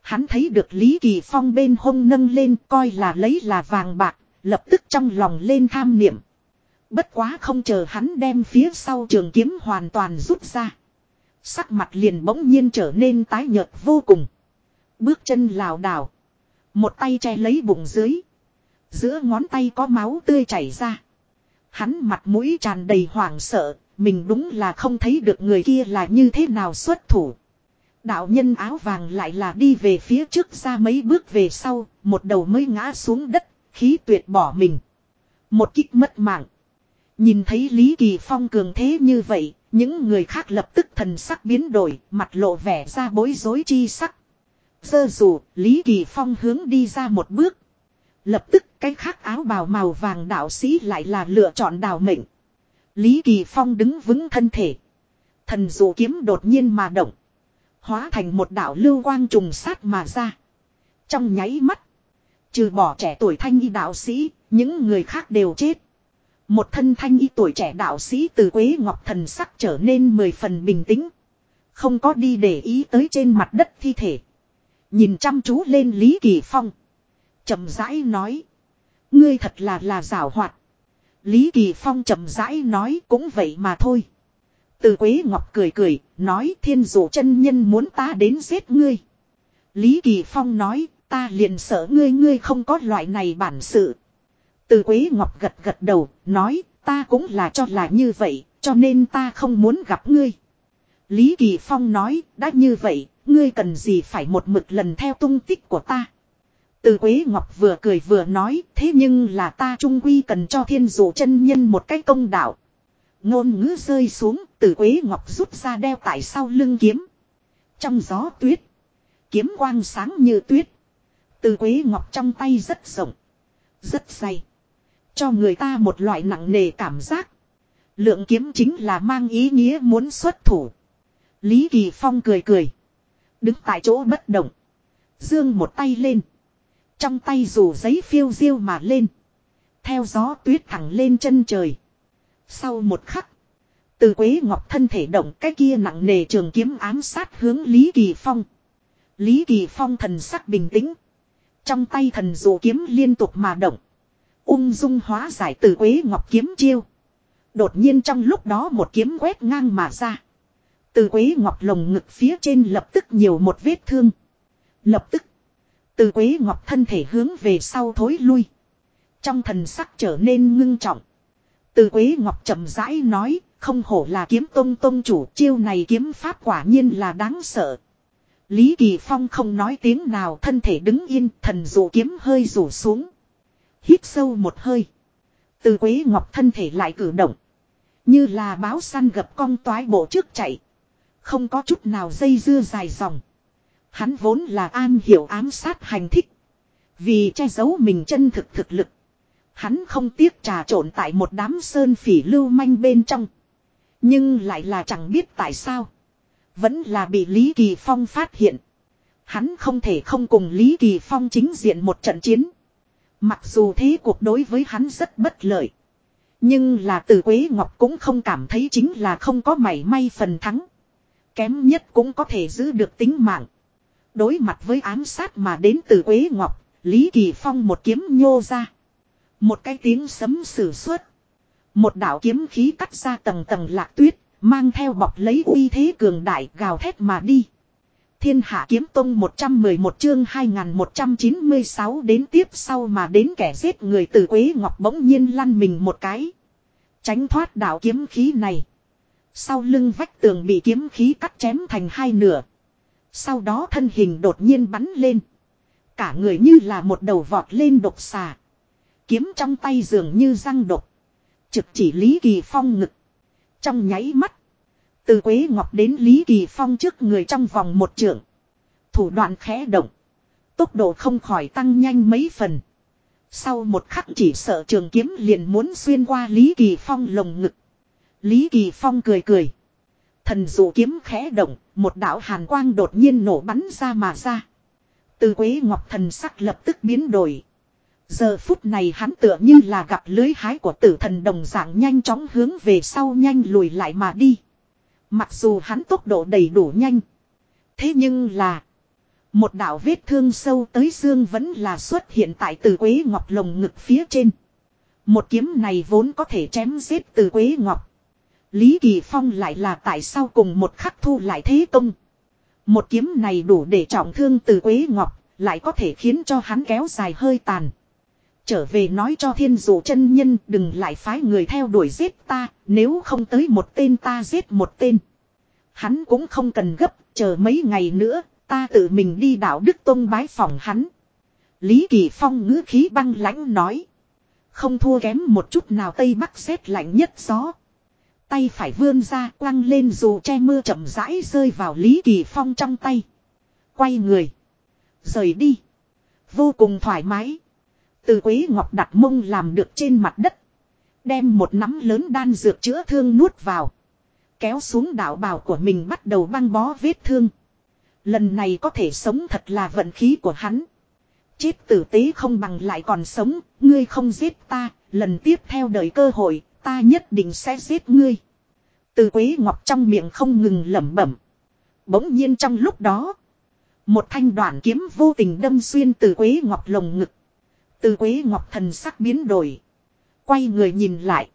Hắn thấy được Lý Kỳ Phong bên hông nâng lên coi là lấy là vàng bạc, lập tức trong lòng lên tham niệm. Bất quá không chờ hắn đem phía sau trường kiếm hoàn toàn rút ra. Sắc mặt liền bỗng nhiên trở nên tái nhợt vô cùng. Bước chân lảo đảo. Một tay che lấy bụng dưới. Giữa ngón tay có máu tươi chảy ra. Hắn mặt mũi tràn đầy hoảng sợ, mình đúng là không thấy được người kia là như thế nào xuất thủ. Đạo nhân áo vàng lại là đi về phía trước ra mấy bước về sau, một đầu mới ngã xuống đất, khí tuyệt bỏ mình. Một kích mất mạng. Nhìn thấy Lý Kỳ Phong cường thế như vậy, những người khác lập tức thần sắc biến đổi, mặt lộ vẻ ra bối rối chi sắc. Dơ dù, Lý Kỳ Phong hướng đi ra một bước. Lập tức cái khác áo bào màu vàng đạo sĩ lại là lựa chọn đào mệnh. Lý Kỳ Phong đứng vững thân thể. Thần dụ kiếm đột nhiên mà động. Hóa thành một đạo lưu quang trùng sát mà ra. Trong nháy mắt. Trừ bỏ trẻ tuổi thanh y đạo sĩ, những người khác đều chết. Một thân thanh y tuổi trẻ đạo sĩ từ Quế Ngọc thần sắc trở nên mười phần bình tĩnh. Không có đi để ý tới trên mặt đất thi thể. Nhìn chăm chú lên Lý Kỳ Phong. chậm rãi nói. Ngươi thật là là rào hoạt. Lý Kỳ Phong chậm rãi nói cũng vậy mà thôi. Từ Quế Ngọc cười cười, nói thiên dụ chân nhân muốn ta đến giết ngươi. Lý Kỳ Phong nói, ta liền sợ ngươi ngươi không có loại này bản sự. Từ Quế Ngọc gật gật đầu, nói, ta cũng là cho là như vậy, cho nên ta không muốn gặp ngươi. Lý Kỳ Phong nói, đã như vậy, ngươi cần gì phải một mực lần theo tung tích của ta. Từ Quế Ngọc vừa cười vừa nói, thế nhưng là ta trung quy cần cho thiên dụ chân nhân một cách công đạo. Ngôn ngữ rơi xuống, từ Quế Ngọc rút ra đeo tại sau lưng kiếm. Trong gió tuyết, kiếm quang sáng như tuyết. Từ Quế Ngọc trong tay rất rộng, rất dày. Cho người ta một loại nặng nề cảm giác. Lượng kiếm chính là mang ý nghĩa muốn xuất thủ. Lý Kỳ Phong cười cười. Đứng tại chỗ bất động. Dương một tay lên. Trong tay dù giấy phiêu diêu mà lên. Theo gió tuyết thẳng lên chân trời. Sau một khắc. Từ Quế Ngọc thân thể động cái kia nặng nề trường kiếm ám sát hướng Lý Kỳ Phong. Lý Kỳ Phong thần sắc bình tĩnh. Trong tay thần dụ kiếm liên tục mà động. Ung dung hóa giải từ Quế Ngọc kiếm chiêu. Đột nhiên trong lúc đó một kiếm quét ngang mà ra. Từ Quế Ngọc lồng ngực phía trên lập tức nhiều một vết thương. Lập tức. Từ Quế Ngọc thân thể hướng về sau thối lui. Trong thần sắc trở nên ngưng trọng. Từ Quế Ngọc chậm rãi nói, không hổ là kiếm tông tông chủ chiêu này kiếm pháp quả nhiên là đáng sợ. Lý Kỳ Phong không nói tiếng nào thân thể đứng yên, thần dụ kiếm hơi rủ xuống. Hít sâu một hơi. Từ Quế Ngọc thân thể lại cử động. Như là báo săn gặp cong toái bộ trước chạy. Không có chút nào dây dưa dài dòng. Hắn vốn là an hiểu ám sát hành thích. Vì che giấu mình chân thực thực lực. Hắn không tiếc trà trộn tại một đám sơn phỉ lưu manh bên trong. Nhưng lại là chẳng biết tại sao. Vẫn là bị Lý Kỳ Phong phát hiện. Hắn không thể không cùng Lý Kỳ Phong chính diện một trận chiến. Mặc dù thế cuộc đối với hắn rất bất lợi. Nhưng là từ Quế Ngọc cũng không cảm thấy chính là không có mảy may phần thắng. Kém nhất cũng có thể giữ được tính mạng. Đối mặt với ám sát mà đến từ Quế Ngọc, Lý Kỳ Phong một kiếm nhô ra. Một cái tiếng sấm sử xuất. Một đạo kiếm khí cắt ra tầng tầng lạc tuyết, mang theo bọc lấy uy thế cường đại gào thét mà đi. Thiên hạ kiếm tông 111 chương 2196 đến tiếp sau mà đến kẻ giết người từ Quế Ngọc bỗng nhiên lăn mình một cái. Tránh thoát đạo kiếm khí này. Sau lưng vách tường bị kiếm khí cắt chém thành hai nửa. Sau đó thân hình đột nhiên bắn lên. Cả người như là một đầu vọt lên độc xà. Kiếm trong tay dường như răng độc. Trực chỉ Lý Kỳ Phong ngực. Trong nháy mắt. Từ Quế Ngọc đến Lý Kỳ Phong trước người trong vòng một trượng. Thủ đoạn khẽ động. Tốc độ không khỏi tăng nhanh mấy phần. Sau một khắc chỉ sợ trường kiếm liền muốn xuyên qua Lý Kỳ Phong lồng ngực. Lý Kỳ Phong cười cười. Thần dụ kiếm khẽ động, một đạo hàn quang đột nhiên nổ bắn ra mà ra. Từ Quế Ngọc thần sắc lập tức biến đổi. Giờ phút này hắn tựa như là gặp lưới hái của tử thần đồng dạng nhanh chóng hướng về sau nhanh lùi lại mà đi. Mặc dù hắn tốc độ đầy đủ nhanh. Thế nhưng là. Một đạo vết thương sâu tới xương vẫn là xuất hiện tại từ quế ngọc lồng ngực phía trên. Một kiếm này vốn có thể chém giết từ quế ngọc. Lý Kỳ Phong lại là tại sao cùng một khắc thu lại thế công. Một kiếm này đủ để trọng thương từ quế ngọc, lại có thể khiến cho hắn kéo dài hơi tàn. Trở về nói cho thiên dụ chân nhân đừng lại phái người theo đuổi giết ta, nếu không tới một tên ta giết một tên. Hắn cũng không cần gấp, chờ mấy ngày nữa, ta tự mình đi đạo Đức Tông bái phòng hắn. Lý Kỳ Phong ngữ khí băng lãnh nói. Không thua kém một chút nào Tây Bắc xét lạnh nhất gió. Tay phải vươn ra quăng lên dù che mưa chậm rãi rơi vào Lý Kỳ Phong trong tay. Quay người. Rời đi. Vô cùng thoải mái. Từ Quế Ngọc đặt mông làm được trên mặt đất. Đem một nắm lớn đan dược chữa thương nuốt vào. Kéo xuống đảo bào của mình bắt đầu băng bó vết thương. Lần này có thể sống thật là vận khí của hắn. Chết tử tế không bằng lại còn sống, ngươi không giết ta, lần tiếp theo đợi cơ hội, ta nhất định sẽ giết ngươi. Từ Quế Ngọc trong miệng không ngừng lẩm bẩm. Bỗng nhiên trong lúc đó, một thanh đoạn kiếm vô tình đâm xuyên từ Quế Ngọc lồng ngực. Từ Quế Ngọc thần sắc biến đổi. Quay người nhìn lại.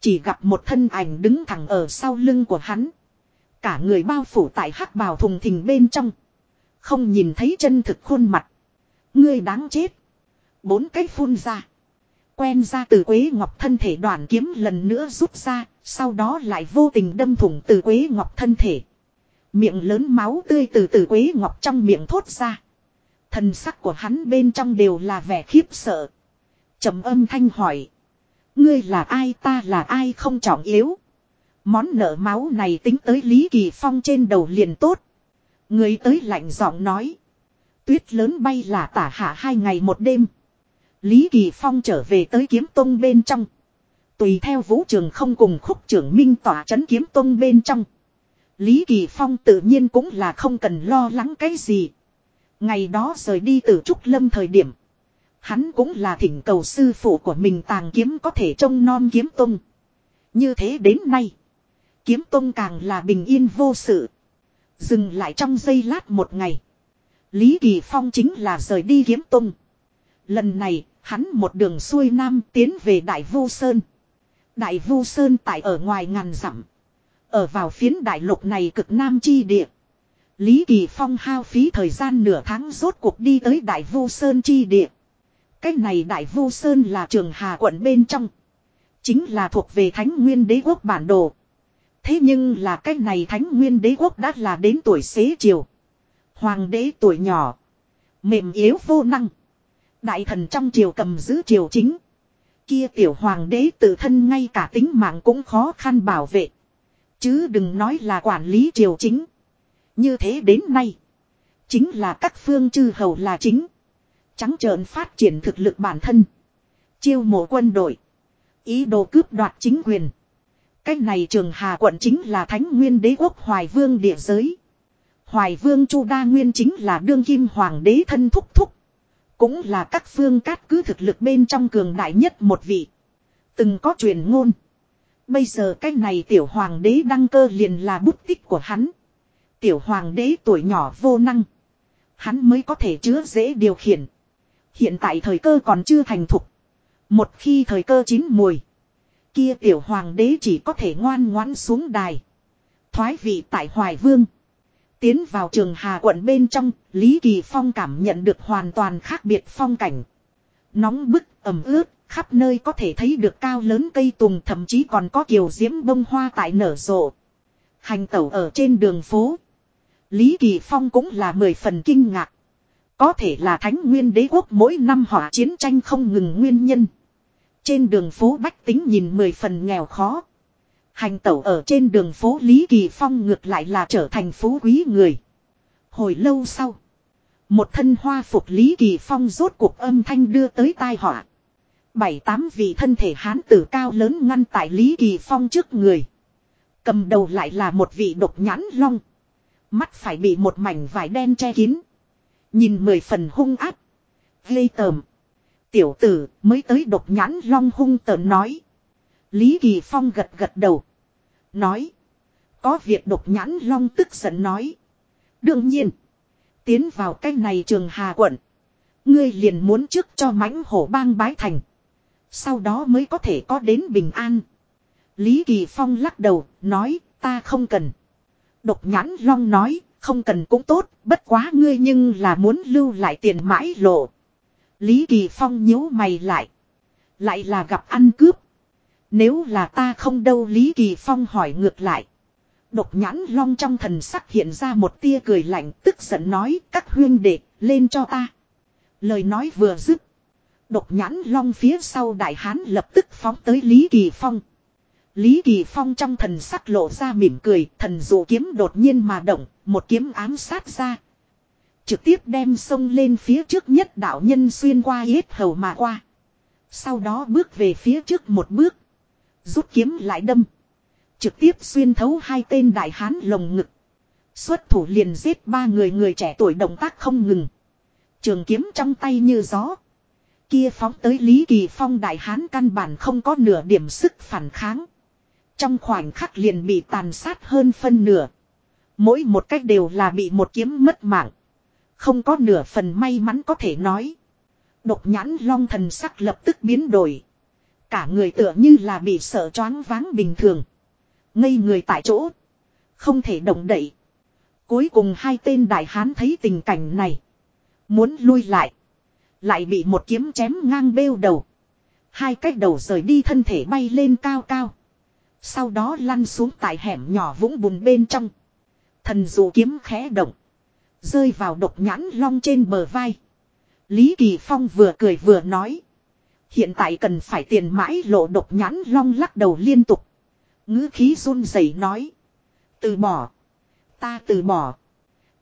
Chỉ gặp một thân ảnh đứng thẳng ở sau lưng của hắn. Cả người bao phủ tại hắc bào thùng thình bên trong. Không nhìn thấy chân thực khuôn mặt. Ngươi đáng chết. Bốn cái phun ra. Quen ra từ Quế Ngọc thân thể đoàn kiếm lần nữa rút ra. Sau đó lại vô tình đâm thủng từ Quế Ngọc thân thể. Miệng lớn máu tươi từ từ Quế Ngọc trong miệng thốt ra. Thần sắc của hắn bên trong đều là vẻ khiếp sợ. trầm âm thanh hỏi. Ngươi là ai ta là ai không trọng yếu. Món nợ máu này tính tới Lý Kỳ Phong trên đầu liền tốt. Người tới lạnh giọng nói. Tuyết lớn bay là tả hạ hai ngày một đêm. Lý Kỳ Phong trở về tới kiếm tông bên trong. Tùy theo vũ trường không cùng khúc trưởng minh tỏa chấn kiếm tông bên trong. Lý Kỳ Phong tự nhiên cũng là không cần lo lắng cái gì. Ngày đó rời đi từ Trúc Lâm thời điểm. Hắn cũng là thỉnh cầu sư phụ của mình tàng kiếm có thể trông non kiếm tông. Như thế đến nay. Kiếm tông càng là bình yên vô sự. Dừng lại trong giây lát một ngày. Lý Kỳ Phong chính là rời đi kiếm tông. Lần này, hắn một đường xuôi nam tiến về Đại Vu Sơn. Đại Vu Sơn tại ở ngoài ngàn dặm. Ở vào phiến đại lục này cực nam chi địa. Lý Kỳ Phong hao phí thời gian nửa tháng rốt cuộc đi tới Đại Vu Sơn chi địa. cách này Đại Vu Sơn là trường Hà quận bên trong. Chính là thuộc về Thánh Nguyên Đế Quốc bản đồ. Thế nhưng là cách này Thánh Nguyên Đế Quốc đã là đến tuổi xế chiều. Hoàng đế tuổi nhỏ. Mềm yếu vô năng. Đại thần trong triều cầm giữ triều chính. Kia tiểu hoàng đế tự thân ngay cả tính mạng cũng khó khăn bảo vệ. Chứ đừng nói là quản lý triều chính. Như thế đến nay. Chính là các phương chư hầu là chính. Trắng trợn phát triển thực lực bản thân. Chiêu mộ quân đội. Ý đồ cướp đoạt chính quyền. Cách này trường Hà quận chính là thánh nguyên đế quốc Hoài Vương địa giới. Hoài Vương Chu Đa Nguyên chính là đương kim hoàng đế thân thúc thúc. Cũng là các phương cát cứ thực lực bên trong cường đại nhất một vị. Từng có truyền ngôn. Bây giờ cái này tiểu hoàng đế đăng cơ liền là bút tích của hắn. Tiểu hoàng đế tuổi nhỏ vô năng. Hắn mới có thể chứa dễ điều khiển. Hiện tại thời cơ còn chưa thành thục. Một khi thời cơ chín mùi. Kia tiểu hoàng đế chỉ có thể ngoan ngoãn xuống đài. Thoái vị tại Hoài Vương. Tiến vào trường Hà quận bên trong, Lý Kỳ Phong cảm nhận được hoàn toàn khác biệt phong cảnh. Nóng bức, ẩm ướt, khắp nơi có thể thấy được cao lớn cây tùng thậm chí còn có kiều diễm bông hoa tại nở rộ. Hành tẩu ở trên đường phố. Lý Kỳ Phong cũng là mười phần kinh ngạc. Có thể là thánh nguyên đế quốc mỗi năm hỏa chiến tranh không ngừng nguyên nhân. Trên đường phố Bách Tính nhìn mười phần nghèo khó. Hành tẩu ở trên đường phố Lý Kỳ Phong ngược lại là trở thành phú quý người. Hồi lâu sau. Một thân hoa phục Lý Kỳ Phong rốt cuộc âm thanh đưa tới tai họa. Bảy tám vị thân thể hán tử cao lớn ngăn tại Lý Kỳ Phong trước người. Cầm đầu lại là một vị độc nhãn long. Mắt phải bị một mảnh vải đen che kín. Nhìn mười phần hung áp. Gây tờm. Tiểu tử mới tới độc nhãn long hung tờn nói. Lý Kỳ Phong gật gật đầu. Nói. Có việc độc nhãn long tức giận nói. Đương nhiên. Tiến vào cái này trường Hà quận. Ngươi liền muốn trước cho mãnh hổ bang bái thành. Sau đó mới có thể có đến bình an. Lý Kỳ Phong lắc đầu, nói, ta không cần. Độc nhãn long nói, không cần cũng tốt, bất quá ngươi nhưng là muốn lưu lại tiền mãi lộ. Lý Kỳ Phong nhíu mày lại. Lại là gặp ăn cướp. Nếu là ta không đâu Lý Kỳ Phong hỏi ngược lại. Độc nhãn long trong thần sắc hiện ra một tia cười lạnh tức giận nói các huyên đệ lên cho ta. Lời nói vừa dứt. Độc nhãn long phía sau đại hán lập tức phóng tới Lý Kỳ Phong. Lý Kỳ Phong trong thần sắc lộ ra mỉm cười, thần dụ kiếm đột nhiên mà động, một kiếm ám sát ra. Trực tiếp đem sông lên phía trước nhất đạo nhân xuyên qua yết hầu mà qua. Sau đó bước về phía trước một bước. Rút kiếm lại đâm. Trực tiếp xuyên thấu hai tên đại hán lồng ngực. Xuất thủ liền giết ba người người trẻ tuổi động tác không ngừng. Trường kiếm trong tay như gió. Kia phóng tới Lý Kỳ Phong đại hán căn bản không có nửa điểm sức phản kháng. Trong khoảnh khắc liền bị tàn sát hơn phân nửa. Mỗi một cách đều là bị một kiếm mất mạng. Không có nửa phần may mắn có thể nói. Độc nhãn long thần sắc lập tức biến đổi. Cả người tựa như là bị sợ choáng váng bình thường. Ngây người tại chỗ. Không thể động đậy. Cuối cùng hai tên đại hán thấy tình cảnh này. Muốn lui lại. Lại bị một kiếm chém ngang bêu đầu. Hai cách đầu rời đi thân thể bay lên cao cao. Sau đó lăn xuống tại hẻm nhỏ vũng bùn bên trong. Thần dụ kiếm khẽ động. Rơi vào độc nhãn long trên bờ vai. Lý Kỳ Phong vừa cười vừa nói. Hiện tại cần phải tiền mãi, lộ độc nhãn long lắc đầu liên tục. ngữ khí run rẩy nói. Từ bỏ. Ta từ bỏ.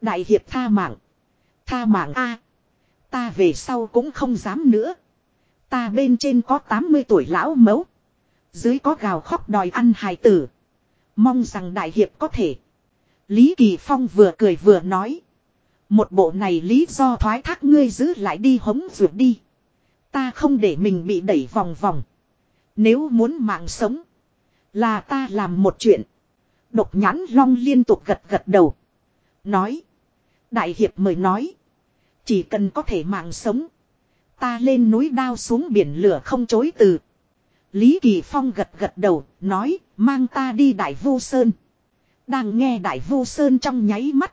Đại hiệp tha mạng. Tha mạng A. Ta về sau cũng không dám nữa. Ta bên trên có 80 tuổi lão mẫu Dưới có gào khóc đòi ăn hài tử. Mong rằng đại hiệp có thể. Lý Kỳ Phong vừa cười vừa nói. Một bộ này lý do thoái thác ngươi giữ lại đi hống ruột đi. Ta không để mình bị đẩy vòng vòng. Nếu muốn mạng sống. Là ta làm một chuyện. Độc nhãn long liên tục gật gật đầu. Nói. Đại hiệp mời nói. Chỉ cần có thể mạng sống. Ta lên núi đao xuống biển lửa không chối từ. Lý Kỳ Phong gật gật đầu, nói, mang ta đi Đại Vu Sơn. Đang nghe Đại Vu Sơn trong nháy mắt.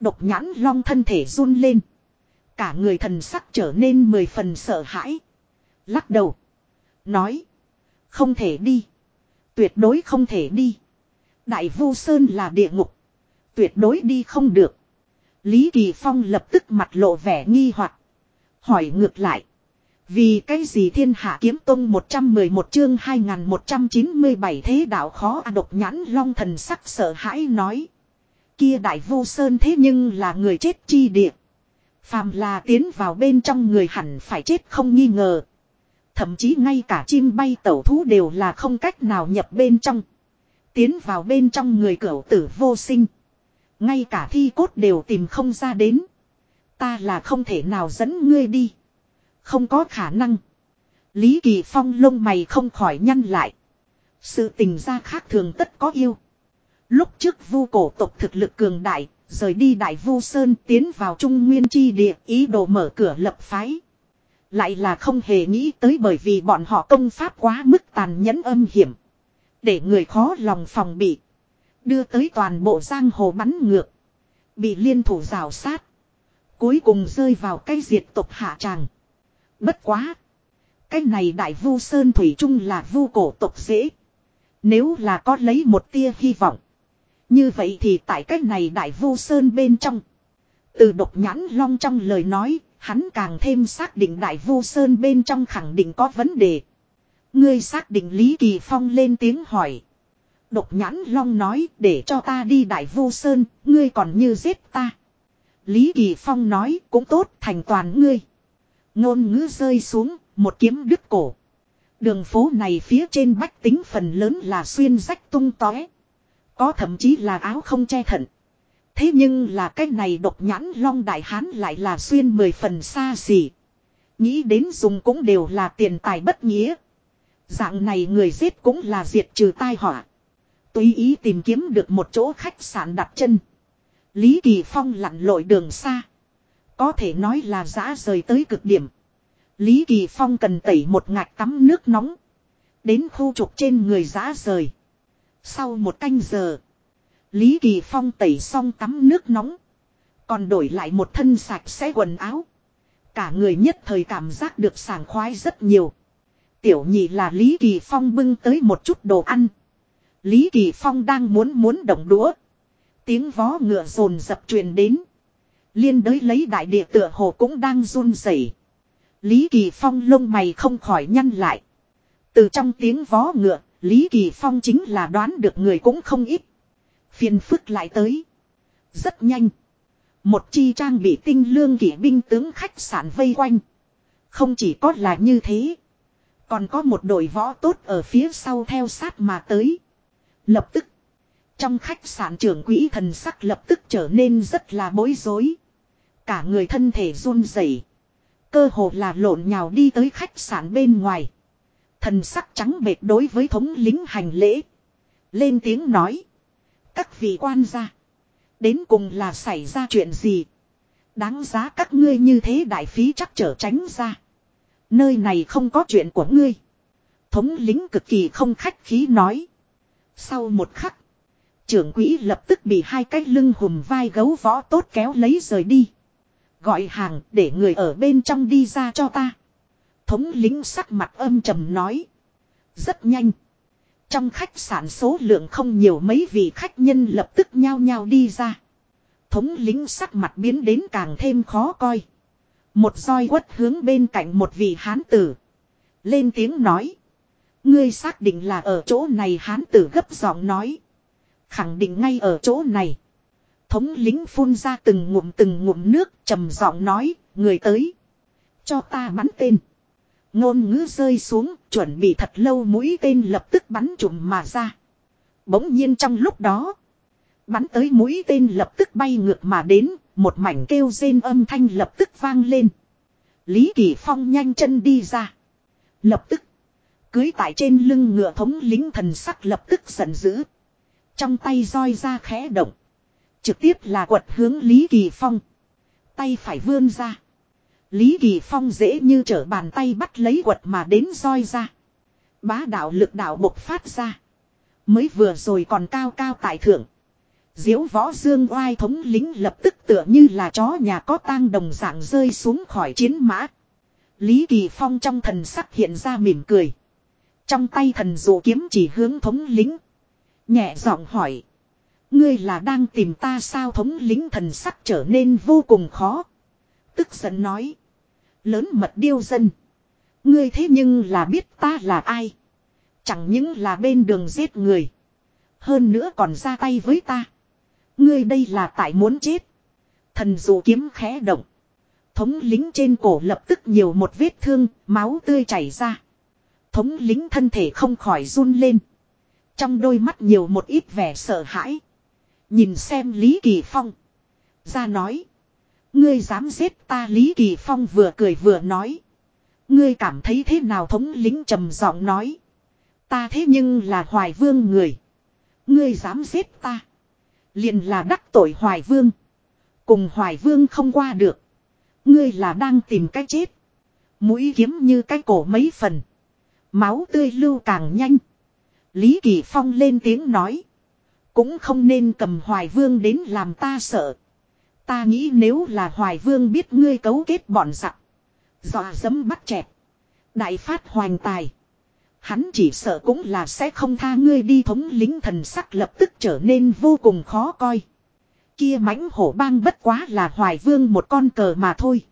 Độc nhãn long thân thể run lên. Cả người thần sắc trở nên mười phần sợ hãi. Lắc đầu. Nói. Không thể đi. Tuyệt đối không thể đi. Đại Vu Sơn là địa ngục. Tuyệt đối đi không được. Lý Kỳ Phong lập tức mặt lộ vẻ nghi hoặc Hỏi ngược lại. Vì cái gì thiên hạ kiếm tông 111 chương 2197 thế đạo khó à độc nhãn long thần sắc sợ hãi nói. Kia đại vô sơn thế nhưng là người chết chi địa. Phàm là tiến vào bên trong người hẳn phải chết không nghi ngờ. Thậm chí ngay cả chim bay tẩu thú đều là không cách nào nhập bên trong. Tiến vào bên trong người cửu tử vô sinh. Ngay cả thi cốt đều tìm không ra đến. Ta là không thể nào dẫn ngươi đi. Không có khả năng. Lý Kỳ Phong lông mày không khỏi nhăn lại. Sự tình ra khác thường tất có yêu. Lúc trước vu cổ tộc thực lực cường đại, rời đi đại vu sơn tiến vào trung nguyên chi địa, ý đồ mở cửa lập phái. Lại là không hề nghĩ tới bởi vì bọn họ công pháp quá mức tàn nhẫn âm hiểm. Để người khó lòng phòng bị. Đưa tới toàn bộ giang hồ bắn ngược. Bị liên thủ rào sát. Cuối cùng rơi vào cái diệt tộc hạ tràng. Bất quá. Cái này đại vu sơn thủy chung là vu cổ tộc dễ. Nếu là có lấy một tia hy vọng. Như vậy thì tại cách này đại vu sơn bên trong. Từ độc nhãn long trong lời nói, hắn càng thêm xác định đại vu sơn bên trong khẳng định có vấn đề. Ngươi xác định Lý Kỳ Phong lên tiếng hỏi. Độc nhãn long nói để cho ta đi đại vu sơn, ngươi còn như giết ta. Lý Kỳ Phong nói cũng tốt thành toàn ngươi. Ngôn ngữ rơi xuống, một kiếm đứt cổ. Đường phố này phía trên bách tính phần lớn là xuyên rách tung tóe. Có thậm chí là áo không che thận. Thế nhưng là cái này độc nhãn long đại hán lại là xuyên mười phần xa xỉ. Nghĩ đến dùng cũng đều là tiền tài bất nghĩa. Dạng này người giết cũng là diệt trừ tai họa. Tùy ý tìm kiếm được một chỗ khách sạn đặt chân. Lý Kỳ Phong lặn lội đường xa. Có thể nói là giã rời tới cực điểm. Lý Kỳ Phong cần tẩy một ngạch tắm nước nóng. Đến khu trục trên người giã rời. Sau một canh giờ. Lý Kỳ Phong tẩy xong tắm nước nóng. Còn đổi lại một thân sạch sẽ quần áo. Cả người nhất thời cảm giác được sảng khoái rất nhiều. Tiểu nhị là Lý Kỳ Phong bưng tới một chút đồ ăn. Lý Kỳ Phong đang muốn muốn động đũa. Tiếng vó ngựa rồn dập truyền đến. Liên đới lấy đại địa tựa hồ cũng đang run rẩy. Lý Kỳ Phong lông mày không khỏi nhăn lại. Từ trong tiếng vó ngựa, Lý Kỳ Phong chính là đoán được người cũng không ít. Phiền phức lại tới. Rất nhanh. Một chi trang bị tinh lương kỵ binh tướng khách sạn vây quanh. Không chỉ có là như thế. Còn có một đội võ tốt ở phía sau theo sát mà tới. Lập tức. Trong khách sạn trưởng quỹ thần sắc lập tức trở nên rất là bối rối. Cả người thân thể run rẩy, Cơ hồ là lộn nhào đi tới khách sạn bên ngoài. Thần sắc trắng bệt đối với thống lính hành lễ. Lên tiếng nói. Các vị quan gia. Đến cùng là xảy ra chuyện gì. Đáng giá các ngươi như thế đại phí chắc trở tránh ra. Nơi này không có chuyện của ngươi. Thống lính cực kỳ không khách khí nói. Sau một khắc. Trưởng quỹ lập tức bị hai cái lưng hùm vai gấu võ tốt kéo lấy rời đi. Gọi hàng để người ở bên trong đi ra cho ta. Thống lính sắc mặt âm trầm nói. Rất nhanh. Trong khách sạn số lượng không nhiều mấy vị khách nhân lập tức nhao nhao đi ra. Thống lính sắc mặt biến đến càng thêm khó coi. Một roi quất hướng bên cạnh một vị hán tử. Lên tiếng nói. Ngươi xác định là ở chỗ này hán tử gấp giọng nói. Khẳng định ngay ở chỗ này. Thống lính phun ra từng ngụm từng ngụm nước trầm giọng nói. Người tới. Cho ta bắn tên. Ngôn ngữ rơi xuống, chuẩn bị thật lâu mũi tên lập tức bắn trùm mà ra. Bỗng nhiên trong lúc đó, bắn tới mũi tên lập tức bay ngược mà đến, một mảnh kêu rên âm thanh lập tức vang lên. Lý Kỳ Phong nhanh chân đi ra. Lập tức, cưới tại trên lưng ngựa thống lính thần sắc lập tức giận dữ. Trong tay roi ra khẽ động. Trực tiếp là quật hướng Lý Kỳ Phong. Tay phải vươn ra. Lý Kỳ Phong dễ như trở bàn tay bắt lấy quật mà đến roi ra. Bá đạo lực đạo bộc phát ra. Mới vừa rồi còn cao cao tại thượng. diễu võ dương oai thống lính lập tức tựa như là chó nhà có tang đồng dạng rơi xuống khỏi chiến mã. Lý Kỳ Phong trong thần sắc hiện ra mỉm cười. Trong tay thần dụ kiếm chỉ hướng thống lính. Nhẹ giọng hỏi. Ngươi là đang tìm ta sao thống lính thần sắc trở nên vô cùng khó. Tức giận nói. Lớn mật điêu dân. Ngươi thế nhưng là biết ta là ai. Chẳng những là bên đường giết người. Hơn nữa còn ra tay với ta. Ngươi đây là tại muốn chết. Thần dụ kiếm khẽ động. Thống lính trên cổ lập tức nhiều một vết thương, máu tươi chảy ra. Thống lính thân thể không khỏi run lên. Trong đôi mắt nhiều một ít vẻ sợ hãi. Nhìn xem Lý Kỳ Phong. Ra nói. Ngươi dám giết ta, Lý Kỳ Phong vừa cười vừa nói. Ngươi cảm thấy thế nào, thống lính trầm giọng nói. Ta thế nhưng là hoài vương người. Ngươi dám giết ta. Liền là đắc tội hoài vương. Cùng hoài vương không qua được. Ngươi là đang tìm cách chết. Mũi kiếm như cái cổ mấy phần. Máu tươi lưu càng nhanh. Lý Kỳ Phong lên tiếng nói. Cũng không nên cầm hoài vương đến làm ta sợ. Ta nghĩ nếu là Hoài Vương biết ngươi cấu kết bọn giặc. Dọa dẫm bắt chẹt. Đại phát hoành tài. Hắn chỉ sợ cũng là sẽ không tha ngươi đi thống lính thần sắc lập tức trở nên vô cùng khó coi. Kia mãnh hổ bang bất quá là Hoài Vương một con cờ mà thôi.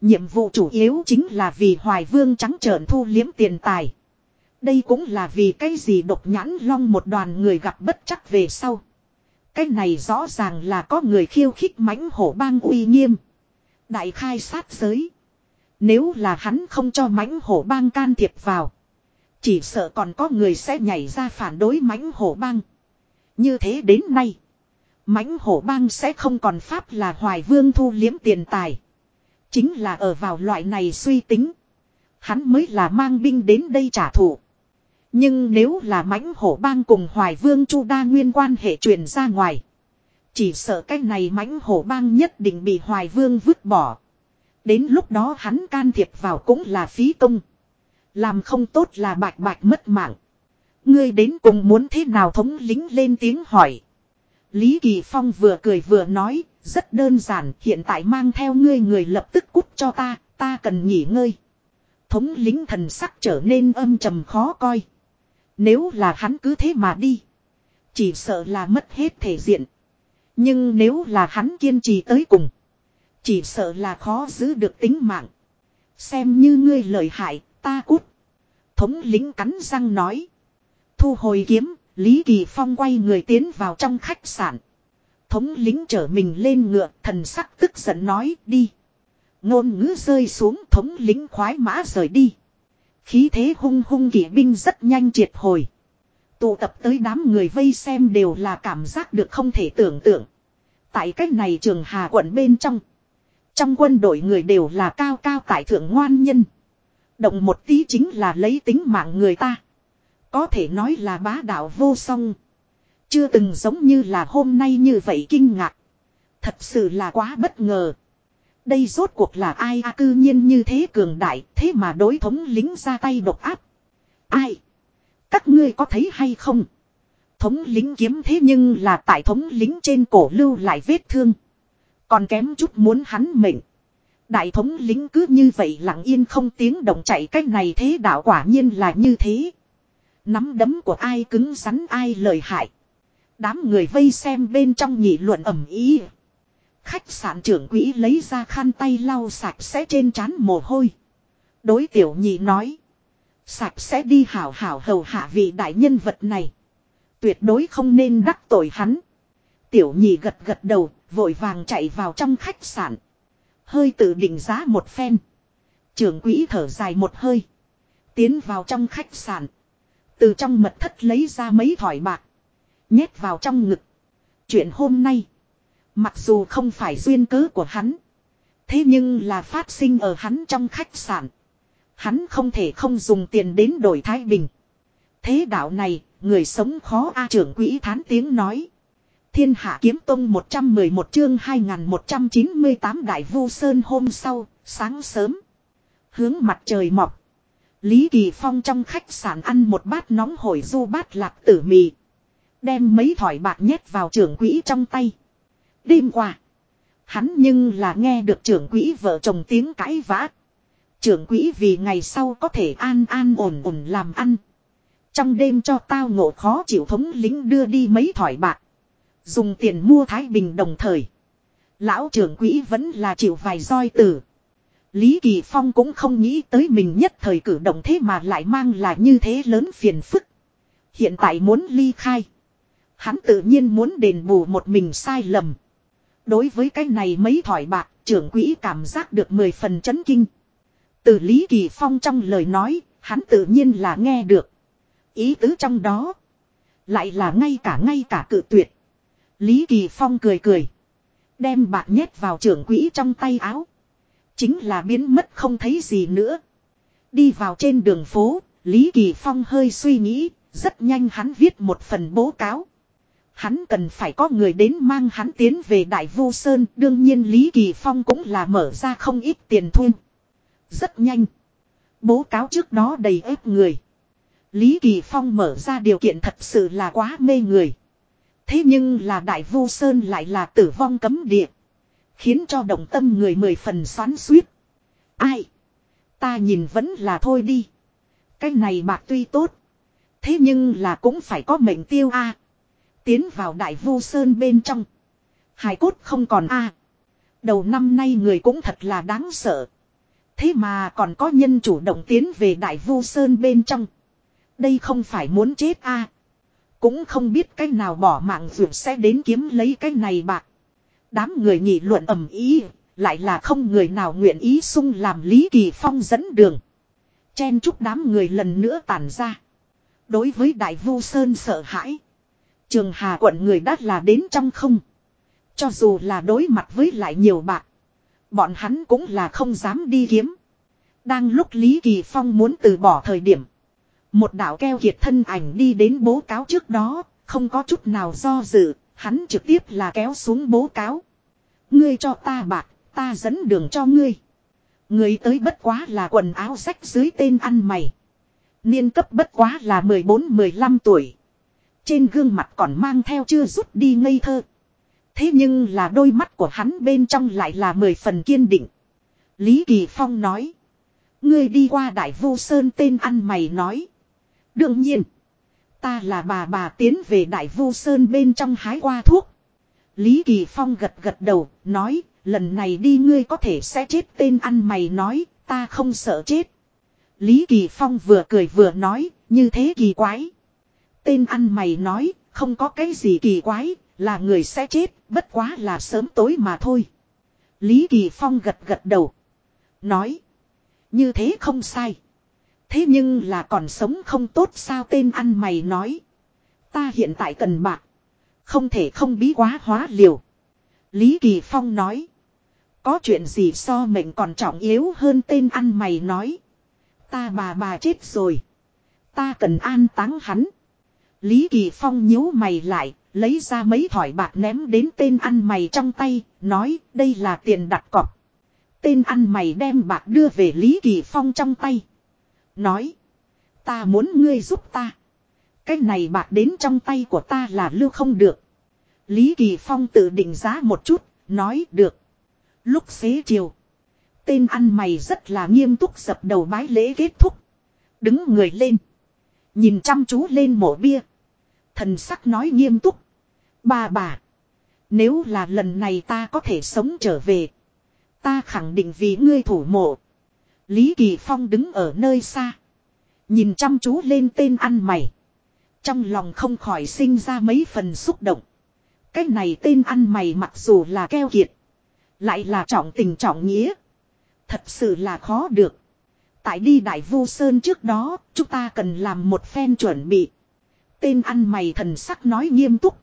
Nhiệm vụ chủ yếu chính là vì Hoài Vương trắng trợn thu liếm tiền tài. Đây cũng là vì cái gì độc nhãn long một đoàn người gặp bất chắc về sau. Cái này rõ ràng là có người khiêu khích mãnh hổ bang uy nghiêm. Đại khai sát giới. Nếu là hắn không cho mãnh hổ bang can thiệp vào. Chỉ sợ còn có người sẽ nhảy ra phản đối mãnh hổ bang. Như thế đến nay. mãnh hổ bang sẽ không còn pháp là hoài vương thu liếm tiền tài. Chính là ở vào loại này suy tính. Hắn mới là mang binh đến đây trả thù. Nhưng nếu là mãnh hổ bang cùng hoài vương chu đa nguyên quan hệ truyền ra ngoài. Chỉ sợ cái này mãnh hổ bang nhất định bị hoài vương vứt bỏ. Đến lúc đó hắn can thiệp vào cũng là phí công. Làm không tốt là bạch bạch mất mạng. Ngươi đến cùng muốn thế nào thống lính lên tiếng hỏi. Lý Kỳ Phong vừa cười vừa nói, rất đơn giản, hiện tại mang theo ngươi người lập tức cút cho ta, ta cần nghỉ ngơi. Thống lính thần sắc trở nên âm trầm khó coi. Nếu là hắn cứ thế mà đi, chỉ sợ là mất hết thể diện. Nhưng nếu là hắn kiên trì tới cùng, chỉ sợ là khó giữ được tính mạng. Xem như ngươi lợi hại, ta cút. Thống lính cắn răng nói. Thu hồi kiếm, Lý Kỳ Phong quay người tiến vào trong khách sạn. Thống lính trở mình lên ngựa, thần sắc tức giận nói đi. Ngôn ngữ rơi xuống thống lính khoái mã rời đi. Khí thế hung hung kỵ binh rất nhanh triệt hồi. Tụ tập tới đám người vây xem đều là cảm giác được không thể tưởng tượng. Tại cách này trường Hà quận bên trong. Trong quân đội người đều là cao cao tại thượng ngoan nhân. Động một tí chính là lấy tính mạng người ta. Có thể nói là bá đạo vô song. Chưa từng giống như là hôm nay như vậy kinh ngạc. Thật sự là quá bất ngờ. Đây rốt cuộc là ai a cư nhiên như thế cường đại, thế mà đối thống lính ra tay độc áp. Ai? Các ngươi có thấy hay không? Thống lính kiếm thế nhưng là tại thống lính trên cổ lưu lại vết thương. Còn kém chút muốn hắn mệnh. Đại thống lính cứ như vậy lặng yên không tiếng động chạy cách này thế đạo quả nhiên là như thế. Nắm đấm của ai cứng rắn ai lời hại. Đám người vây xem bên trong nhị luận ẩm ý. Khách sạn trưởng quỹ lấy ra khăn tay lau sạch sẽ trên trán mồ hôi. Đối tiểu nhị nói. Sạch sẽ đi hảo hảo hầu hạ vị đại nhân vật này. Tuyệt đối không nên đắc tội hắn. Tiểu nhị gật gật đầu, vội vàng chạy vào trong khách sạn. Hơi tự định giá một phen. Trưởng quỹ thở dài một hơi. Tiến vào trong khách sạn. Từ trong mật thất lấy ra mấy thỏi bạc. Nhét vào trong ngực. Chuyện hôm nay. Mặc dù không phải duyên cớ của hắn. Thế nhưng là phát sinh ở hắn trong khách sạn. Hắn không thể không dùng tiền đến đổi Thái Bình. Thế đạo này, người sống khó A trưởng quỹ thán tiếng nói. Thiên hạ kiếm tông 111 chương 2198 đại vu sơn hôm sau, sáng sớm. Hướng mặt trời mọc. Lý Kỳ Phong trong khách sạn ăn một bát nóng hổi du bát lạc tử mì. Đem mấy thỏi bạc nhét vào trưởng quỹ trong tay. Đêm qua. Hắn nhưng là nghe được trưởng quỹ vợ chồng tiếng cãi vã. Trưởng quỹ vì ngày sau có thể an an ổn ổn làm ăn. Trong đêm cho tao ngộ khó chịu thống lính đưa đi mấy thỏi bạc. Dùng tiền mua Thái Bình đồng thời. Lão trưởng quỹ vẫn là chịu vài roi tử. Lý Kỳ Phong cũng không nghĩ tới mình nhất thời cử động thế mà lại mang là như thế lớn phiền phức. Hiện tại muốn ly khai. Hắn tự nhiên muốn đền bù một mình sai lầm. Đối với cái này mấy thỏi bạc, trưởng quỹ cảm giác được mười phần chấn kinh. Từ Lý Kỳ Phong trong lời nói, hắn tự nhiên là nghe được. Ý tứ trong đó, lại là ngay cả ngay cả cự tuyệt. Lý Kỳ Phong cười cười. Đem bạc nhét vào trưởng quỹ trong tay áo. Chính là biến mất không thấy gì nữa. Đi vào trên đường phố, Lý Kỳ Phong hơi suy nghĩ, rất nhanh hắn viết một phần bố cáo. Hắn cần phải có người đến mang hắn tiến về Đại Vu Sơn, đương nhiên Lý Kỳ Phong cũng là mở ra không ít tiền thu. Rất nhanh. Bố cáo trước đó đầy ép người. Lý Kỳ Phong mở ra điều kiện thật sự là quá mê người. Thế nhưng là Đại Vu Sơn lại là tử vong cấm địa. Khiến cho động tâm người mười phần xoắn suýt. Ai? Ta nhìn vẫn là thôi đi. Cái này bạc tuy tốt. Thế nhưng là cũng phải có mệnh tiêu a. Tiến vào Đại Vu Sơn bên trong. Hải cốt không còn a. Đầu năm nay người cũng thật là đáng sợ. Thế mà còn có nhân chủ động tiến về Đại Vu Sơn bên trong. Đây không phải muốn chết a Cũng không biết cái nào bỏ mạng vượt sẽ đến kiếm lấy cái này bạc. Đám người nghị luận ầm ý, lại là không người nào nguyện ý sung làm Lý Kỳ Phong dẫn đường. Chen chúc đám người lần nữa tản ra. Đối với Đại Vu Sơn sợ hãi. Trường Hà quận người đắt là đến trong không. Cho dù là đối mặt với lại nhiều bạc. Bọn hắn cũng là không dám đi kiếm. Đang lúc Lý Kỳ Phong muốn từ bỏ thời điểm. Một đạo keo kiệt thân ảnh đi đến bố cáo trước đó. Không có chút nào do dự. Hắn trực tiếp là kéo xuống bố cáo. Ngươi cho ta bạc. Ta dẫn đường cho ngươi. Ngươi tới bất quá là quần áo sách dưới tên ăn mày. Niên cấp bất quá là 14-15 tuổi. Trên gương mặt còn mang theo chưa rút đi ngây thơ. Thế nhưng là đôi mắt của hắn bên trong lại là mười phần kiên định. Lý Kỳ Phong nói. Ngươi đi qua Đại Vu Sơn tên ăn mày nói. Đương nhiên. Ta là bà bà tiến về Đại Vu Sơn bên trong hái qua thuốc. Lý Kỳ Phong gật gật đầu, nói, lần này đi ngươi có thể sẽ chết tên ăn mày nói, ta không sợ chết. Lý Kỳ Phong vừa cười vừa nói, như thế kỳ quái. Tên ăn mày nói, không có cái gì kỳ quái, là người sẽ chết, bất quá là sớm tối mà thôi. Lý Kỳ Phong gật gật đầu. Nói. Như thế không sai. Thế nhưng là còn sống không tốt sao tên ăn mày nói. Ta hiện tại cần bạc. Không thể không bí quá hóa liều. Lý Kỳ Phong nói. Có chuyện gì so mệnh còn trọng yếu hơn tên ăn mày nói. Ta bà bà chết rồi. Ta cần an táng hắn. Lý Kỳ Phong nhíu mày lại, lấy ra mấy thỏi bạc ném đến tên ăn mày trong tay, nói đây là tiền đặt cọc. Tên ăn mày đem bạc đưa về Lý Kỳ Phong trong tay. Nói, ta muốn ngươi giúp ta. Cái này bạc đến trong tay của ta là lưu không được. Lý Kỳ Phong tự định giá một chút, nói được. Lúc xế chiều, tên ăn mày rất là nghiêm túc dập đầu bái lễ kết thúc. Đứng người lên, nhìn chăm chú lên mộ bia. Thần sắc nói nghiêm túc. Bà bà. Nếu là lần này ta có thể sống trở về. Ta khẳng định vì ngươi thủ mộ. Lý Kỳ Phong đứng ở nơi xa. Nhìn chăm chú lên tên ăn mày. Trong lòng không khỏi sinh ra mấy phần xúc động. Cái này tên ăn mày mặc dù là keo kiệt. Lại là trọng tình trọng nghĩa. Thật sự là khó được. Tại đi Đại Vu Sơn trước đó, chúng ta cần làm một phen chuẩn bị. Tên ăn mày thần sắc nói nghiêm túc.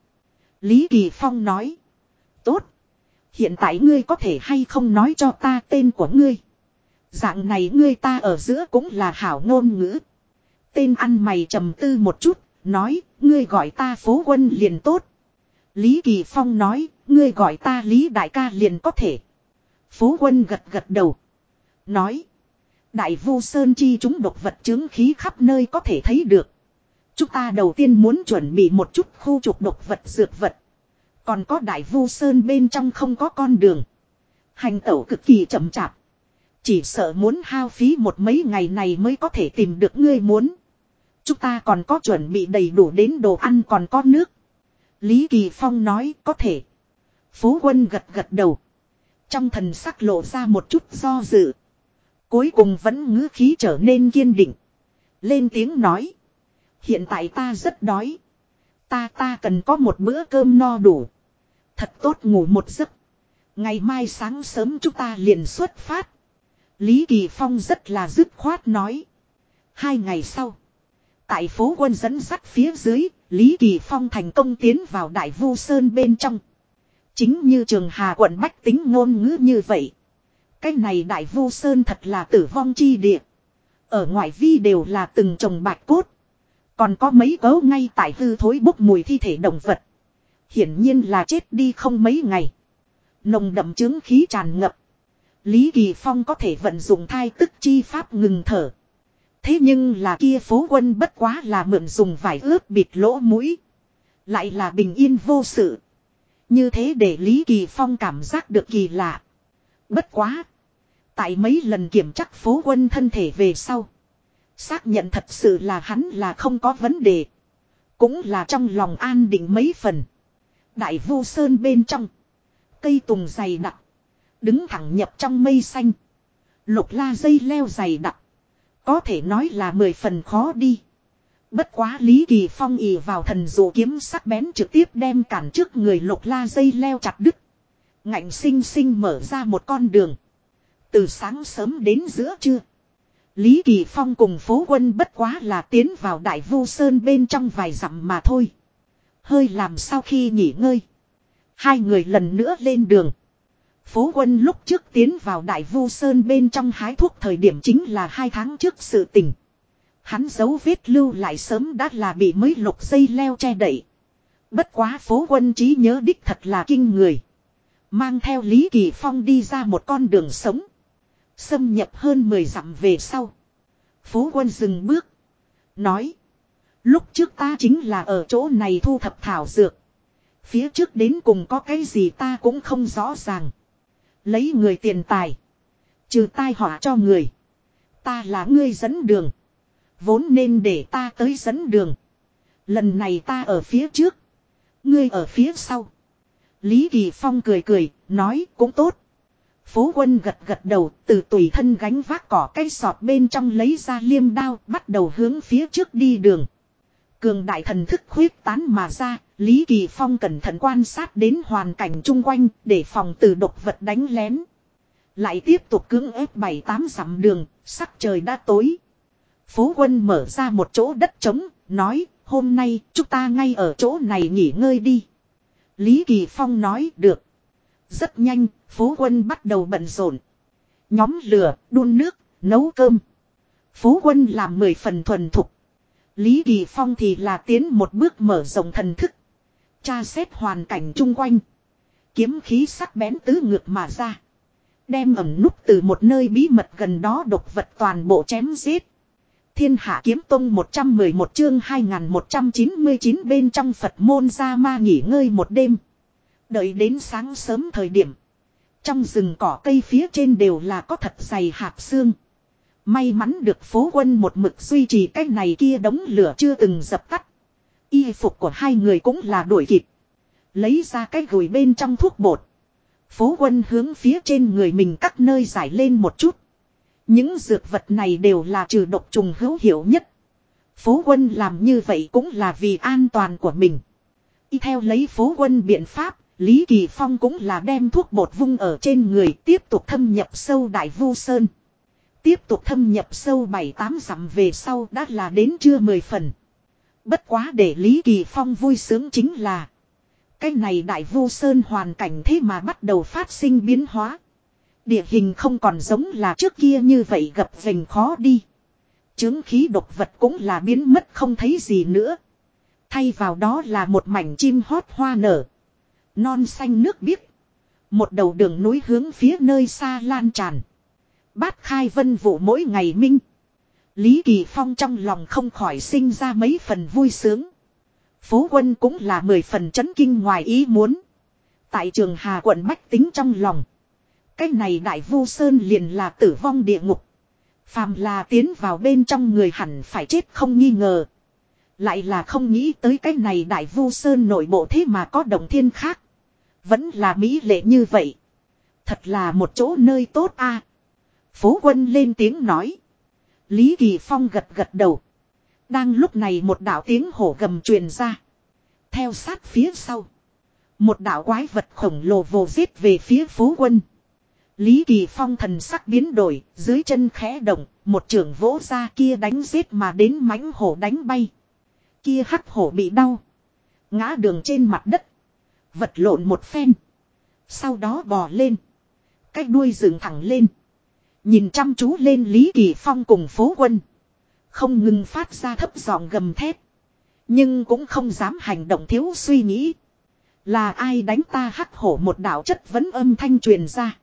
Lý Kỳ Phong nói. Tốt. Hiện tại ngươi có thể hay không nói cho ta tên của ngươi. Dạng này ngươi ta ở giữa cũng là hảo ngôn ngữ. Tên ăn mày trầm tư một chút, nói, ngươi gọi ta phố quân liền tốt. Lý Kỳ Phong nói, ngươi gọi ta Lý Đại ca liền có thể. Phố quân gật gật đầu. Nói, Đại Vu Sơn chi chúng độc vật chứng khí khắp nơi có thể thấy được. Chúng ta đầu tiên muốn chuẩn bị một chút khu trục độc vật, dược vật. Còn có đại vu sơn bên trong không có con đường. Hành tẩu cực kỳ chậm chạp. Chỉ sợ muốn hao phí một mấy ngày này mới có thể tìm được ngươi muốn. Chúng ta còn có chuẩn bị đầy đủ đến đồ ăn còn có nước. Lý Kỳ Phong nói có thể. Phú quân gật gật đầu. Trong thần sắc lộ ra một chút do dự. Cuối cùng vẫn ngữ khí trở nên kiên định. Lên tiếng nói. Hiện tại ta rất đói. Ta ta cần có một bữa cơm no đủ. Thật tốt ngủ một giấc. Ngày mai sáng sớm chúng ta liền xuất phát. Lý Kỳ Phong rất là dứt khoát nói. Hai ngày sau. Tại phố quân dẫn sắt phía dưới, Lý Kỳ Phong thành công tiến vào Đại Vu Sơn bên trong. Chính như trường Hà quận Bách tính ngôn ngữ như vậy. Cái này Đại Vu Sơn thật là tử vong chi địa. Ở ngoại vi đều là từng trồng bạch cốt. Còn có mấy gấu ngay tại hư thối bốc mùi thi thể động vật. Hiển nhiên là chết đi không mấy ngày. Nồng đậm chứng khí tràn ngập. Lý Kỳ Phong có thể vận dụng thai tức chi pháp ngừng thở. Thế nhưng là kia phố quân bất quá là mượn dùng vải ướp bịt lỗ mũi. Lại là bình yên vô sự. Như thế để Lý Kỳ Phong cảm giác được kỳ lạ. Bất quá. Tại mấy lần kiểm chắc phố quân thân thể về sau. Xác nhận thật sự là hắn là không có vấn đề. Cũng là trong lòng an định mấy phần. Đại vu sơn bên trong. Cây tùng dày đặc. Đứng thẳng nhập trong mây xanh. Lục la dây leo dày đặc. Có thể nói là mười phần khó đi. Bất quá Lý Kỳ Phong ỉ vào thần dụ kiếm sắc bén trực tiếp đem cản trước người lục la dây leo chặt đứt. Ngạnh sinh sinh mở ra một con đường. Từ sáng sớm đến giữa trưa. Lý Kỳ Phong cùng phố quân bất quá là tiến vào đại vu sơn bên trong vài dặm mà thôi. Hơi làm sau khi nghỉ ngơi. Hai người lần nữa lên đường. Phố quân lúc trước tiến vào đại vu sơn bên trong hái thuốc thời điểm chính là hai tháng trước sự tình. Hắn dấu vết lưu lại sớm đã là bị mấy lục dây leo che đậy. Bất quá phố quân trí nhớ đích thật là kinh người. Mang theo Lý Kỳ Phong đi ra một con đường sống. Xâm nhập hơn 10 dặm về sau. Phố quân dừng bước. Nói. Lúc trước ta chính là ở chỗ này thu thập thảo dược. Phía trước đến cùng có cái gì ta cũng không rõ ràng. Lấy người tiền tài. Trừ tai họa cho người. Ta là ngươi dẫn đường. Vốn nên để ta tới dẫn đường. Lần này ta ở phía trước. Ngươi ở phía sau. Lý Kỳ Phong cười cười, nói cũng tốt. Phố quân gật gật đầu, từ tùy thân gánh vác cỏ cây sọt bên trong lấy ra liêm đao, bắt đầu hướng phía trước đi đường. Cường đại thần thức khuyết tán mà ra, Lý Kỳ Phong cẩn thận quan sát đến hoàn cảnh chung quanh, để phòng từ độc vật đánh lén. Lại tiếp tục cưỡng ép bảy tám dặm đường, sắc trời đã tối. Phố quân mở ra một chỗ đất trống, nói, hôm nay chúng ta ngay ở chỗ này nghỉ ngơi đi. Lý Kỳ Phong nói, được. Rất nhanh, phố quân bắt đầu bận rộn. Nhóm lửa, đun nước, nấu cơm. Phố quân làm mười phần thuần thục. Lý Kỳ Phong thì là tiến một bước mở rộng thần thức. Tra xét hoàn cảnh chung quanh. Kiếm khí sắc bén tứ ngược mà ra. Đem ẩm núp từ một nơi bí mật gần đó độc vật toàn bộ chém giết. Thiên Hạ Kiếm Tông 111 chương 2199 bên trong Phật môn ra ma nghỉ ngơi một đêm. Đợi đến sáng sớm thời điểm. Trong rừng cỏ cây phía trên đều là có thật dày hạt xương. May mắn được phố quân một mực duy trì cái này kia đống lửa chưa từng dập tắt. Y phục của hai người cũng là đuổi kịp. Lấy ra cái gùi bên trong thuốc bột. Phố quân hướng phía trên người mình các nơi giải lên một chút. Những dược vật này đều là trừ độc trùng hữu hiệu nhất. Phố quân làm như vậy cũng là vì an toàn của mình. Y theo lấy phố quân biện pháp, Lý Kỳ Phong cũng là đem thuốc bột vung ở trên người, tiếp tục thâm nhập sâu đại vu sơn. Tiếp tục thâm nhập sâu 7-8 dặm về sau đã là đến trưa 10 phần. Bất quá để Lý Kỳ Phong vui sướng chính là, Cái này đại vu sơn hoàn cảnh thế mà bắt đầu phát sinh biến hóa. Địa hình không còn giống là trước kia như vậy gặp vành khó đi. Chứng khí độc vật cũng là biến mất không thấy gì nữa. Thay vào đó là một mảnh chim hót hoa nở. Non xanh nước biếc. Một đầu đường núi hướng phía nơi xa lan tràn. Bát khai vân vụ mỗi ngày minh. Lý Kỳ Phong trong lòng không khỏi sinh ra mấy phần vui sướng. Phố quân cũng là mười phần chấn kinh ngoài ý muốn. Tại trường Hà quận Bách tính trong lòng. Cái này đại vu sơn liền là tử vong địa ngục. Phàm là tiến vào bên trong người hẳn phải chết không nghi ngờ. Lại là không nghĩ tới cái này đại vu sơn nội bộ thế mà có đồng thiên khác. Vẫn là mỹ lệ như vậy. Thật là một chỗ nơi tốt a. Phố quân lên tiếng nói. Lý Kỳ Phong gật gật đầu. Đang lúc này một đạo tiếng hổ gầm truyền ra. Theo sát phía sau. Một đạo quái vật khổng lồ vồ giết về phía phố quân. Lý Kỳ Phong thần sắc biến đổi, dưới chân khẽ động, một trường vỗ ra kia đánh giết mà đến mãnh hổ đánh bay. Kia hắc hổ bị đau. Ngã đường trên mặt đất. Vật lộn một phen. Sau đó bò lên. Cái đuôi dựng thẳng lên. Nhìn chăm chú lên Lý Kỳ Phong cùng phố quân. Không ngừng phát ra thấp giọng gầm thét. Nhưng cũng không dám hành động thiếu suy nghĩ. Là ai đánh ta hắc hổ một đạo chất vấn âm thanh truyền ra.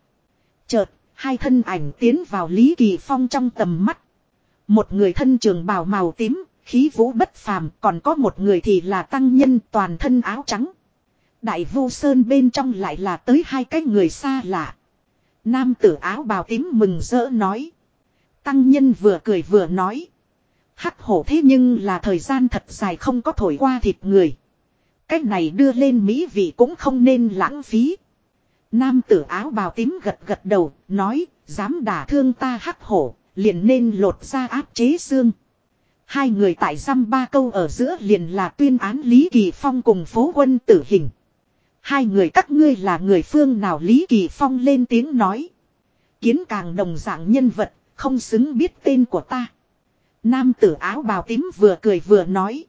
Chợt, hai thân ảnh tiến vào Lý Kỳ Phong trong tầm mắt. Một người thân trường bào màu tím, khí vũ bất phàm, còn có một người thì là tăng nhân toàn thân áo trắng. Đại vu sơn bên trong lại là tới hai cái người xa lạ. Nam tử áo bào tím mừng rỡ nói. Tăng nhân vừa cười vừa nói. Hắc hổ thế nhưng là thời gian thật dài không có thổi qua thịt người. Cách này đưa lên mỹ vị cũng không nên lãng phí. Nam tử áo bào tím gật gật đầu, nói, dám đả thương ta hắc hổ, liền nên lột ra áp chế xương. Hai người tại giam ba câu ở giữa liền là tuyên án Lý Kỳ Phong cùng phố quân tử hình. Hai người các ngươi là người phương nào Lý Kỳ Phong lên tiếng nói. Kiến càng đồng dạng nhân vật, không xứng biết tên của ta. Nam tử áo bào tím vừa cười vừa nói.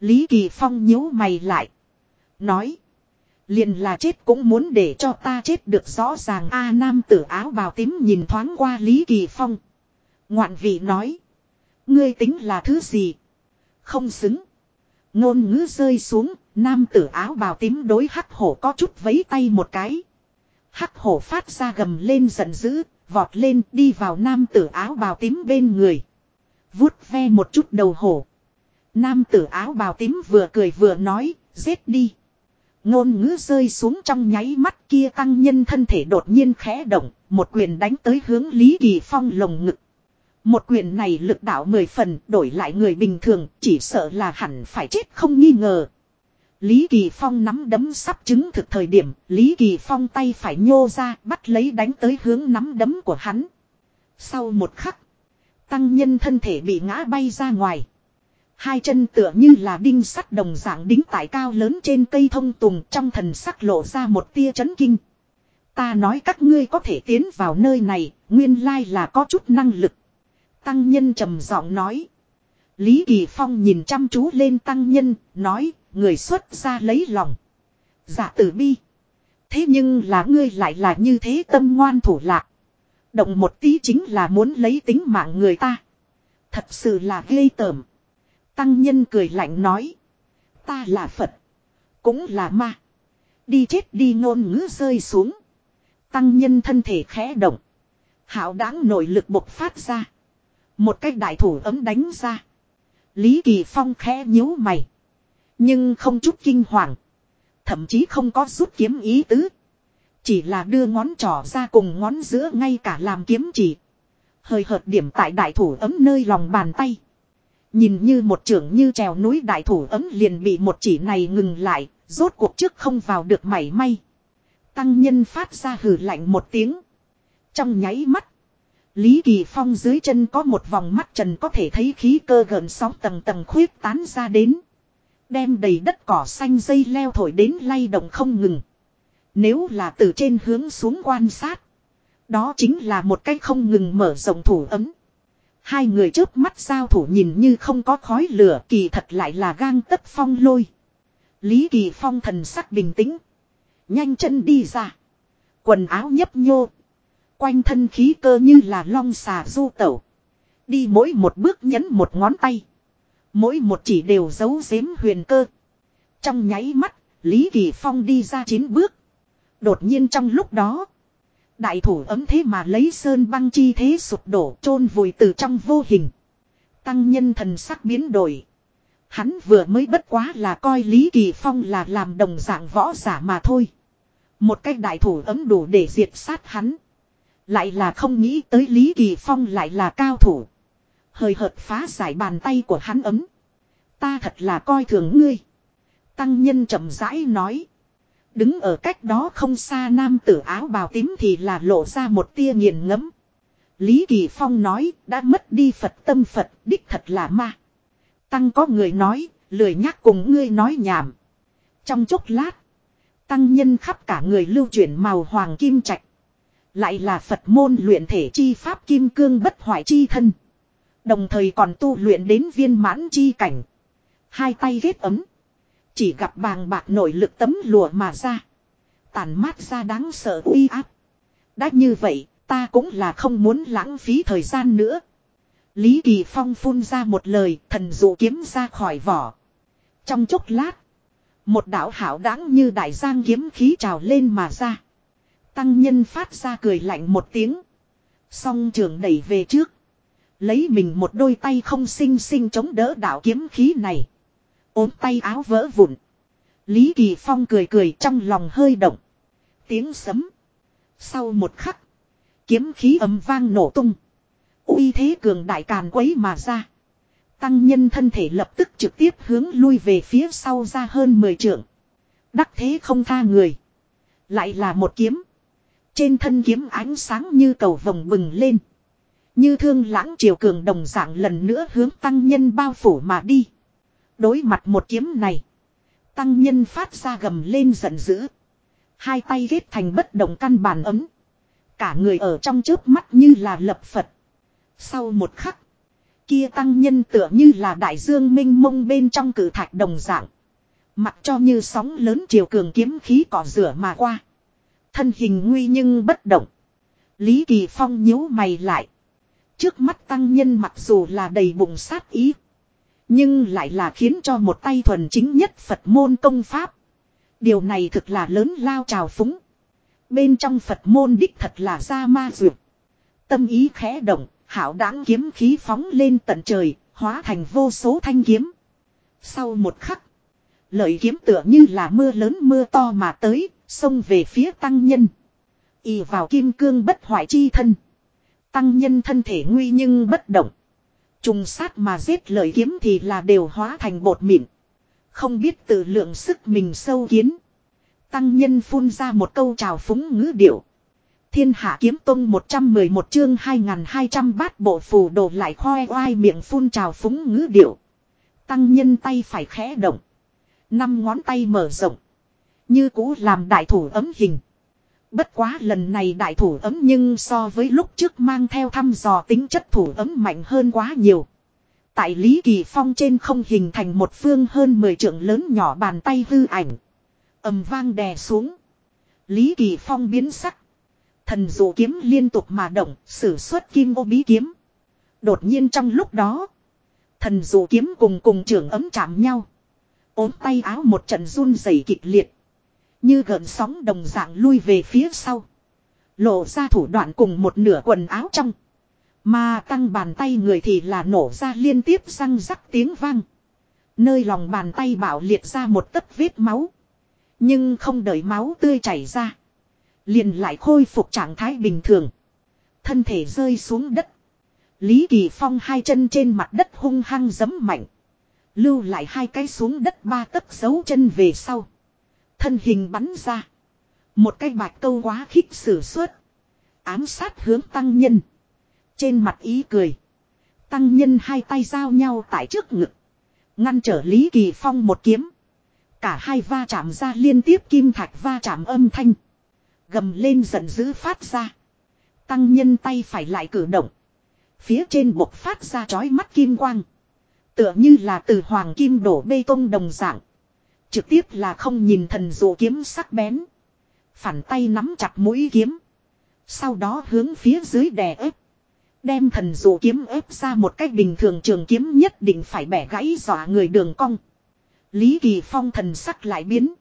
Lý Kỳ Phong nhíu mày lại. Nói. Liền là chết cũng muốn để cho ta chết được rõ ràng a nam tử áo bào tím nhìn thoáng qua Lý Kỳ Phong. Ngoạn vị nói. Ngươi tính là thứ gì? Không xứng. Ngôn ngữ rơi xuống, nam tử áo bào tím đối hắc hổ có chút vấy tay một cái. Hắc hổ phát ra gầm lên giận dữ, vọt lên đi vào nam tử áo bào tím bên người. vuốt ve một chút đầu hổ. Nam tử áo bào tím vừa cười vừa nói, giết đi. Ngôn ngữ rơi xuống trong nháy mắt kia tăng nhân thân thể đột nhiên khẽ động, một quyền đánh tới hướng Lý Kỳ Phong lồng ngực. Một quyền này lực đạo mười phần đổi lại người bình thường chỉ sợ là hẳn phải chết không nghi ngờ. Lý Kỳ Phong nắm đấm sắp chứng thực thời điểm, Lý Kỳ Phong tay phải nhô ra bắt lấy đánh tới hướng nắm đấm của hắn. Sau một khắc, tăng nhân thân thể bị ngã bay ra ngoài. Hai chân tựa như là đinh sắt đồng dạng đính tại cao lớn trên cây thông tùng trong thần sắc lộ ra một tia chấn kinh. Ta nói các ngươi có thể tiến vào nơi này, nguyên lai là có chút năng lực. Tăng nhân trầm giọng nói. Lý Kỳ Phong nhìn chăm chú lên tăng nhân, nói, người xuất ra lấy lòng. Dạ tử bi. Thế nhưng là ngươi lại là như thế tâm ngoan thủ lạc. Động một tí chính là muốn lấy tính mạng người ta. Thật sự là ghê tởm. Tăng nhân cười lạnh nói. Ta là Phật. Cũng là ma. Đi chết đi ngôn ngữ rơi xuống. Tăng nhân thân thể khẽ động. Hảo đáng nội lực bộc phát ra. Một cái đại thủ ấm đánh ra. Lý Kỳ Phong khẽ nhíu mày. Nhưng không chút kinh hoàng. Thậm chí không có rút kiếm ý tứ. Chỉ là đưa ngón trỏ ra cùng ngón giữa ngay cả làm kiếm chỉ. Hơi hợt điểm tại đại thủ ấm nơi lòng bàn tay. Nhìn như một trưởng như trèo núi đại thủ ấm liền bị một chỉ này ngừng lại, rốt cuộc trước không vào được mảy may. Tăng nhân phát ra hử lạnh một tiếng. Trong nháy mắt, Lý Kỳ Phong dưới chân có một vòng mắt trần có thể thấy khí cơ gần sóng tầng tầng khuyết tán ra đến. Đem đầy đất cỏ xanh dây leo thổi đến lay động không ngừng. Nếu là từ trên hướng xuống quan sát. Đó chính là một cái không ngừng mở rộng thủ ấm. Hai người trước mắt giao thủ nhìn như không có khói lửa, kỳ thật lại là gang tất phong lôi. Lý Kỳ Phong thần sắc bình tĩnh. Nhanh chân đi ra. Quần áo nhấp nhô. Quanh thân khí cơ như là long xà du tẩu. Đi mỗi một bước nhấn một ngón tay. Mỗi một chỉ đều giấu giếm huyền cơ. Trong nháy mắt, Lý Kỳ Phong đi ra chín bước. Đột nhiên trong lúc đó. Đại thủ ấm thế mà lấy sơn băng chi thế sụp đổ chôn vùi từ trong vô hình. Tăng nhân thần sắc biến đổi. Hắn vừa mới bất quá là coi Lý Kỳ Phong là làm đồng dạng võ giả mà thôi. Một cách đại thủ ấm đủ để diệt sát hắn. Lại là không nghĩ tới Lý Kỳ Phong lại là cao thủ. Hơi hợt phá giải bàn tay của hắn ấm. Ta thật là coi thường ngươi. Tăng nhân chậm rãi nói. Đứng ở cách đó không xa nam tử áo bào tím thì là lộ ra một tia nghiền ngẫm. Lý Kỳ Phong nói đã mất đi Phật tâm Phật đích thật là ma. Tăng có người nói, lười nhắc cùng ngươi nói nhảm. Trong chốc lát, tăng nhân khắp cả người lưu chuyển màu hoàng kim trạch. Lại là Phật môn luyện thể chi pháp kim cương bất hoại chi thân. Đồng thời còn tu luyện đến viên mãn chi cảnh. Hai tay ghét ấm. Chỉ gặp bàng bạc nội lực tấm lùa mà ra. Tàn mát ra đáng sợ uy áp. Đã như vậy, ta cũng là không muốn lãng phí thời gian nữa. Lý Kỳ Phong phun ra một lời, thần dụ kiếm ra khỏi vỏ. Trong chốc lát, một đạo hảo đáng như đại giang kiếm khí trào lên mà ra. Tăng nhân phát ra cười lạnh một tiếng. Song trường đẩy về trước. Lấy mình một đôi tay không xinh xinh chống đỡ đạo kiếm khí này. ốm tay áo vỡ vụn. Lý Kỳ Phong cười cười trong lòng hơi động. Tiếng sấm. Sau một khắc. Kiếm khí ấm vang nổ tung. uy thế cường đại càn quấy mà ra. Tăng nhân thân thể lập tức trực tiếp hướng lui về phía sau ra hơn 10 trượng. Đắc thế không tha người. Lại là một kiếm. Trên thân kiếm ánh sáng như cầu vồng bừng lên. Như thương lãng triều cường đồng dạng lần nữa hướng tăng nhân bao phủ mà đi. Đối mặt một kiếm này. Tăng nhân phát ra gầm lên giận dữ. Hai tay ghét thành bất động căn bản ấm. Cả người ở trong trước mắt như là lập Phật. Sau một khắc. Kia tăng nhân tựa như là đại dương minh mông bên trong cử thạch đồng dạng. Mặc cho như sóng lớn triều cường kiếm khí cỏ rửa mà qua. Thân hình nguy nhưng bất động. Lý Kỳ Phong nhíu mày lại. Trước mắt tăng nhân mặc dù là đầy bụng sát ý. Nhưng lại là khiến cho một tay thuần chính nhất Phật môn công pháp. Điều này thực là lớn lao trào phúng. Bên trong Phật môn đích thật là ra ma dược. Tâm ý khẽ động, hảo đáng kiếm khí phóng lên tận trời, hóa thành vô số thanh kiếm. Sau một khắc, lợi kiếm tựa như là mưa lớn mưa to mà tới, xông về phía tăng nhân. Y vào kim cương bất hoại chi thân. Tăng nhân thân thể nguy nhưng bất động. Trùng sát mà giết lời kiếm thì là đều hóa thành bột mịn. Không biết tự lượng sức mình sâu kiến. Tăng nhân phun ra một câu trào phúng ngữ điệu. Thiên hạ kiếm tông 111 chương 2200 bát bộ phù đồ lại khoe oai miệng phun trào phúng ngữ điệu. Tăng nhân tay phải khẽ động. Năm ngón tay mở rộng. Như cũ làm đại thủ ấm hình. Bất quá lần này đại thủ ấm nhưng so với lúc trước mang theo thăm dò tính chất thủ ấm mạnh hơn quá nhiều. Tại Lý Kỳ Phong trên không hình thành một phương hơn 10 trượng lớn nhỏ bàn tay hư ảnh. ầm vang đè xuống. Lý Kỳ Phong biến sắc. Thần dụ kiếm liên tục mà động, sử xuất kim ô bí kiếm. Đột nhiên trong lúc đó, thần dụ kiếm cùng cùng trưởng ấm chạm nhau. ốm tay áo một trận run rẩy kịch liệt. Như gợn sóng đồng dạng lui về phía sau. Lộ ra thủ đoạn cùng một nửa quần áo trong. Mà tăng bàn tay người thì là nổ ra liên tiếp răng rắc tiếng vang. Nơi lòng bàn tay bảo liệt ra một tấc vết máu. Nhưng không đợi máu tươi chảy ra. Liền lại khôi phục trạng thái bình thường. Thân thể rơi xuống đất. Lý Kỳ Phong hai chân trên mặt đất hung hăng giấm mạnh. Lưu lại hai cái xuống đất ba tấc dấu chân về sau. Thân hình bắn ra. Một cái bạch câu quá khích sử xuất. Ám sát hướng tăng nhân. Trên mặt ý cười. Tăng nhân hai tay giao nhau tại trước ngực. Ngăn trở Lý Kỳ Phong một kiếm. Cả hai va chạm ra liên tiếp kim thạch va chạm âm thanh. Gầm lên giận dữ phát ra. Tăng nhân tay phải lại cử động. Phía trên bộc phát ra chói mắt kim quang. Tựa như là từ hoàng kim đổ bê tông đồng dạng. Trực tiếp là không nhìn thần dụ kiếm sắc bén. Phản tay nắm chặt mũi kiếm. Sau đó hướng phía dưới đè ép. Đem thần dụ kiếm ép ra một cách bình thường trường kiếm nhất định phải bẻ gãy dọa người đường cong. Lý Kỳ Phong thần sắc lại biến.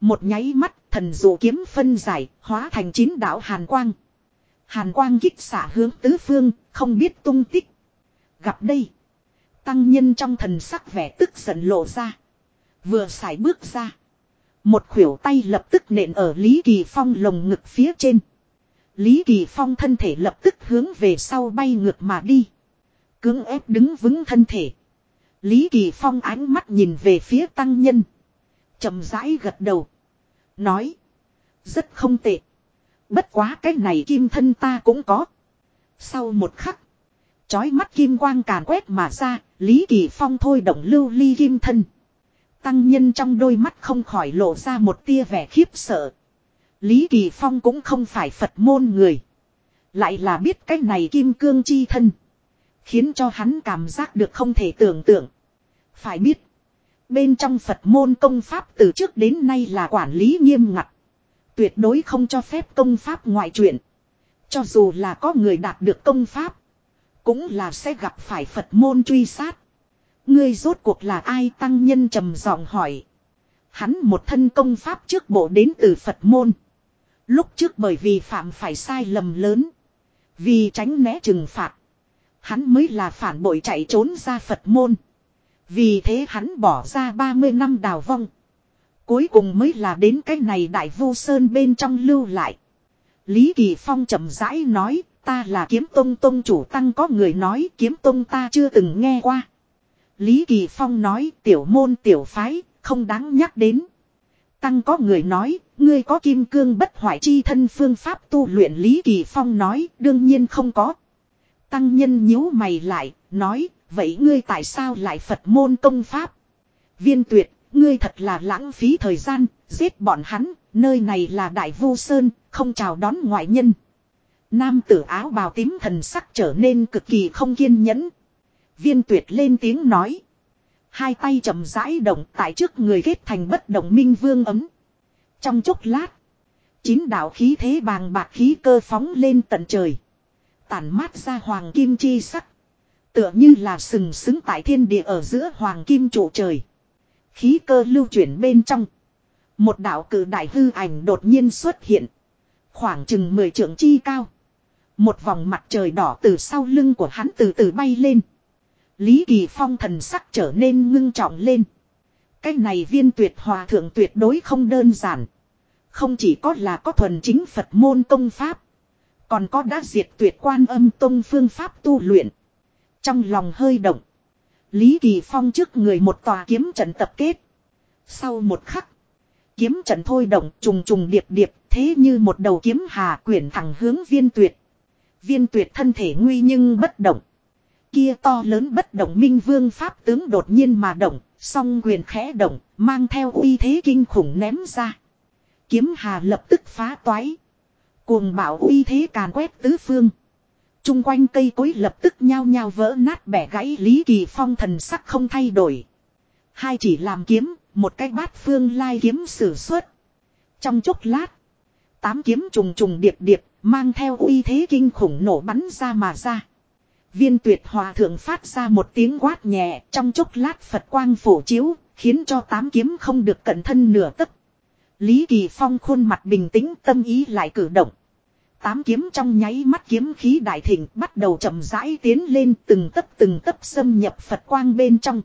Một nháy mắt, thần dụ kiếm phân giải, hóa thành chín đạo hàn quang. Hàn quang kích xả hướng tứ phương, không biết tung tích. Gặp đây. Tăng nhân trong thần sắc vẻ tức giận lộ ra. Vừa xài bước ra. Một khuỷu tay lập tức nện ở Lý Kỳ Phong lồng ngực phía trên. Lý Kỳ Phong thân thể lập tức hướng về sau bay ngược mà đi. Cưỡng ép đứng vững thân thể. Lý Kỳ Phong ánh mắt nhìn về phía tăng nhân. chậm rãi gật đầu. Nói. Rất không tệ. Bất quá cái này kim thân ta cũng có. Sau một khắc. Chói mắt kim quang càn quét mà ra. Lý Kỳ Phong thôi động lưu ly kim thân. Tăng nhân trong đôi mắt không khỏi lộ ra một tia vẻ khiếp sợ. Lý Kỳ Phong cũng không phải Phật môn người. Lại là biết cái này kim cương chi thân. Khiến cho hắn cảm giác được không thể tưởng tượng. Phải biết. Bên trong Phật môn công pháp từ trước đến nay là quản lý nghiêm ngặt. Tuyệt đối không cho phép công pháp ngoại truyện. Cho dù là có người đạt được công pháp. Cũng là sẽ gặp phải Phật môn truy sát. Ngươi rốt cuộc là ai tăng nhân trầm giọng hỏi. Hắn một thân công pháp trước bộ đến từ Phật môn. Lúc trước bởi vì phạm phải sai lầm lớn. Vì tránh né trừng phạt. Hắn mới là phản bội chạy trốn ra Phật môn. Vì thế hắn bỏ ra 30 năm đào vong. Cuối cùng mới là đến cái này đại vô sơn bên trong lưu lại. Lý Kỳ Phong chậm rãi nói, ta là kiếm tông tông chủ tăng có người nói kiếm tông ta chưa từng nghe qua. Lý Kỳ Phong nói tiểu môn tiểu phái, không đáng nhắc đến. Tăng có người nói, ngươi có kim cương bất hoại chi thân phương pháp tu luyện Lý Kỳ Phong nói, đương nhiên không có. tăng nhân nhíu mày lại, nói, vậy ngươi tại sao lại Phật môn công pháp? Viên tuyệt, ngươi thật là lãng phí thời gian, giết bọn hắn, nơi này là đại vu sơn, không chào đón ngoại nhân. Nam tử áo bào tím thần sắc trở nên cực kỳ không kiên nhẫn. Viên tuyệt lên tiếng nói. Hai tay chậm rãi động tại trước người kết thành bất động minh vương ấm. Trong chốc lát. Chín đạo khí thế bàng bạc khí cơ phóng lên tận trời. Tản mát ra hoàng kim chi sắc. Tựa như là sừng sững tại thiên địa ở giữa hoàng kim trụ trời. Khí cơ lưu chuyển bên trong. Một đạo cử đại hư ảnh đột nhiên xuất hiện. Khoảng chừng 10 trượng chi cao. Một vòng mặt trời đỏ từ sau lưng của hắn từ từ bay lên. Lý Kỳ Phong thần sắc trở nên ngưng trọng lên. Cái này viên tuyệt hòa thượng tuyệt đối không đơn giản. Không chỉ có là có thuần chính Phật môn công pháp. Còn có đã diệt tuyệt quan âm tông phương pháp tu luyện. Trong lòng hơi động. Lý Kỳ Phong trước người một tòa kiếm trận tập kết. Sau một khắc. Kiếm trận thôi động trùng trùng điệp điệp, thế như một đầu kiếm hà quyển thẳng hướng viên tuyệt. Viên tuyệt thân thể nguy nhưng bất động. Kia to lớn bất động minh vương pháp tướng đột nhiên mà động, song quyền khẽ động, mang theo uy thế kinh khủng ném ra. Kiếm hà lập tức phá toái. Cuồng bảo uy thế càn quét tứ phương. Trung quanh cây cối lập tức nhao nhao vỡ nát bẻ gãy Lý Kỳ Phong thần sắc không thay đổi. Hai chỉ làm kiếm, một cái bát phương lai kiếm sử xuất. Trong chốc lát, tám kiếm trùng trùng điệp điệp, mang theo uy thế kinh khủng nổ bắn ra mà ra. Viên tuyệt hòa thượng phát ra một tiếng quát nhẹ trong chốc lát Phật quang phổ chiếu, khiến cho tám kiếm không được cẩn thân nửa tấc. Lý Kỳ Phong khuôn mặt bình tĩnh tâm ý lại cử động. Tám kiếm trong nháy mắt kiếm khí đại thịnh bắt đầu chậm rãi tiến lên từng tấc từng tấc xâm nhập Phật quang bên trong.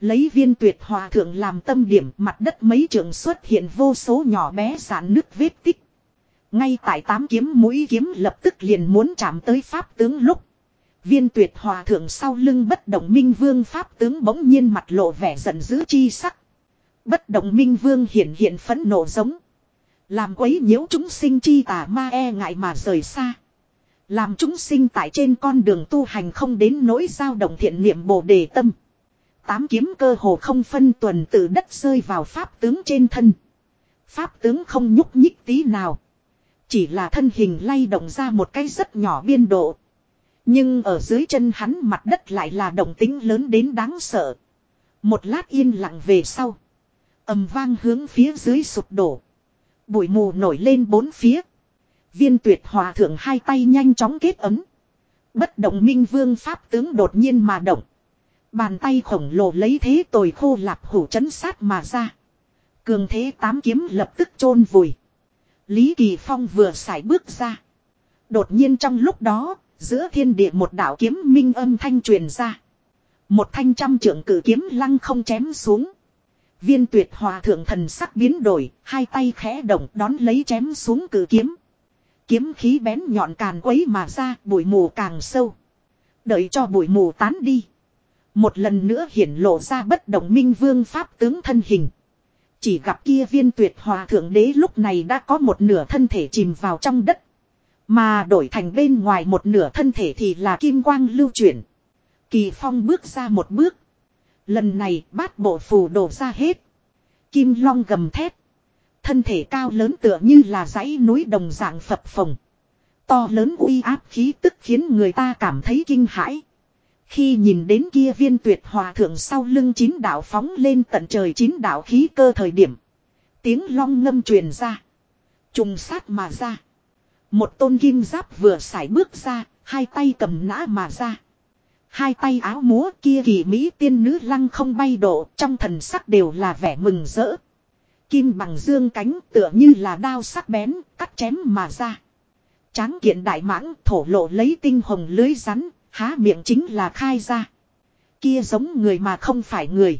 Lấy viên tuyệt hòa thượng làm tâm điểm mặt đất mấy trường xuất hiện vô số nhỏ bé giãn nước vết tích. Ngay tại tám kiếm mũi kiếm lập tức liền muốn chạm tới pháp tướng lúc. Viên tuyệt hòa thượng sau lưng bất động minh vương pháp tướng bỗng nhiên mặt lộ vẻ giận dữ chi sắc. Bất động minh vương hiện hiện phẫn nộ giống. Làm quấy nhiễu chúng sinh chi tà ma e ngại mà rời xa. Làm chúng sinh tại trên con đường tu hành không đến nỗi dao động thiện niệm bồ đề tâm. Tám kiếm cơ hồ không phân tuần từ đất rơi vào pháp tướng trên thân. Pháp tướng không nhúc nhích tí nào. Chỉ là thân hình lay động ra một cái rất nhỏ biên độ. Nhưng ở dưới chân hắn mặt đất lại là động tính lớn đến đáng sợ. Một lát yên lặng về sau. ầm vang hướng phía dưới sụp đổ. Bụi mù nổi lên bốn phía. Viên tuyệt hòa thượng hai tay nhanh chóng kết ấm. Bất động minh vương pháp tướng đột nhiên mà động. Bàn tay khổng lồ lấy thế tồi khô lạp hủ chấn sát mà ra. Cường thế tám kiếm lập tức chôn vùi. Lý Kỳ Phong vừa xài bước ra. Đột nhiên trong lúc đó, giữa thiên địa một đạo kiếm minh âm thanh truyền ra. Một thanh trăm trưởng cử kiếm lăng không chém xuống. Viên tuyệt hòa thượng thần sắc biến đổi, hai tay khẽ động đón lấy chém xuống cử kiếm. Kiếm khí bén nhọn càn quấy mà ra, bụi mù càng sâu. Đợi cho bụi mù tán đi. Một lần nữa hiển lộ ra bất động minh vương pháp tướng thân hình. Chỉ gặp kia viên tuyệt hòa thượng đế lúc này đã có một nửa thân thể chìm vào trong đất. Mà đổi thành bên ngoài một nửa thân thể thì là kim quang lưu chuyển. Kỳ phong bước ra một bước. Lần này, bát bộ phù đổ ra hết. Kim long gầm thét. Thân thể cao lớn tựa như là dãy núi đồng dạng phập phồng. To lớn uy áp khí tức khiến người ta cảm thấy kinh hãi. Khi nhìn đến kia viên tuyệt hòa thượng sau lưng chín đạo phóng lên tận trời chín đạo khí cơ thời điểm. Tiếng long ngâm truyền ra. Trùng sát mà ra. Một tôn kim giáp vừa xài bước ra, hai tay cầm nã mà ra. Hai tay áo múa kia kỳ mỹ tiên nữ lăng không bay độ trong thần sắc đều là vẻ mừng rỡ. Kim bằng dương cánh tựa như là đao sắc bén, cắt chém mà ra. Tráng kiện đại mãng thổ lộ lấy tinh hồng lưới rắn, há miệng chính là khai ra. Kia giống người mà không phải người.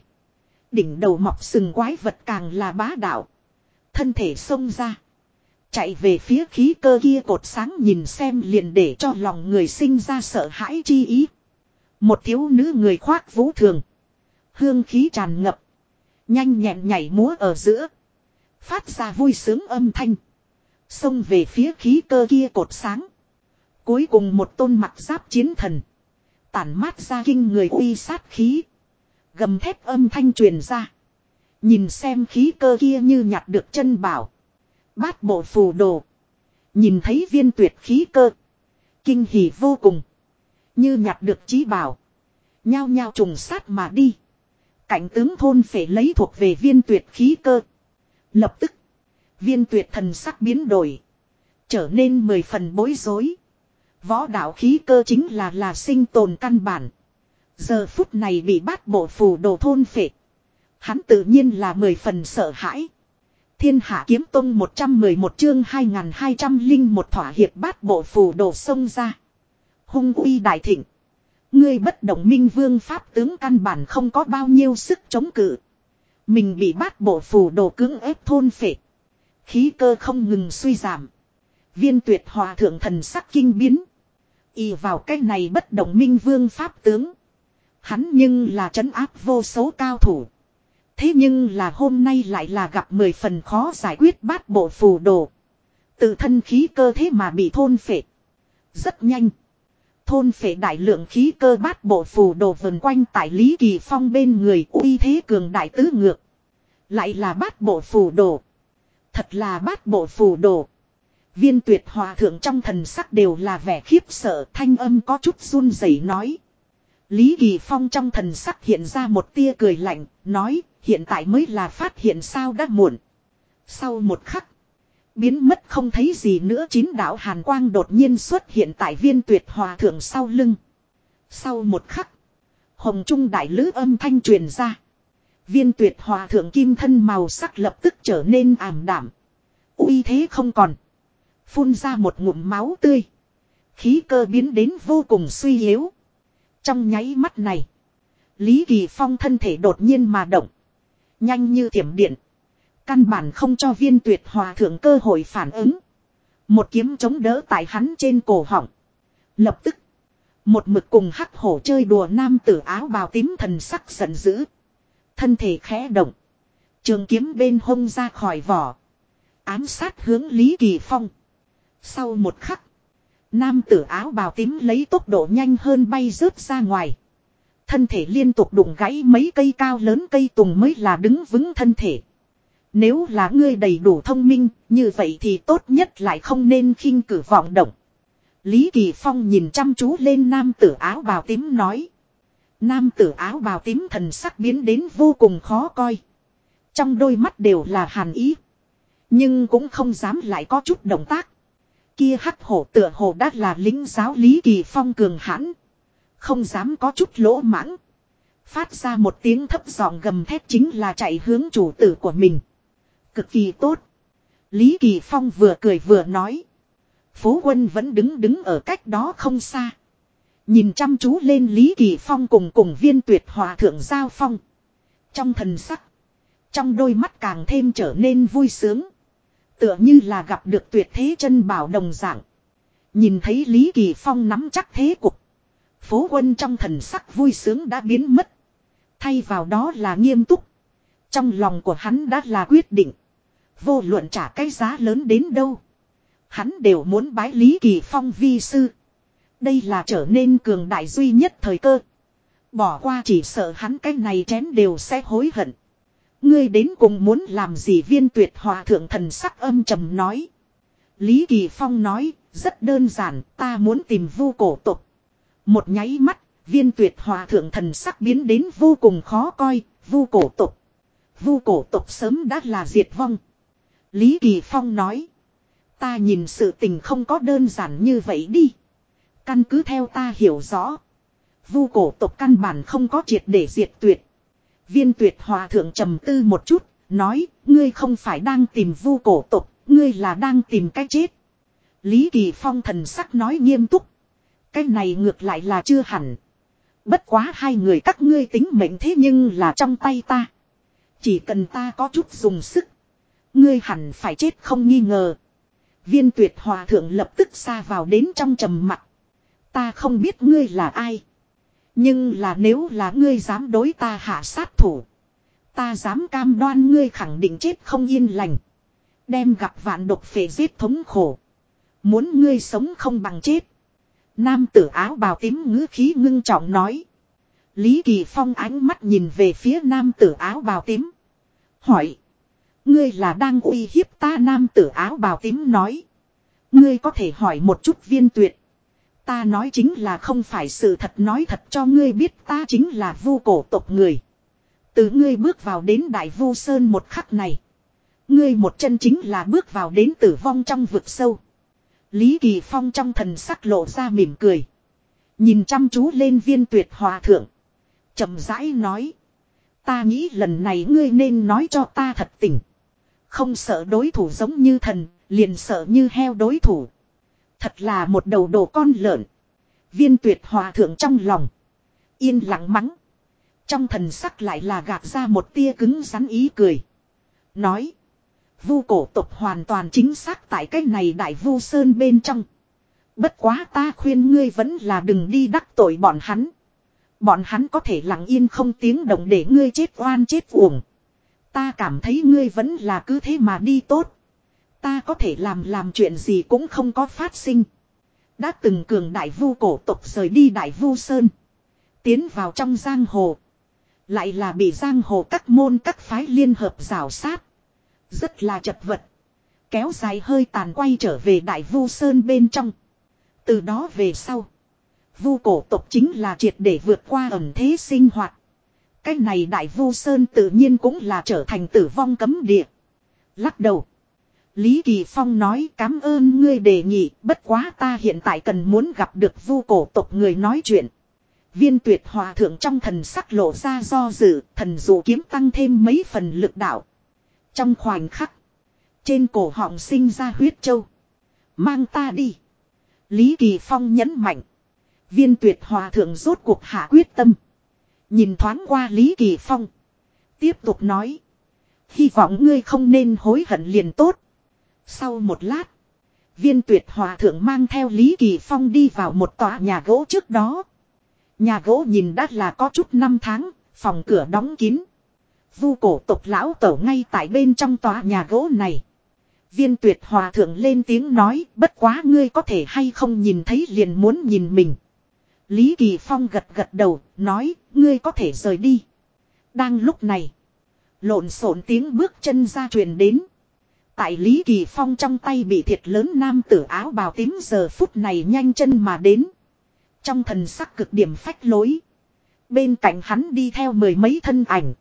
Đỉnh đầu mọc sừng quái vật càng là bá đạo. Thân thể xông ra. Chạy về phía khí cơ kia cột sáng nhìn xem liền để cho lòng người sinh ra sợ hãi chi ý. Một thiếu nữ người khoác vũ thường. Hương khí tràn ngập. Nhanh nhẹn nhảy múa ở giữa. Phát ra vui sướng âm thanh. Xông về phía khí cơ kia cột sáng. Cuối cùng một tôn mặt giáp chiến thần. Tản mát ra kinh người uy sát khí. Gầm thép âm thanh truyền ra. Nhìn xem khí cơ kia như nhặt được chân bảo. Bát bộ phù đồ. Nhìn thấy viên tuyệt khí cơ. Kinh hỉ vô cùng. Như nhặt được trí bảo. Nhao nhao trùng sát mà đi. Cảnh tướng thôn phải lấy thuộc về viên tuyệt khí cơ. Lập tức. Viên tuyệt thần sắc biến đổi. Trở nên mười phần bối rối. Võ đạo khí cơ chính là là sinh tồn căn bản. Giờ phút này bị bát bộ phù đồ thôn phệ. Hắn tự nhiên là mười phần sợ hãi. Thiên hạ kiếm tông 111 chương 2200 linh một thỏa hiệp bát bộ phù đổ sông ra. Hung uy đại thịnh. Ngươi bất động minh vương pháp tướng căn bản không có bao nhiêu sức chống cự. Mình bị bát bộ phù đồ cứng ép thôn phệ. Khí cơ không ngừng suy giảm. Viên tuyệt hòa thượng thần sắc kinh biến. Y vào cái này bất động minh vương pháp tướng. Hắn nhưng là trấn áp vô số cao thủ. Thế nhưng là hôm nay lại là gặp mười phần khó giải quyết bát bộ phù đồ. Tự thân khí cơ thế mà bị thôn phệ. Rất nhanh. Thôn phệ đại lượng khí cơ bát bộ phù đồ vần quanh tại Lý Kỳ Phong bên người uy thế cường đại tứ ngược. Lại là bát bộ phù đồ. Thật là bát bộ phù đồ. Viên tuyệt hòa thượng trong thần sắc đều là vẻ khiếp sợ thanh âm có chút run rẩy nói. Lý Kỳ Phong trong thần sắc hiện ra một tia cười lạnh, nói hiện tại mới là phát hiện sao đã muộn. Sau một khắc, biến mất không thấy gì nữa chín đạo hàn quang đột nhiên xuất hiện tại viên tuyệt hòa thượng sau lưng. Sau một khắc, hồng trung đại lữ âm thanh truyền ra. Viên tuyệt hòa thượng kim thân màu sắc lập tức trở nên ảm đảm. uy thế không còn. Phun ra một ngụm máu tươi. Khí cơ biến đến vô cùng suy yếu. Trong nháy mắt này. Lý Kỳ Phong thân thể đột nhiên mà động. Nhanh như thiểm điện. Căn bản không cho viên tuyệt hòa thượng cơ hội phản ứng. Một kiếm chống đỡ tại hắn trên cổ họng. Lập tức. Một mực cùng hắc hổ chơi đùa nam tử áo bào tím thần sắc giận dữ. Thân thể khẽ động. Trường kiếm bên hông ra khỏi vỏ. Ám sát hướng Lý Kỳ Phong. Sau một khắc. Nam tử áo bào tím lấy tốc độ nhanh hơn bay rớt ra ngoài. Thân thể liên tục đụng gãy mấy cây cao lớn cây tùng mới là đứng vững thân thể. Nếu là ngươi đầy đủ thông minh, như vậy thì tốt nhất lại không nên khinh cử vọng động. Lý Kỳ Phong nhìn chăm chú lên nam tử áo bào tím nói. Nam tử áo bào tím thần sắc biến đến vô cùng khó coi. Trong đôi mắt đều là hàn ý. Nhưng cũng không dám lại có chút động tác. Kia hắc hổ tựa hồ đã là lính giáo Lý Kỳ Phong cường hãn. Không dám có chút lỗ mãng. Phát ra một tiếng thấp giọng gầm thét chính là chạy hướng chủ tử của mình. Cực kỳ tốt. Lý Kỳ Phong vừa cười vừa nói. Phố quân vẫn đứng đứng ở cách đó không xa. Nhìn chăm chú lên Lý Kỳ Phong cùng cùng viên tuyệt hòa thượng giao phong. Trong thần sắc. Trong đôi mắt càng thêm trở nên vui sướng. Tựa như là gặp được tuyệt thế chân bảo đồng dạng. Nhìn thấy Lý Kỳ Phong nắm chắc thế cục. Phố quân trong thần sắc vui sướng đã biến mất. Thay vào đó là nghiêm túc. Trong lòng của hắn đã là quyết định. Vô luận trả cái giá lớn đến đâu. Hắn đều muốn bái Lý Kỳ Phong vi sư. Đây là trở nên cường đại duy nhất thời cơ. Bỏ qua chỉ sợ hắn cái này chén đều sẽ hối hận. Ngươi đến cùng muốn làm gì viên tuyệt hòa thượng thần sắc âm trầm nói. Lý Kỳ Phong nói, rất đơn giản, ta muốn tìm vu cổ tục. Một nháy mắt, viên tuyệt hòa thượng thần sắc biến đến vô cùng khó coi, vu cổ tục. Vu cổ tục sớm đã là diệt vong. Lý Kỳ Phong nói. Ta nhìn sự tình không có đơn giản như vậy đi. Căn cứ theo ta hiểu rõ. Vu cổ tục căn bản không có triệt để diệt tuyệt. Viên tuyệt hòa thượng trầm tư một chút, nói, ngươi không phải đang tìm vu cổ tục, ngươi là đang tìm cách chết. Lý Kỳ Phong thần sắc nói nghiêm túc. Cái này ngược lại là chưa hẳn. Bất quá hai người các ngươi tính mệnh thế nhưng là trong tay ta. Chỉ cần ta có chút dùng sức. Ngươi hẳn phải chết không nghi ngờ. Viên tuyệt hòa thượng lập tức xa vào đến trong trầm mặt. Ta không biết ngươi là ai. Nhưng là nếu là ngươi dám đối ta hạ sát thủ. Ta dám cam đoan ngươi khẳng định chết không yên lành. Đem gặp vạn độc phệ giết thống khổ. Muốn ngươi sống không bằng chết. Nam tử áo bào tím ngữ khí ngưng trọng nói. Lý Kỳ Phong ánh mắt nhìn về phía nam tử áo bào tím. Hỏi. Ngươi là đang uy hiếp ta nam tử áo bào tím nói. Ngươi có thể hỏi một chút viên tuyệt. Ta nói chính là không phải sự thật nói thật cho ngươi biết ta chính là vu cổ tộc người. Từ ngươi bước vào đến đại vu sơn một khắc này. Ngươi một chân chính là bước vào đến tử vong trong vực sâu. Lý Kỳ Phong trong thần sắc lộ ra mỉm cười. Nhìn chăm chú lên viên tuyệt hòa thượng. chậm rãi nói. Ta nghĩ lần này ngươi nên nói cho ta thật tình. Không sợ đối thủ giống như thần, liền sợ như heo đối thủ. Thật là một đầu đồ con lợn. Viên tuyệt hòa thượng trong lòng. Yên lặng mắng. Trong thần sắc lại là gạt ra một tia cứng rắn ý cười. Nói. Vu cổ tộc hoàn toàn chính xác tại cái này đại vu sơn bên trong. Bất quá ta khuyên ngươi vẫn là đừng đi đắc tội bọn hắn. Bọn hắn có thể lặng yên không tiếng động để ngươi chết oan chết uổng. Ta cảm thấy ngươi vẫn là cứ thế mà đi tốt. Ta có thể làm làm chuyện gì cũng không có phát sinh. Đã từng cường đại vu cổ tộc rời đi đại vu sơn. Tiến vào trong giang hồ. Lại là bị giang hồ các môn các phái liên hợp rào sát. Rất là chật vật. Kéo dài hơi tàn quay trở về đại vu sơn bên trong. Từ đó về sau. Vu cổ tộc chính là triệt để vượt qua ẩn thế sinh hoạt. Cái này đại vu sơn tự nhiên cũng là trở thành tử vong cấm địa. Lắc đầu. Lý Kỳ Phong nói cảm ơn ngươi đề nghị, bất quá ta hiện tại cần muốn gặp được vu cổ tộc người nói chuyện. Viên tuyệt hòa thượng trong thần sắc lộ ra do dự, thần dụ kiếm tăng thêm mấy phần lực đạo. Trong khoảnh khắc, trên cổ họng sinh ra huyết châu. Mang ta đi. Lý Kỳ Phong nhấn mạnh. Viên tuyệt hòa thượng rốt cuộc hạ quyết tâm. Nhìn thoáng qua Lý Kỳ Phong. Tiếp tục nói. Hy vọng ngươi không nên hối hận liền tốt. Sau một lát. Viên tuyệt hòa thượng mang theo Lý Kỳ Phong đi vào một tòa nhà gỗ trước đó. Nhà gỗ nhìn đã là có chút năm tháng, phòng cửa đóng kín. Vu cổ tộc lão tổ ngay tại bên trong tòa nhà gỗ này. Viên tuyệt hòa thượng lên tiếng nói, bất quá ngươi có thể hay không nhìn thấy liền muốn nhìn mình. Lý Kỳ Phong gật gật đầu, nói, ngươi có thể rời đi. Đang lúc này, lộn xộn tiếng bước chân ra truyền đến. Tại Lý Kỳ Phong trong tay bị thiệt lớn nam tử áo bào tím giờ phút này nhanh chân mà đến. Trong thần sắc cực điểm phách lối. Bên cạnh hắn đi theo mười mấy thân ảnh.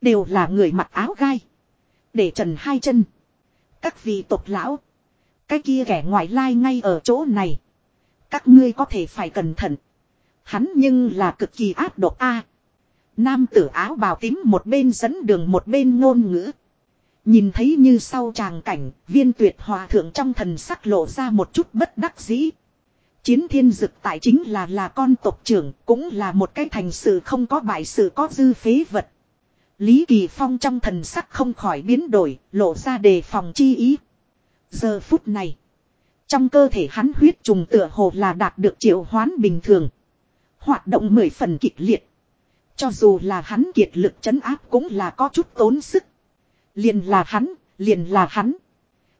Đều là người mặc áo gai. Để trần hai chân. Các vị tộc lão. Cái kia kẻ ngoại lai ngay ở chỗ này. Các ngươi có thể phải cẩn thận. Hắn nhưng là cực kỳ áp độc a. Nam tử áo bào tím một bên dẫn đường một bên ngôn ngữ. Nhìn thấy như sau tràng cảnh, viên tuyệt hòa thượng trong thần sắc lộ ra một chút bất đắc dĩ. Chiến thiên dực tại chính là là con tộc trưởng, cũng là một cái thành sự không có bại sự có dư phế vật. Lý Kỳ Phong trong thần sắc không khỏi biến đổi, lộ ra đề phòng chi ý. Giờ phút này, trong cơ thể hắn huyết trùng tựa hồ là đạt được triệu hoán bình thường. Hoạt động mười phần kịch liệt. Cho dù là hắn kiệt lực chấn áp cũng là có chút tốn sức. Liền là hắn, liền là hắn.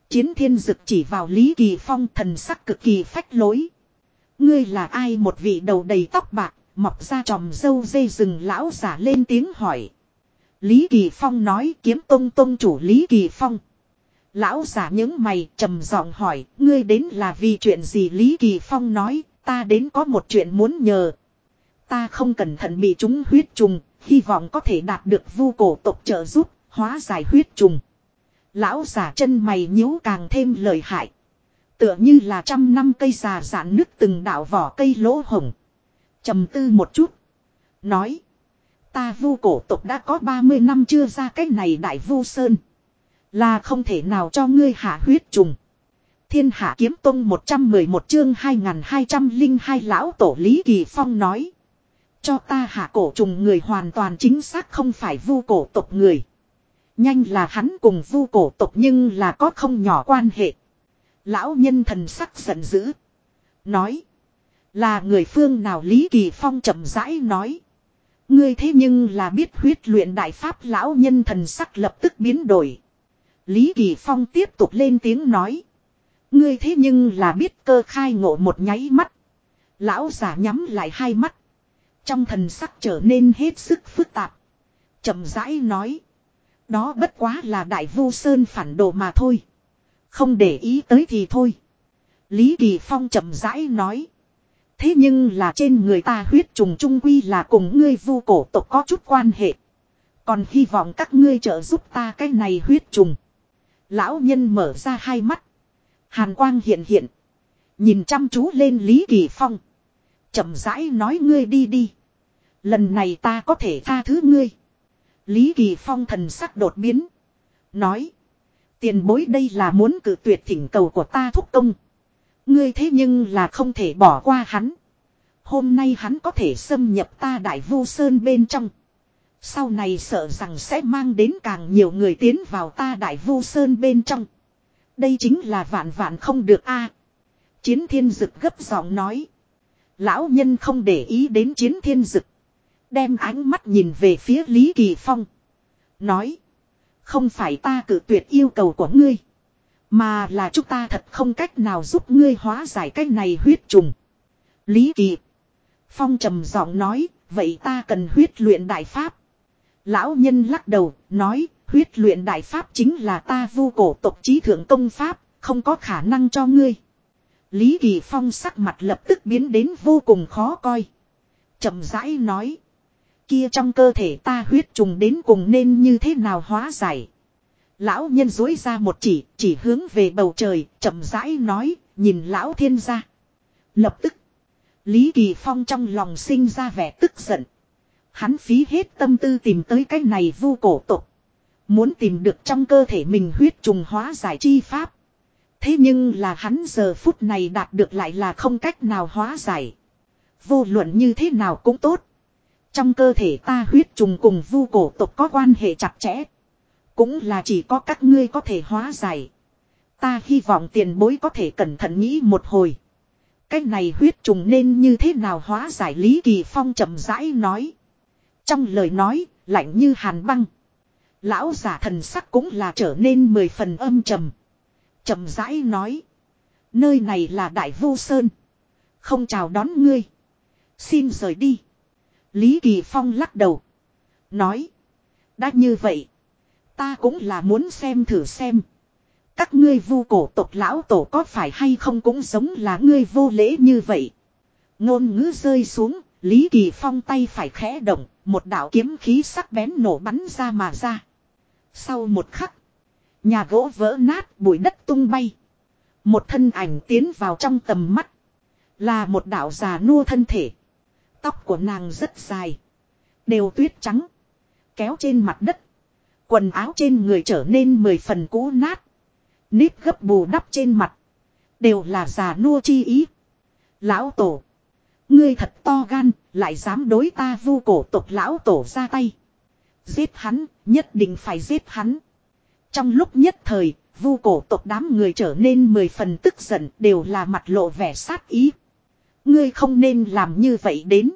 Chiến thiên dực chỉ vào Lý Kỳ Phong thần sắc cực kỳ phách lối. Ngươi là ai một vị đầu đầy tóc bạc, mọc ra tròm dâu dây rừng lão giả lên tiếng hỏi. Lý Kỳ Phong nói kiếm tông tông chủ Lý Kỳ Phong. Lão giả những mày trầm giọng hỏi, ngươi đến là vì chuyện gì Lý Kỳ Phong nói, ta đến có một chuyện muốn nhờ. Ta không cẩn thận bị chúng huyết trùng, hy vọng có thể đạt được vu cổ tộc trợ giúp, hóa giải huyết trùng. Lão giả chân mày nhíu càng thêm lời hại. Tựa như là trăm năm cây già giãn nước từng đạo vỏ cây lỗ hồng. trầm tư một chút. Nói. Ta vu cổ tộc đã có 30 năm chưa ra cái này đại vu sơn. Là không thể nào cho ngươi hạ huyết trùng. Thiên hạ kiếm tông 111 chương 2202 lão tổ Lý Kỳ Phong nói. Cho ta hạ cổ trùng người hoàn toàn chính xác không phải vu cổ tộc người. Nhanh là hắn cùng vu cổ tộc nhưng là có không nhỏ quan hệ. Lão nhân thần sắc giận dữ. Nói. Là người phương nào Lý Kỳ Phong chậm rãi nói. Ngươi thế nhưng là biết huyết luyện đại pháp lão nhân thần sắc lập tức biến đổi. Lý Kỳ Phong tiếp tục lên tiếng nói. Ngươi thế nhưng là biết cơ khai ngộ một nháy mắt. Lão giả nhắm lại hai mắt. Trong thần sắc trở nên hết sức phức tạp. chậm rãi nói. Đó bất quá là đại vu sơn phản đồ mà thôi. Không để ý tới thì thôi. Lý Kỳ Phong chậm rãi nói. Thế nhưng là trên người ta huyết trùng trung quy là cùng ngươi vu cổ tộc có chút quan hệ. Còn hy vọng các ngươi trợ giúp ta cái này huyết trùng. Lão nhân mở ra hai mắt. Hàn quang hiện hiện. Nhìn chăm chú lên Lý Kỳ Phong. chậm rãi nói ngươi đi đi. Lần này ta có thể tha thứ ngươi. Lý Kỳ Phong thần sắc đột biến. Nói. Tiền bối đây là muốn cử tuyệt thỉnh cầu của ta thúc công. Ngươi thế nhưng là không thể bỏ qua hắn. Hôm nay hắn có thể xâm nhập ta đại vu sơn bên trong. Sau này sợ rằng sẽ mang đến càng nhiều người tiến vào ta đại vu sơn bên trong. Đây chính là vạn vạn không được a. Chiến thiên dực gấp giọng nói. Lão nhân không để ý đến chiến thiên dực. Đem ánh mắt nhìn về phía Lý Kỳ Phong. Nói. Không phải ta cử tuyệt yêu cầu của ngươi. Mà là chúng ta thật không cách nào giúp ngươi hóa giải cái này huyết trùng. Lý Kỳ. Phong trầm giọng nói. Vậy ta cần huyết luyện đại pháp. Lão nhân lắc đầu. Nói. Huyết luyện đại pháp chính là ta vu cổ tộc trí thượng công pháp. Không có khả năng cho ngươi. Lý Kỳ Phong sắc mặt lập tức biến đến vô cùng khó coi. chậm rãi nói, kia trong cơ thể ta huyết trùng đến cùng nên như thế nào hóa giải. Lão nhân dối ra một chỉ, chỉ hướng về bầu trời, chậm rãi nói, nhìn lão thiên gia. Lập tức, Lý Kỳ Phong trong lòng sinh ra vẻ tức giận. Hắn phí hết tâm tư tìm tới cái này vu cổ tục. Muốn tìm được trong cơ thể mình huyết trùng hóa giải chi pháp. Thế nhưng là hắn giờ phút này đạt được lại là không cách nào hóa giải. Vô luận như thế nào cũng tốt. Trong cơ thể ta huyết trùng cùng vu cổ tộc có quan hệ chặt chẽ. Cũng là chỉ có các ngươi có thể hóa giải. Ta hy vọng tiền bối có thể cẩn thận nghĩ một hồi. Cái này huyết trùng nên như thế nào hóa giải Lý Kỳ Phong chậm rãi nói. Trong lời nói, lạnh như hàn băng. Lão giả thần sắc cũng là trở nên mười phần âm trầm. Chậm rãi nói. Nơi này là Đại Vô Sơn. Không chào đón ngươi. Xin rời đi. Lý Kỳ Phong lắc đầu. Nói. Đã như vậy. Ta cũng là muốn xem thử xem. Các ngươi vu cổ tộc lão tổ có phải hay không cũng giống là ngươi vô lễ như vậy. Ngôn ngữ rơi xuống. Lý Kỳ Phong tay phải khẽ động. Một đạo kiếm khí sắc bén nổ bắn ra mà ra. Sau một khắc. Nhà gỗ vỡ nát, bụi đất tung bay. Một thân ảnh tiến vào trong tầm mắt. Là một đạo già nua thân thể. Tóc của nàng rất dài. Đều tuyết trắng. Kéo trên mặt đất. Quần áo trên người trở nên mười phần cũ nát. Nếp gấp bù đắp trên mặt. Đều là già nua chi ý. Lão tổ. Ngươi thật to gan, lại dám đối ta vu cổ tộc lão tổ ra tay. Giết hắn, nhất định phải giết hắn. Trong lúc nhất thời, vu cổ tộc đám người trở nên mười phần tức giận đều là mặt lộ vẻ sát ý. Ngươi không nên làm như vậy đến.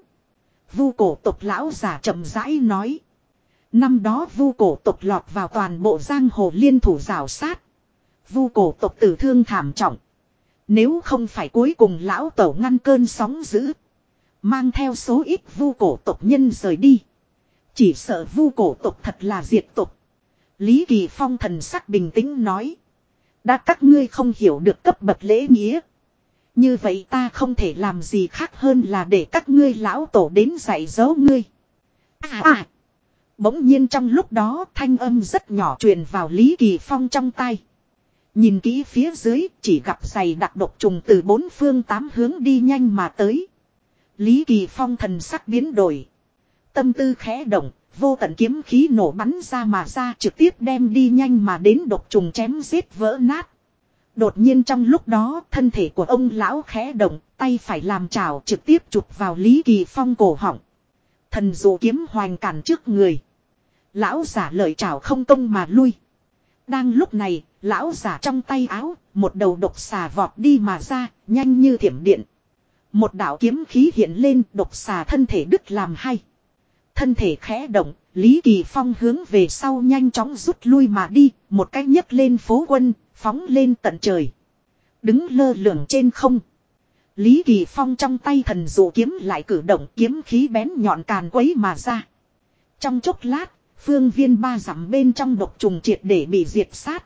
Vu cổ tộc lão giả chậm rãi nói. Năm đó vu cổ tộc lọt vào toàn bộ giang hồ liên thủ rào sát. Vu cổ tộc tử thương thảm trọng. Nếu không phải cuối cùng lão tổ ngăn cơn sóng dữ. Mang theo số ít vu cổ tộc nhân rời đi. Chỉ sợ vu cổ tộc thật là diệt tộc. Lý Kỳ Phong thần sắc bình tĩnh nói. Đã các ngươi không hiểu được cấp bậc lễ nghĩa. Như vậy ta không thể làm gì khác hơn là để các ngươi lão tổ đến dạy dỗ ngươi. À à. Bỗng nhiên trong lúc đó thanh âm rất nhỏ truyền vào Lý Kỳ Phong trong tay. Nhìn kỹ phía dưới chỉ gặp giày đặc độc trùng từ bốn phương tám hướng đi nhanh mà tới. Lý Kỳ Phong thần sắc biến đổi. Tâm tư khẽ động, vô tận kiếm khí nổ bắn ra mà ra trực tiếp đem đi nhanh mà đến độc trùng chém giết vỡ nát. Đột nhiên trong lúc đó thân thể của ông lão khẽ động, tay phải làm trào trực tiếp chụp vào Lý Kỳ Phong cổ họng. Thần dụ kiếm hoành cản trước người. Lão giả lợi trảo không công mà lui. Đang lúc này, lão giả trong tay áo, một đầu độc xà vọt đi mà ra, nhanh như thiểm điện. Một đạo kiếm khí hiện lên, độc xà thân thể đứt làm hai. Thân thể khẽ động, Lý Kỳ Phong hướng về sau nhanh chóng rút lui mà đi, một cách nhấc lên phố quân, phóng lên tận trời. Đứng lơ lửng trên không. Lý Kỳ Phong trong tay thần dụ kiếm lại cử động kiếm khí bén nhọn càn quấy mà ra. Trong chốc lát, phương viên ba dặm bên trong độc trùng triệt để bị diệt sát.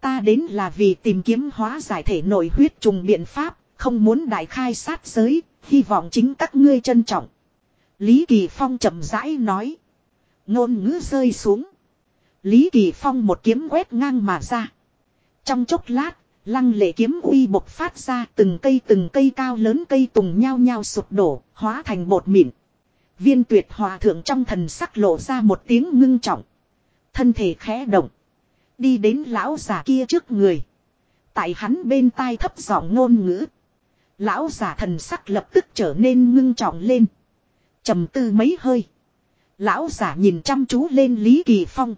Ta đến là vì tìm kiếm hóa giải thể nội huyết trùng biện pháp, không muốn đại khai sát giới, hy vọng chính các ngươi trân trọng. Lý Kỳ Phong chậm rãi nói. Ngôn ngữ rơi xuống. Lý Kỳ Phong một kiếm quét ngang mà ra. Trong chốc lát, lăng lệ kiếm uy bộc phát ra từng cây từng cây cao lớn cây tùng nhao nhao sụp đổ, hóa thành bột mịn. Viên tuyệt hòa thượng trong thần sắc lộ ra một tiếng ngưng trọng. Thân thể khẽ động. Đi đến lão già kia trước người. Tại hắn bên tai thấp giọng ngôn ngữ. Lão già thần sắc lập tức trở nên ngưng trọng lên. trầm tư mấy hơi. Lão giả nhìn chăm chú lên Lý Kỳ Phong.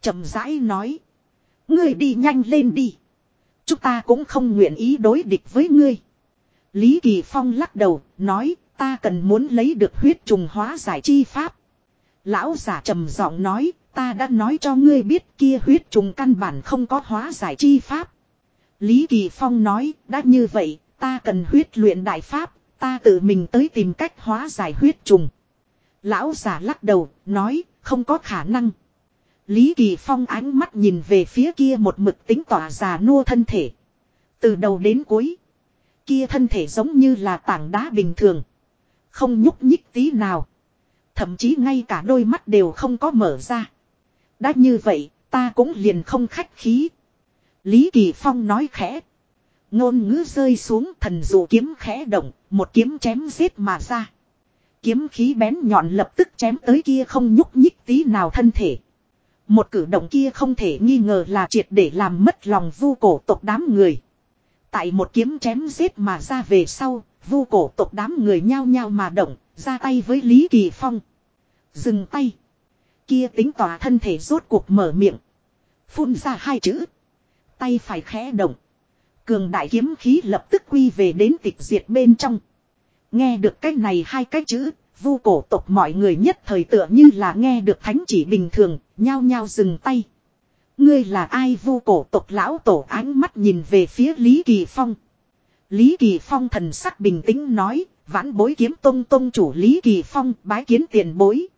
chậm rãi nói. Ngươi đi nhanh lên đi. Chúng ta cũng không nguyện ý đối địch với ngươi. Lý Kỳ Phong lắc đầu, nói, ta cần muốn lấy được huyết trùng hóa giải chi pháp. Lão giả trầm giọng nói, ta đã nói cho ngươi biết kia huyết trùng căn bản không có hóa giải chi pháp. Lý Kỳ Phong nói, đã như vậy, ta cần huyết luyện đại pháp, ta tự mình tới tìm cách hóa giải huyết trùng. Lão giả lắc đầu, nói, không có khả năng. Lý Kỳ Phong ánh mắt nhìn về phía kia một mực tính tỏa già nua thân thể. Từ đầu đến cuối. Kia thân thể giống như là tảng đá bình thường. Không nhúc nhích tí nào. Thậm chí ngay cả đôi mắt đều không có mở ra. Đã như vậy, ta cũng liền không khách khí. Lý Kỳ Phong nói khẽ. Ngôn ngữ rơi xuống thần dụ kiếm khẽ động, một kiếm chém giết mà ra. Kiếm khí bén nhọn lập tức chém tới kia không nhúc nhích tí nào thân thể. Một cử động kia không thể nghi ngờ là triệt để làm mất lòng vu cổ tộc đám người. Tại một kiếm chém giết mà ra về sau, vu cổ tộc đám người nhao nhao mà động, ra tay với Lý Kỳ Phong. Dừng tay. Kia tính tỏa thân thể rốt cuộc mở miệng. Phun ra hai chữ. Tay phải khẽ động. Cường đại kiếm khí lập tức quy về đến tịch diệt bên trong. Nghe được cách này hai cách chữ, vu cổ tộc mọi người nhất thời tựa như là nghe được thánh chỉ bình thường, nhao nhao dừng tay. Ngươi là ai vu cổ tộc lão tổ ánh mắt nhìn về phía Lý Kỳ Phong. Lý Kỳ Phong thần sắc bình tĩnh nói, vãn bối kiếm tông tông chủ Lý Kỳ Phong bái kiến tiền bối.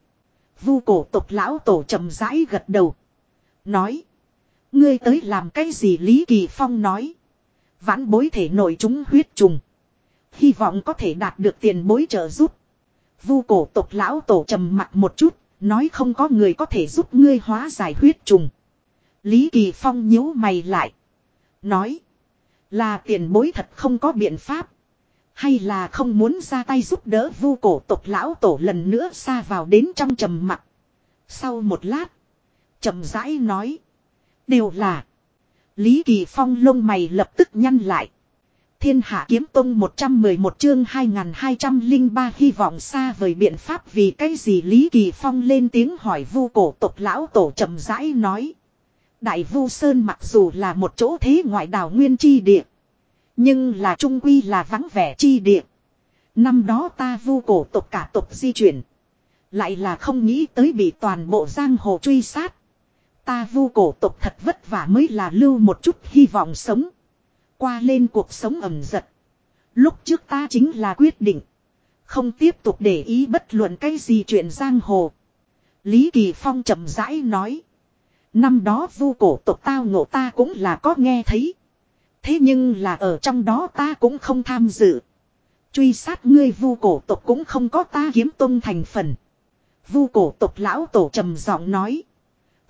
Vu cổ tộc lão tổ trầm rãi gật đầu. Nói. Ngươi tới làm cái gì Lý Kỳ Phong nói. Vãn bối thể nội chúng huyết trùng. Hy vọng có thể đạt được tiền bối trợ giúp. Vu cổ tộc lão tổ trầm mặt một chút, nói không có người có thể giúp ngươi hóa giải huyết trùng. Lý Kỳ Phong nhíu mày lại. Nói. Là tiền bối thật không có biện pháp. Hay là không muốn ra tay giúp đỡ vu cổ tộc lão tổ lần nữa xa vào đến trong trầm mặt. Sau một lát. trầm rãi nói. Đều là. Lý Kỳ Phong lông mày lập tức nhăn lại. Thiên Hạ Kiếm Tông 111 chương 2203 hy vọng xa vời biện pháp vì cái gì Lý Kỳ Phong lên tiếng hỏi vu cổ tộc lão tổ trầm rãi nói. Đại vu Sơn mặc dù là một chỗ thế ngoại đảo nguyên chi địa. Nhưng là trung quy là vắng vẻ chi địa. Năm đó ta vu cổ tộc cả tộc di chuyển. Lại là không nghĩ tới bị toàn bộ giang hồ truy sát. Ta vu cổ tộc thật vất vả mới là lưu một chút hy vọng sống. Qua lên cuộc sống ẩm giật. Lúc trước ta chính là quyết định. Không tiếp tục để ý bất luận cái gì chuyện giang hồ. Lý Kỳ Phong chậm rãi nói. Năm đó vu cổ tộc tao ngộ ta cũng là có nghe thấy. Thế nhưng là ở trong đó ta cũng không tham dự. Truy sát ngươi vu cổ tộc cũng không có ta kiếm tung thành phần. Vu cổ tộc lão tổ trầm giọng nói.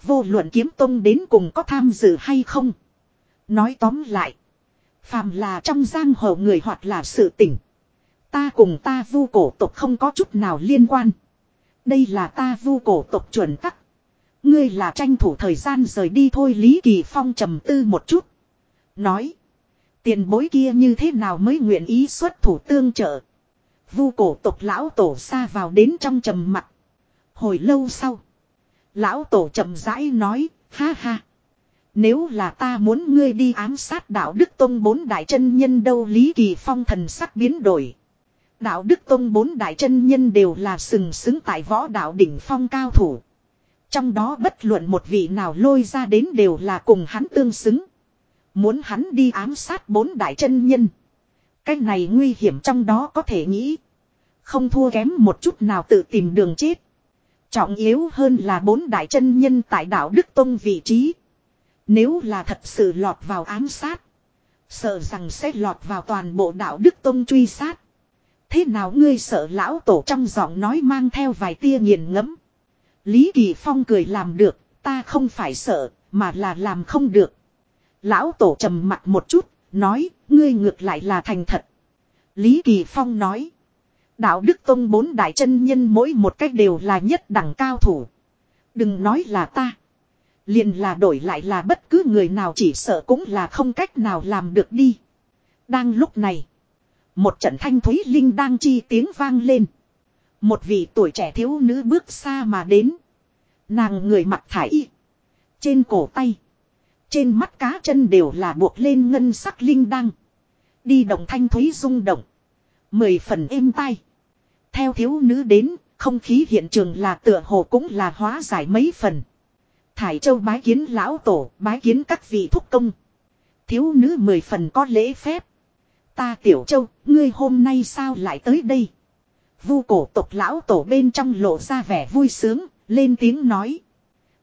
Vô luận kiếm tung đến cùng có tham dự hay không. Nói tóm lại. Phàm là trong giang hồ người hoặc là sự tỉnh. Ta cùng ta vu cổ tộc không có chút nào liên quan. Đây là ta vu cổ tộc chuẩn tắc. Ngươi là tranh thủ thời gian rời đi thôi Lý Kỳ Phong trầm tư một chút. Nói. Tiền bối kia như thế nào mới nguyện ý xuất thủ tương trợ. Vu cổ tộc lão tổ xa vào đến trong trầm mặt. Hồi lâu sau. Lão tổ trầm rãi nói. Ha ha. Nếu là ta muốn ngươi đi ám sát đạo Đức Tông bốn đại chân nhân đâu Lý Kỳ Phong thần sắc biến đổi. Đạo Đức Tông bốn đại chân nhân đều là sừng sững tại võ đạo đỉnh phong cao thủ. Trong đó bất luận một vị nào lôi ra đến đều là cùng hắn tương xứng. Muốn hắn đi ám sát bốn đại chân nhân. Cái này nguy hiểm trong đó có thể nghĩ. Không thua kém một chút nào tự tìm đường chết. Trọng yếu hơn là bốn đại chân nhân tại đạo Đức Tông vị trí. Nếu là thật sự lọt vào ám sát. Sợ rằng sẽ lọt vào toàn bộ đạo Đức Tông truy sát. Thế nào ngươi sợ lão tổ trong giọng nói mang theo vài tia nghiền ngẫm Lý Kỳ Phong cười làm được, ta không phải sợ, mà là làm không được. Lão tổ trầm mặt một chút, nói, ngươi ngược lại là thành thật. Lý Kỳ Phong nói, đạo Đức Tông bốn đại chân nhân mỗi một cách đều là nhất đẳng cao thủ. Đừng nói là ta liền là đổi lại là bất cứ người nào chỉ sợ cũng là không cách nào làm được đi. Đang lúc này, một trận thanh thúy linh đang chi tiếng vang lên. Một vị tuổi trẻ thiếu nữ bước xa mà đến. Nàng người mặc thải y. Trên cổ tay. Trên mắt cá chân đều là buộc lên ngân sắc linh đăng. Đi động thanh thúy rung động. Mười phần êm tai. Theo thiếu nữ đến, không khí hiện trường là tựa hồ cũng là hóa giải mấy phần. Thải châu bái kiến lão tổ, bái kiến các vị thúc công. Thiếu nữ mười phần có lễ phép. Ta tiểu châu, ngươi hôm nay sao lại tới đây? Vu cổ tộc lão tổ bên trong lộ ra vẻ vui sướng, lên tiếng nói.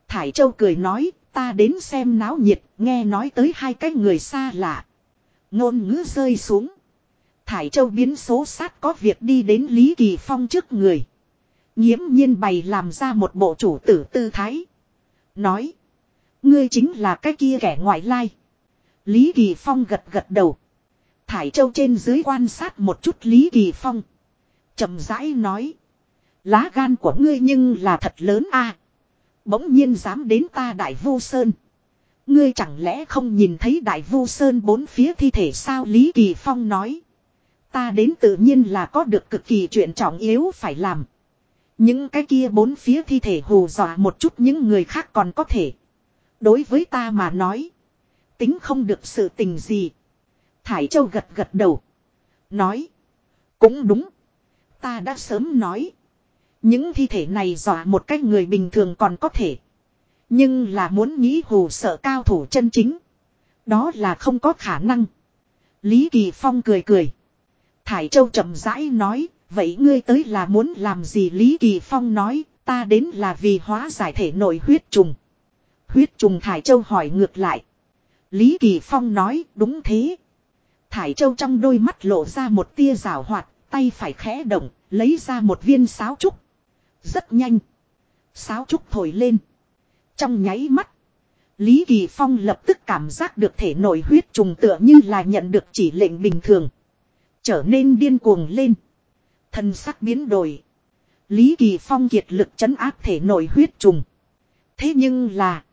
Thải châu cười nói, ta đến xem náo nhiệt, nghe nói tới hai cái người xa lạ. Ngôn ngữ rơi xuống. Thải châu biến số sát có việc đi đến Lý Kỳ Phong trước người. Nhiễm nhiên bày làm ra một bộ chủ tử tư thái. Nói. Ngươi chính là cái kia kẻ ngoại lai. Lý Kỳ Phong gật gật đầu. Thải Châu trên dưới quan sát một chút Lý Kỳ Phong. chậm rãi nói. Lá gan của ngươi nhưng là thật lớn a. Bỗng nhiên dám đến ta Đại Vu Sơn. Ngươi chẳng lẽ không nhìn thấy Đại Vu Sơn bốn phía thi thể sao Lý Kỳ Phong nói. Ta đến tự nhiên là có được cực kỳ chuyện trọng yếu phải làm. Những cái kia bốn phía thi thể hù dọa một chút những người khác còn có thể. Đối với ta mà nói. Tính không được sự tình gì. Thải Châu gật gật đầu. Nói. Cũng đúng. Ta đã sớm nói. Những thi thể này dọa một cách người bình thường còn có thể. Nhưng là muốn nghĩ hù sợ cao thủ chân chính. Đó là không có khả năng. Lý Kỳ Phong cười cười. Thải Châu chậm rãi nói. Vậy ngươi tới là muốn làm gì Lý Kỳ Phong nói. Ta đến là vì hóa giải thể nội huyết trùng. Huyết trùng Thải Châu hỏi ngược lại. Lý Kỳ Phong nói đúng thế. Thải Châu trong đôi mắt lộ ra một tia rào hoạt, tay phải khẽ động, lấy ra một viên sáo trúc. Rất nhanh. Sáo trúc thổi lên. Trong nháy mắt. Lý Kỳ Phong lập tức cảm giác được thể nội huyết trùng tựa như là nhận được chỉ lệnh bình thường. Trở nên điên cuồng lên. Thân sắc biến đổi. Lý Kỳ Phong kiệt lực chấn áp thể nội huyết trùng. Thế nhưng là.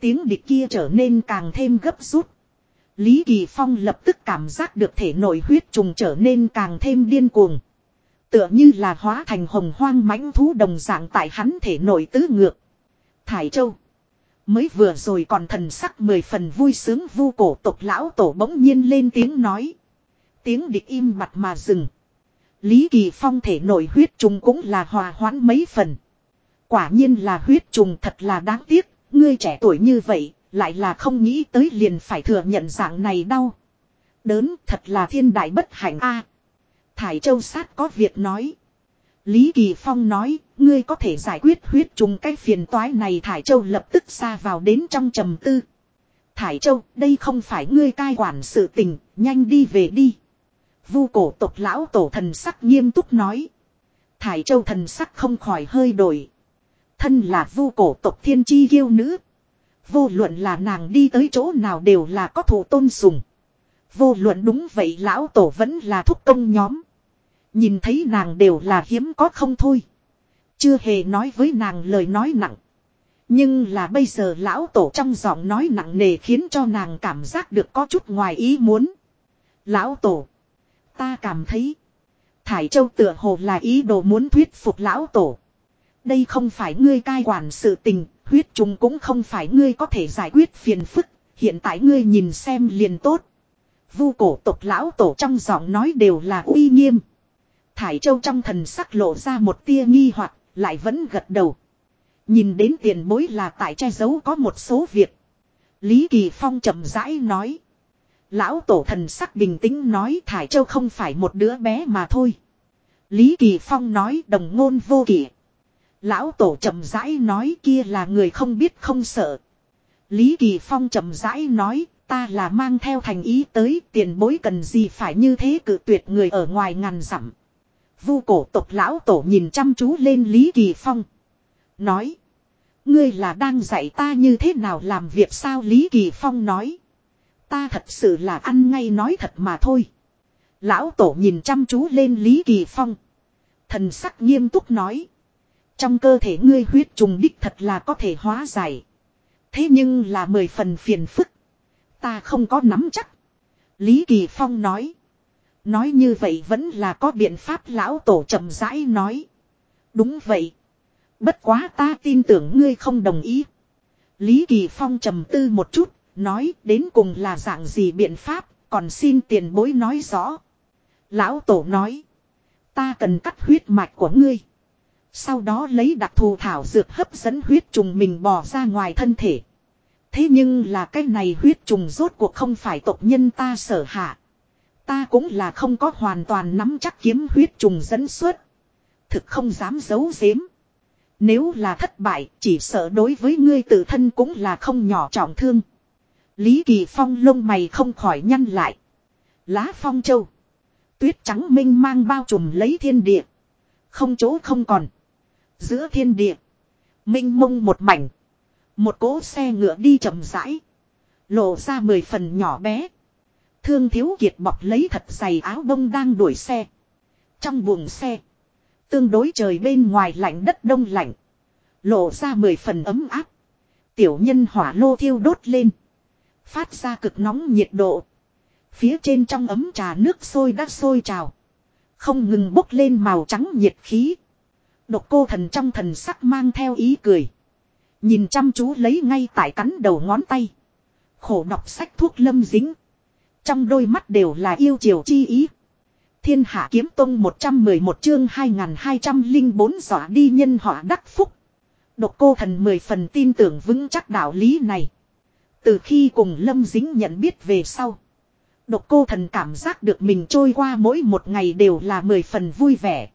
Tiếng địch kia trở nên càng thêm gấp rút. Lý Kỳ Phong lập tức cảm giác được thể nội huyết trùng trở nên càng thêm điên cuồng. Tựa như là hóa thành hồng hoang mãnh thú đồng dạng tại hắn thể nội tứ ngược. Thải Châu. Mới vừa rồi còn thần sắc mười phần vui sướng vu cổ tộc lão tổ bỗng nhiên lên tiếng nói. Tiếng địch im mặt mà dừng. Lý Kỳ Phong thể nội huyết trùng cũng là hòa hoãn mấy phần. Quả nhiên là huyết trùng thật là đáng tiếc, ngươi trẻ tuổi như vậy, lại là không nghĩ tới liền phải thừa nhận dạng này đau. Đớn thật là thiên đại bất hạnh a. Thải Châu sát có việc nói. Lý Kỳ Phong nói, ngươi có thể giải quyết huyết trùng cái phiền toái này Thải Châu lập tức xa vào đến trong trầm tư. Thải Châu, đây không phải ngươi cai quản sự tình, nhanh đi về đi. Vu cổ tộc lão tổ thần sắc nghiêm túc nói. Thải Châu thần sắc không khỏi hơi đổi. Thân là vu cổ tộc thiên chi yêu nữ. Vô luận là nàng đi tới chỗ nào đều là có thủ tôn sùng. Vô luận đúng vậy lão tổ vẫn là thúc công nhóm. Nhìn thấy nàng đều là hiếm có không thôi. Chưa hề nói với nàng lời nói nặng. Nhưng là bây giờ lão tổ trong giọng nói nặng nề khiến cho nàng cảm giác được có chút ngoài ý muốn. Lão tổ. Ta cảm thấy. Thải Châu tựa hồ là ý đồ muốn thuyết phục lão tổ. Đây không phải ngươi cai quản sự tình, huyết trùng cũng không phải ngươi có thể giải quyết phiền phức, hiện tại ngươi nhìn xem liền tốt. Vu cổ tộc lão tổ trong giọng nói đều là uy nghiêm. Thải Châu trong thần sắc lộ ra một tia nghi hoặc, lại vẫn gật đầu. Nhìn đến tiền bối là tại che giấu có một số việc. Lý Kỳ Phong chậm rãi nói. Lão tổ thần sắc bình tĩnh nói Thải Châu không phải một đứa bé mà thôi. Lý Kỳ Phong nói đồng ngôn vô kỷ. Lão tổ chậm rãi nói kia là người không biết không sợ. Lý Kỳ Phong chậm rãi nói, ta là mang theo thành ý tới, tiền bối cần gì phải như thế cự tuyệt người ở ngoài ngàn dặm. Vu cổ tộc lão tổ nhìn chăm chú lên Lý Kỳ Phong. Nói. Ngươi là đang dạy ta như thế nào làm việc sao Lý Kỳ Phong nói. Ta thật sự là ăn ngay nói thật mà thôi. Lão tổ nhìn chăm chú lên Lý Kỳ Phong. Thần sắc nghiêm túc nói. Trong cơ thể ngươi huyết trùng đích thật là có thể hóa giải. Thế nhưng là mười phần phiền phức. Ta không có nắm chắc. Lý Kỳ Phong nói. Nói như vậy vẫn là có biện pháp lão tổ chậm rãi nói. Đúng vậy. Bất quá ta tin tưởng ngươi không đồng ý. Lý Kỳ Phong trầm tư một chút, nói đến cùng là dạng gì biện pháp, còn xin tiền bối nói rõ. Lão Tổ nói, ta cần cắt huyết mạch của ngươi. Sau đó lấy đặc thù thảo dược hấp dẫn huyết trùng mình bò ra ngoài thân thể. Thế nhưng là cái này huyết trùng rốt cuộc không phải tộc nhân ta sở hạ. Ta cũng là không có hoàn toàn nắm chắc kiếm huyết trùng dẫn xuất. Thực không dám giấu giếm. Nếu là thất bại, chỉ sợ đối với ngươi tự thân cũng là không nhỏ trọng thương. Lý Kỳ Phong lông mày không khỏi nhăn lại. Lá phong châu. Tuyết trắng minh mang bao trùm lấy thiên địa. Không chỗ không còn. Giữa thiên địa. Minh mông một mảnh. Một cỗ xe ngựa đi chậm rãi. Lộ ra mười phần nhỏ bé. Thương thiếu kiệt bọc lấy thật dày áo bông đang đuổi xe. Trong buồng xe. Tương đối trời bên ngoài lạnh đất đông lạnh. Lộ ra mười phần ấm áp. Tiểu nhân hỏa lô thiêu đốt lên. Phát ra cực nóng nhiệt độ. Phía trên trong ấm trà nước sôi đã sôi trào. Không ngừng bốc lên màu trắng nhiệt khí. Độc cô thần trong thần sắc mang theo ý cười. Nhìn chăm chú lấy ngay tại cắn đầu ngón tay. Khổ đọc sách thuốc lâm dính. Trong đôi mắt đều là yêu chiều chi ý. Thiên hạ kiếm tông 111 chương 2204 dọa đi nhân họa đắc phúc. Độc cô thần mười phần tin tưởng vững chắc đạo lý này. Từ khi cùng Lâm Dính nhận biết về sau. Độc cô thần cảm giác được mình trôi qua mỗi một ngày đều là mười phần vui vẻ.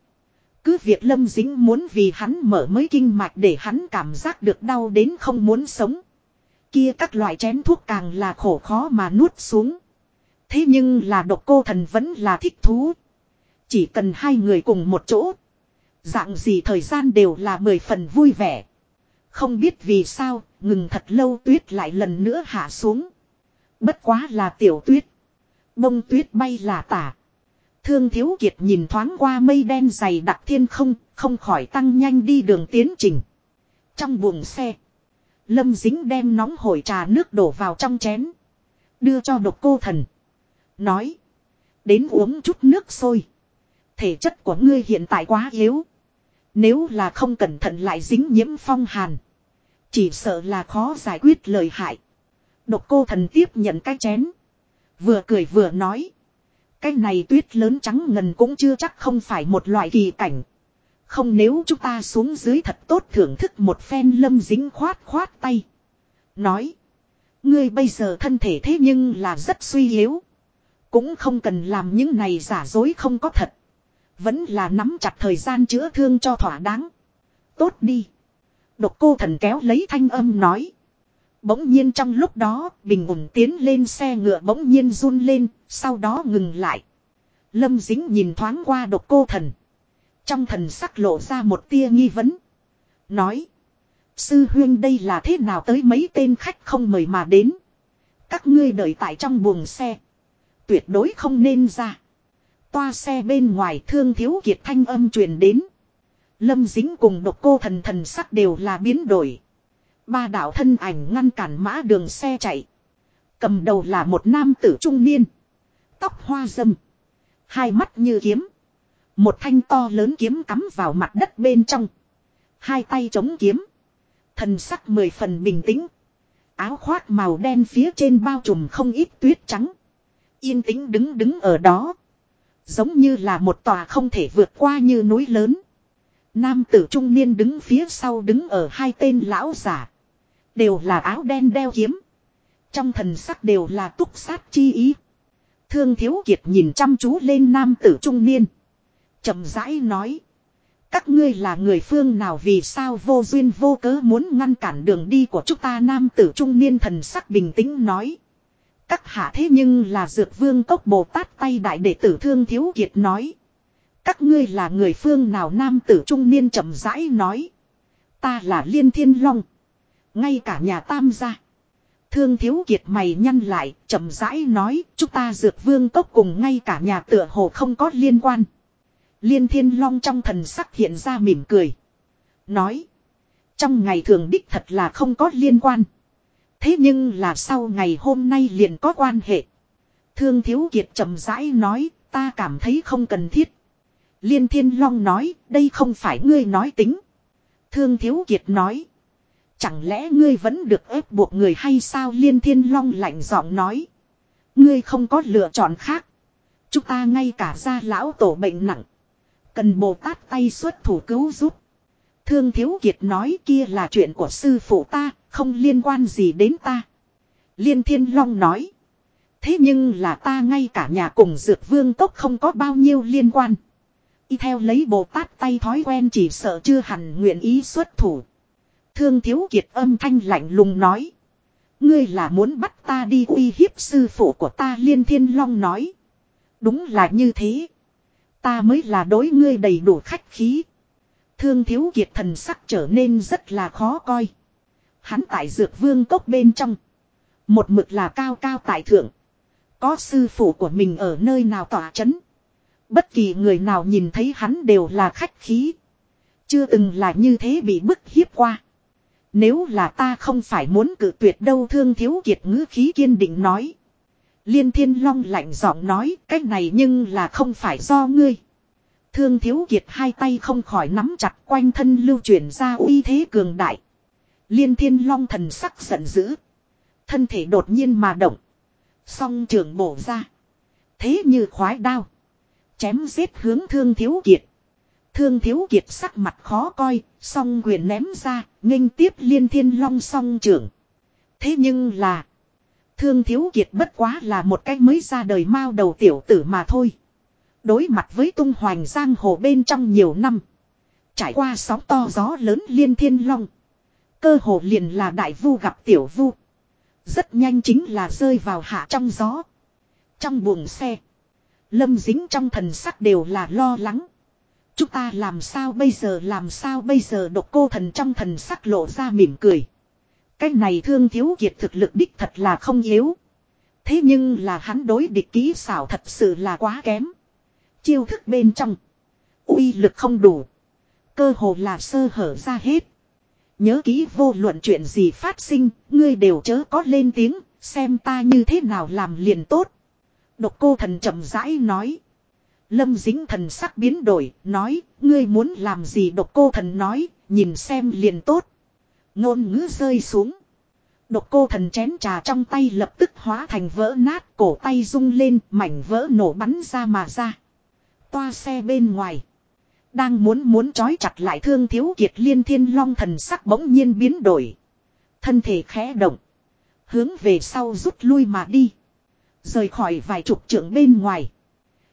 Cứ việc Lâm Dính muốn vì hắn mở mới kinh mạch để hắn cảm giác được đau đến không muốn sống. Kia các loại chén thuốc càng là khổ khó mà nuốt xuống. Thế nhưng là độc cô thần vẫn là thích thú. Chỉ cần hai người cùng một chỗ. Dạng gì thời gian đều là mười phần vui vẻ. Không biết vì sao, ngừng thật lâu tuyết lại lần nữa hạ xuống. Bất quá là tiểu tuyết. Bông tuyết bay là tả. Thương Thiếu Kiệt nhìn thoáng qua mây đen dày đặc thiên không, không khỏi tăng nhanh đi đường tiến trình. Trong buồng xe, Lâm Dính đem nóng hổi trà nước đổ vào trong chén. Đưa cho độc cô thần. Nói, đến uống chút nước sôi. Thể chất của ngươi hiện tại quá yếu. Nếu là không cẩn thận lại dính nhiễm phong hàn. Chỉ sợ là khó giải quyết lời hại. Độc cô thần tiếp nhận cái chén. Vừa cười vừa nói. Cái này tuyết lớn trắng ngần cũng chưa chắc không phải một loại kỳ cảnh. Không nếu chúng ta xuống dưới thật tốt thưởng thức một phen lâm dính khoát khoát tay. Nói. Ngươi bây giờ thân thể thế nhưng là rất suy yếu. Cũng không cần làm những này giả dối không có thật. Vẫn là nắm chặt thời gian chữa thương cho thỏa đáng. Tốt đi. Độc cô thần kéo lấy thanh âm nói. Bỗng nhiên trong lúc đó, bình ổn tiến lên xe ngựa bỗng nhiên run lên, sau đó ngừng lại. Lâm dính nhìn thoáng qua độc cô thần. Trong thần sắc lộ ra một tia nghi vấn. Nói. Sư huyên đây là thế nào tới mấy tên khách không mời mà đến. Các ngươi đợi tại trong buồng xe. Tuyệt đối không nên ra. Toa xe bên ngoài thương thiếu kiệt thanh âm truyền đến. Lâm dính cùng độc cô thần thần sắc đều là biến đổi. Ba đạo thân ảnh ngăn cản mã đường xe chạy. Cầm đầu là một nam tử trung niên. Tóc hoa dâm. Hai mắt như kiếm. Một thanh to lớn kiếm cắm vào mặt đất bên trong. Hai tay chống kiếm. Thần sắc mười phần bình tĩnh. Áo khoác màu đen phía trên bao trùm không ít tuyết trắng. Yên tĩnh đứng đứng ở đó. Giống như là một tòa không thể vượt qua như núi lớn. Nam tử trung niên đứng phía sau đứng ở hai tên lão giả. Đều là áo đen đeo kiếm. Trong thần sắc đều là túc sát chi ý. Thương Thiếu Kiệt nhìn chăm chú lên nam tử trung niên. chậm rãi nói. Các ngươi là người phương nào vì sao vô duyên vô cớ muốn ngăn cản đường đi của chúng ta nam tử trung niên thần sắc bình tĩnh nói. Các hạ thế nhưng là dược vương cốc Bồ Tát tay đại đệ tử Thương Thiếu Kiệt nói. Các ngươi là người phương nào nam tử trung niên chậm rãi nói. Ta là Liên Thiên Long. Ngay cả nhà tam gia. Thương thiếu kiệt mày nhăn lại, chậm rãi nói, chúng ta dược vương cốc cùng ngay cả nhà tựa hồ không có liên quan. Liên thiên long trong thần sắc hiện ra mỉm cười. Nói, trong ngày thường đích thật là không có liên quan. Thế nhưng là sau ngày hôm nay liền có quan hệ. Thương thiếu kiệt chậm rãi nói, ta cảm thấy không cần thiết. Liên thiên long nói, đây không phải ngươi nói tính. Thương thiếu kiệt nói, Chẳng lẽ ngươi vẫn được ép buộc người hay sao liên thiên long lạnh giọng nói. Ngươi không có lựa chọn khác. Chúng ta ngay cả ra lão tổ bệnh nặng. Cần Bồ Tát tay xuất thủ cứu giúp. Thương Thiếu Kiệt nói kia là chuyện của sư phụ ta, không liên quan gì đến ta. Liên Thiên Long nói. Thế nhưng là ta ngay cả nhà cùng dược vương tốc không có bao nhiêu liên quan. Y theo lấy Bồ Tát tay thói quen chỉ sợ chưa hẳn nguyện ý xuất thủ. Thương thiếu kiệt âm thanh lạnh lùng nói. Ngươi là muốn bắt ta đi uy hiếp sư phụ của ta liên thiên long nói. Đúng là như thế. Ta mới là đối ngươi đầy đủ khách khí. Thương thiếu kiệt thần sắc trở nên rất là khó coi. Hắn tại dược vương cốc bên trong. Một mực là cao cao tại thượng. Có sư phụ của mình ở nơi nào tỏa chấn. Bất kỳ người nào nhìn thấy hắn đều là khách khí. Chưa từng là như thế bị bức hiếp qua. Nếu là ta không phải muốn cự tuyệt đâu thương thiếu kiệt ngữ khí kiên định nói. Liên thiên long lạnh giọng nói cách này nhưng là không phải do ngươi. Thương thiếu kiệt hai tay không khỏi nắm chặt quanh thân lưu chuyển ra uy thế cường đại. Liên thiên long thần sắc giận dữ. Thân thể đột nhiên mà động. Song trường bổ ra. Thế như khoái đao. Chém giết hướng thương thiếu kiệt. Thương thiếu kiệt sắc mặt khó coi, song quyền ném ra, nghênh tiếp liên thiên long song trưởng. Thế nhưng là, thương thiếu kiệt bất quá là một cách mới ra đời mao đầu tiểu tử mà thôi. Đối mặt với tung hoành giang hồ bên trong nhiều năm. Trải qua sóng to gió lớn liên thiên long. Cơ hồ liền là đại vu gặp tiểu vu. Rất nhanh chính là rơi vào hạ trong gió. Trong buồng xe. Lâm dính trong thần sắc đều là lo lắng. Chúng ta làm sao bây giờ, làm sao bây giờ độc cô thần trong thần sắc lộ ra mỉm cười. Cái này thương thiếu kiệt thực lực đích thật là không yếu. Thế nhưng là hắn đối địch ký xảo thật sự là quá kém. Chiêu thức bên trong. uy lực không đủ. Cơ hồ là sơ hở ra hết. Nhớ kỹ vô luận chuyện gì phát sinh, ngươi đều chớ có lên tiếng, xem ta như thế nào làm liền tốt. Độc cô thần chậm rãi nói. Lâm dính thần sắc biến đổi, nói, ngươi muốn làm gì độc cô thần nói, nhìn xem liền tốt. Ngôn ngữ rơi xuống. Độc cô thần chén trà trong tay lập tức hóa thành vỡ nát, cổ tay rung lên, mảnh vỡ nổ bắn ra mà ra. Toa xe bên ngoài. Đang muốn muốn trói chặt lại thương thiếu kiệt liên thiên long thần sắc bỗng nhiên biến đổi. Thân thể khẽ động. Hướng về sau rút lui mà đi. Rời khỏi vài chục trượng bên ngoài.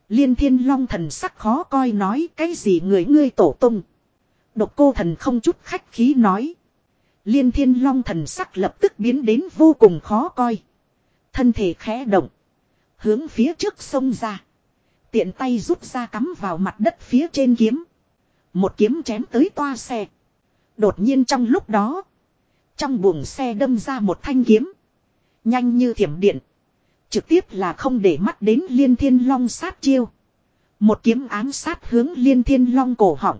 Liên thiên long thần sắc khó coi nói cái gì người ngươi tổ tung. Độc cô thần không chút khách khí nói. Liên thiên long thần sắc lập tức biến đến vô cùng khó coi. Thân thể khẽ động. Hướng phía trước sông ra. Tiện tay rút ra cắm vào mặt đất phía trên kiếm. Một kiếm chém tới toa xe. Đột nhiên trong lúc đó. Trong buồng xe đâm ra một thanh kiếm. Nhanh như thiểm điện. Trực tiếp là không để mắt đến liên thiên long sát chiêu. Một kiếm ám sát hướng liên thiên long cổ họng.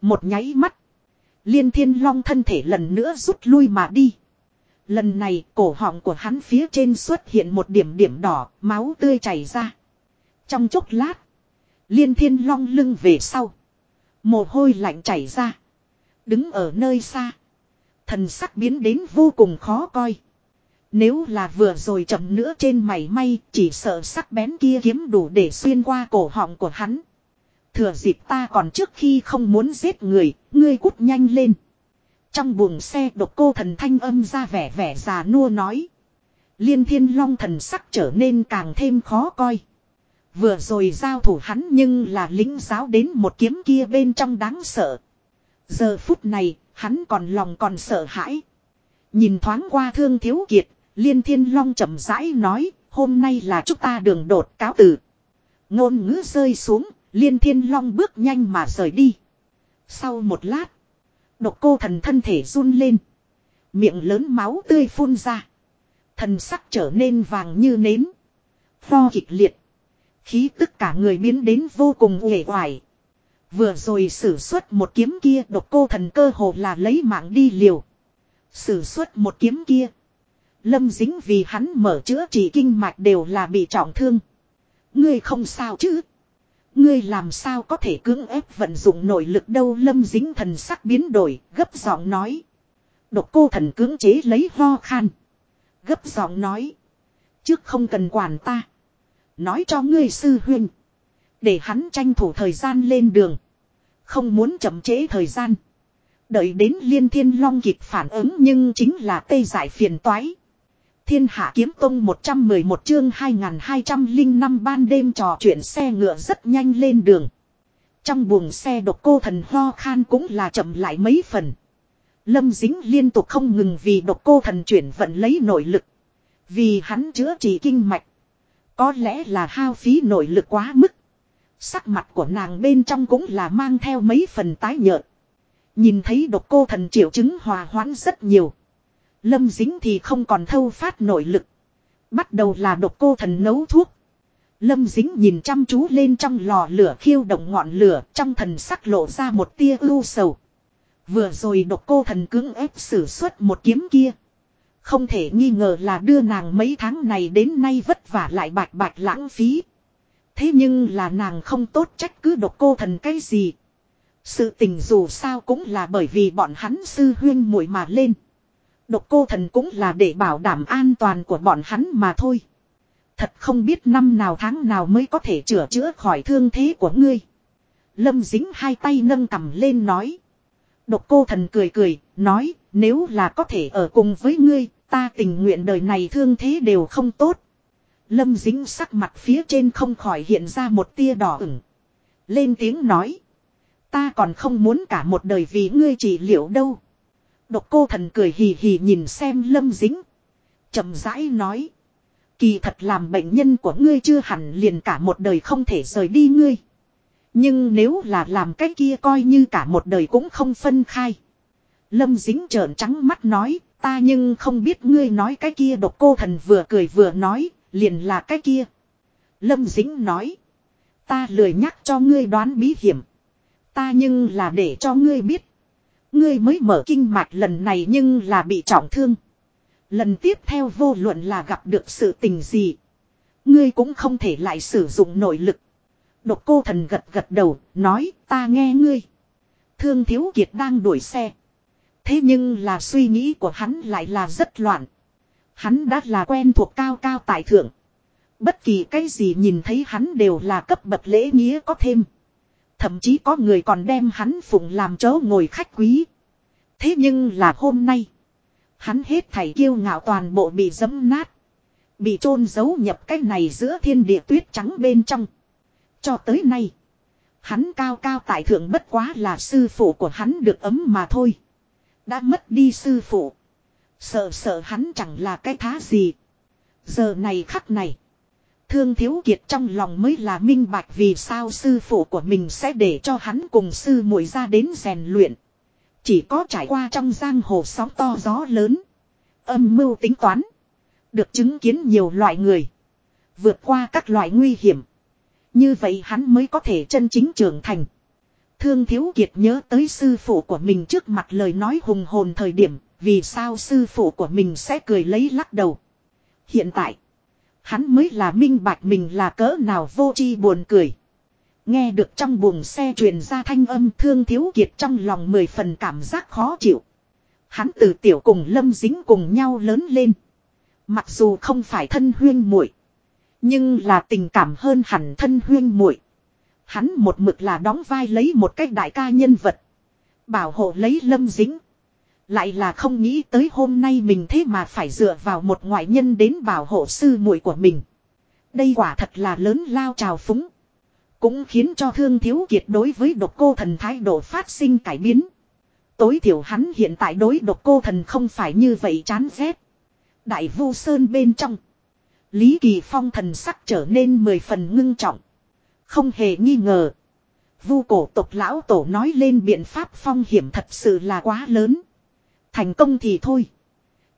Một nháy mắt. Liên thiên long thân thể lần nữa rút lui mà đi. Lần này cổ họng của hắn phía trên xuất hiện một điểm điểm đỏ, máu tươi chảy ra. Trong chốc lát. Liên thiên long lưng về sau. Mồ hôi lạnh chảy ra. Đứng ở nơi xa. Thần sắc biến đến vô cùng khó coi. Nếu là vừa rồi chậm nữa trên mày may chỉ sợ sắc bén kia kiếm đủ để xuyên qua cổ họng của hắn. Thừa dịp ta còn trước khi không muốn giết người, ngươi cút nhanh lên. Trong buồng xe độc cô thần thanh âm ra vẻ vẻ già nua nói. Liên thiên long thần sắc trở nên càng thêm khó coi. Vừa rồi giao thủ hắn nhưng là lính giáo đến một kiếm kia bên trong đáng sợ. Giờ phút này, hắn còn lòng còn sợ hãi. Nhìn thoáng qua thương thiếu kiệt, liên thiên long chậm rãi nói, hôm nay là chúng ta đường đột cáo từ. Ngôn ngữ rơi xuống, liên thiên long bước nhanh mà rời đi. Sau một lát, độc cô thần thân thể run lên. Miệng lớn máu tươi phun ra. Thần sắc trở nên vàng như nến. Pho kịch liệt. Khí tức cả người biến đến vô cùng uể oải. Vừa rồi sử xuất một kiếm kia độc cô thần cơ hồ là lấy mạng đi liều. Sử xuất một kiếm kia. Lâm dính vì hắn mở chữa trị kinh mạch đều là bị trọng thương. Ngươi không sao chứ? Ngươi làm sao có thể cưỡng ép vận dụng nội lực đâu lâm dính thần sắc biến đổi, gấp giọng nói. Độc cô thần cưỡng chế lấy ho khan. Gấp giọng nói. Trước không cần quản ta. Nói cho ngươi sư huynh. Để hắn tranh thủ thời gian lên đường. Không muốn chậm trễ thời gian. Đợi đến liên thiên long kịp phản ứng nhưng chính là tê giải phiền toái. Thiên hạ kiếm tông 111 chương 2205 ban đêm trò chuyện xe ngựa rất nhanh lên đường. Trong buồng xe độc cô thần ho khan cũng là chậm lại mấy phần. Lâm dính liên tục không ngừng vì độc cô thần chuyển vận lấy nội lực. Vì hắn chữa trị kinh mạch. Có lẽ là hao phí nội lực quá mức. Sắc mặt của nàng bên trong cũng là mang theo mấy phần tái nhợt. Nhìn thấy độc cô thần triệu chứng hòa hoãn rất nhiều. Lâm dính thì không còn thâu phát nội lực. Bắt đầu là độc cô thần nấu thuốc. Lâm dính nhìn chăm chú lên trong lò lửa khiêu động ngọn lửa, trong thần sắc lộ ra một tia ưu sầu. Vừa rồi độc cô thần cưỡng ép sử xuất một kiếm kia. Không thể nghi ngờ là đưa nàng mấy tháng này đến nay vất vả lại bạch bạch lãng phí. Thế nhưng là nàng không tốt trách cứ độc cô thần cái gì. Sự tình dù sao cũng là bởi vì bọn hắn sư huyên muội mà lên. Độc cô thần cũng là để bảo đảm an toàn của bọn hắn mà thôi. Thật không biết năm nào tháng nào mới có thể chữa chữa khỏi thương thế của ngươi. Lâm dính hai tay nâng cầm lên nói. Độc cô thần cười cười, nói, nếu là có thể ở cùng với ngươi, ta tình nguyện đời này thương thế đều không tốt. Lâm dính sắc mặt phía trên không khỏi hiện ra một tia đỏ ửng. Lên tiếng nói. Ta còn không muốn cả một đời vì ngươi chỉ liệu đâu. Độc cô thần cười hì hì nhìn xem lâm dính. chậm rãi nói. Kỳ thật làm bệnh nhân của ngươi chưa hẳn liền cả một đời không thể rời đi ngươi. Nhưng nếu là làm cái kia coi như cả một đời cũng không phân khai. Lâm dính trợn trắng mắt nói, ta nhưng không biết ngươi nói cái kia độc cô thần vừa cười vừa nói, liền là cái kia. Lâm dính nói, ta lười nhắc cho ngươi đoán bí hiểm. Ta nhưng là để cho ngươi biết. Ngươi mới mở kinh mạch lần này nhưng là bị trọng thương. Lần tiếp theo vô luận là gặp được sự tình gì. Ngươi cũng không thể lại sử dụng nội lực. Độc cô thần gật gật đầu, nói ta nghe ngươi. Thương thiếu kiệt đang đuổi xe. Thế nhưng là suy nghĩ của hắn lại là rất loạn. Hắn đã là quen thuộc cao cao tại thượng. Bất kỳ cái gì nhìn thấy hắn đều là cấp bậc lễ nghĩa có thêm. Thậm chí có người còn đem hắn phụng làm chỗ ngồi khách quý. Thế nhưng là hôm nay. Hắn hết thảy kiêu ngạo toàn bộ bị dấm nát. Bị chôn giấu nhập cái này giữa thiên địa tuyết trắng bên trong. Cho tới nay. Hắn cao cao tại thượng bất quá là sư phụ của hắn được ấm mà thôi. Đã mất đi sư phụ. Sợ sợ hắn chẳng là cái thá gì. Giờ này khắc này. Thương thiếu kiệt trong lòng mới là minh bạch vì sao sư phụ của mình sẽ để cho hắn cùng sư muội ra đến rèn luyện. Chỉ có trải qua trong giang hồ sóng to gió lớn. Âm mưu tính toán. Được chứng kiến nhiều loại người. Vượt qua các loại nguy hiểm. Như vậy hắn mới có thể chân chính trưởng thành. Thương Thiếu Kiệt nhớ tới sư phụ của mình trước mặt lời nói hùng hồn thời điểm, vì sao sư phụ của mình sẽ cười lấy lắc đầu. Hiện tại, hắn mới là minh bạch mình là cỡ nào vô chi buồn cười. Nghe được trong buồng xe truyền ra thanh âm Thương Thiếu Kiệt trong lòng mười phần cảm giác khó chịu. Hắn từ tiểu cùng Lâm Dính cùng nhau lớn lên. Mặc dù không phải thân huyên muội nhưng là tình cảm hơn hẳn thân huyên muội. Hắn một mực là đóng vai lấy một cách đại ca nhân vật. Bảo hộ lấy lâm dính. Lại là không nghĩ tới hôm nay mình thế mà phải dựa vào một ngoại nhân đến bảo hộ sư muội của mình. Đây quả thật là lớn lao trào phúng. Cũng khiến cho thương thiếu kiệt đối với độc cô thần thái độ phát sinh cải biến. Tối thiểu hắn hiện tại đối độc cô thần không phải như vậy chán ghét. Đại vu sơn bên trong. Lý Kỳ Phong thần sắc trở nên mười phần ngưng trọng. Không hề nghi ngờ. Vu cổ tộc lão tổ nói lên biện pháp phong hiểm thật sự là quá lớn. Thành công thì thôi.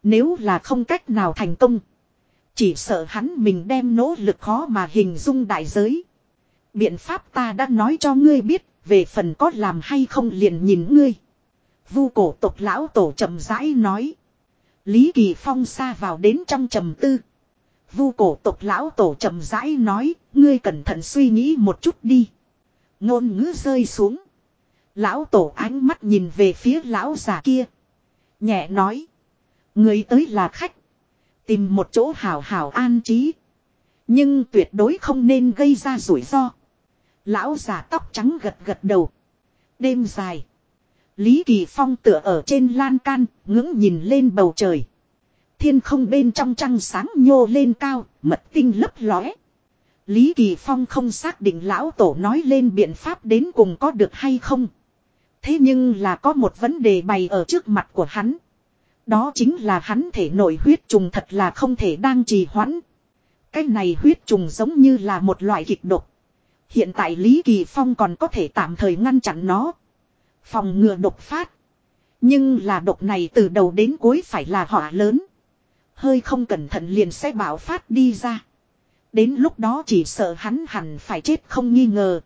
Nếu là không cách nào thành công. Chỉ sợ hắn mình đem nỗ lực khó mà hình dung đại giới. Biện pháp ta đã nói cho ngươi biết, về phần có làm hay không liền nhìn ngươi. Vu cổ tộc lão tổ chậm rãi nói. Lý Kỳ Phong xa vào đến trong trầm tư. Vu cổ tộc lão tổ chậm rãi nói, ngươi cẩn thận suy nghĩ một chút đi. Ngôn ngữ rơi xuống. Lão tổ ánh mắt nhìn về phía lão già kia. Nhẹ nói. Người tới là khách. Tìm một chỗ hảo hảo an trí. Nhưng tuyệt đối không nên gây ra rủi ro. Lão già tóc trắng gật gật đầu. Đêm dài. Lý Kỳ Phong tựa ở trên lan can, ngưỡng nhìn lên bầu trời. Thiên không bên trong trăng sáng nhô lên cao, mật tinh lấp lóe. Lý Kỳ Phong không xác định lão tổ nói lên biện pháp đến cùng có được hay không. Thế nhưng là có một vấn đề bày ở trước mặt của hắn. Đó chính là hắn thể nội huyết trùng thật là không thể đang trì hoãn. Cái này huyết trùng giống như là một loại kịch độc. Hiện tại Lý Kỳ Phong còn có thể tạm thời ngăn chặn nó. Phòng ngừa độc phát. Nhưng là độc này từ đầu đến cuối phải là họa lớn. Hơi không cẩn thận liền sẽ bảo phát đi ra. Đến lúc đó chỉ sợ hắn hẳn phải chết không nghi ngờ.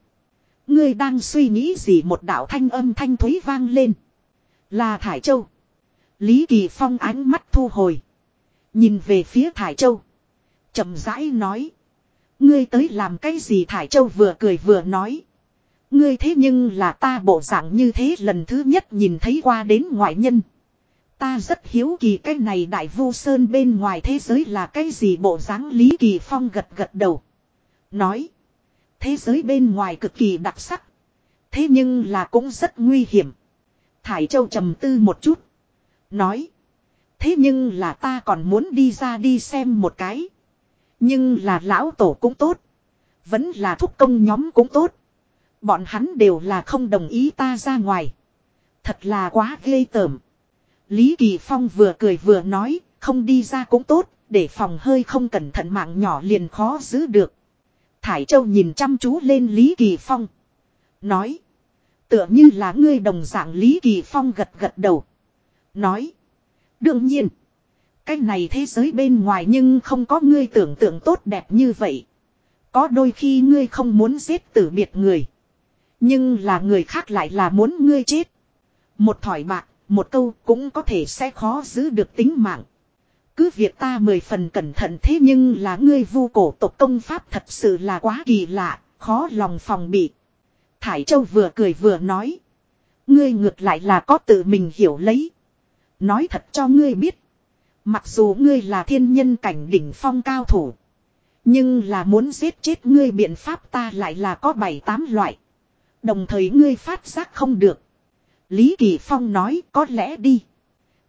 Ngươi đang suy nghĩ gì một đạo thanh âm thanh thúy vang lên. Là Thải Châu. Lý Kỳ Phong ánh mắt thu hồi. Nhìn về phía Thải Châu. chậm rãi nói. Ngươi tới làm cái gì Thải Châu vừa cười vừa nói. Ngươi thế nhưng là ta bộ dạng như thế lần thứ nhất nhìn thấy qua đến ngoại nhân. Ta rất hiếu kỳ cái này đại vu sơn bên ngoài thế giới là cái gì bộ dáng Lý Kỳ Phong gật gật đầu. Nói. Thế giới bên ngoài cực kỳ đặc sắc. Thế nhưng là cũng rất nguy hiểm. Thải Châu trầm tư một chút. Nói. Thế nhưng là ta còn muốn đi ra đi xem một cái. Nhưng là lão tổ cũng tốt. Vẫn là thúc công nhóm cũng tốt. Bọn hắn đều là không đồng ý ta ra ngoài. Thật là quá ghê tởm. Lý Kỳ Phong vừa cười vừa nói, không đi ra cũng tốt, để phòng hơi không cẩn thận mạng nhỏ liền khó giữ được. Thải Châu nhìn chăm chú lên Lý Kỳ Phong. Nói. Tựa như là ngươi đồng dạng Lý Kỳ Phong gật gật đầu. Nói. Đương nhiên. Cái này thế giới bên ngoài nhưng không có ngươi tưởng tượng tốt đẹp như vậy. Có đôi khi ngươi không muốn giết tử biệt người. Nhưng là người khác lại là muốn ngươi chết. Một thỏi bạc, một câu cũng có thể sẽ khó giữ được tính mạng. Cứ việc ta mười phần cẩn thận thế nhưng là ngươi vu cổ tộc công pháp thật sự là quá kỳ lạ, khó lòng phòng bị. Thải Châu vừa cười vừa nói. Ngươi ngược lại là có tự mình hiểu lấy. Nói thật cho ngươi biết. Mặc dù ngươi là thiên nhân cảnh đỉnh phong cao thủ. Nhưng là muốn giết chết ngươi biện pháp ta lại là có bảy tám loại. Đồng thời ngươi phát giác không được. Lý Kỳ Phong nói có lẽ đi.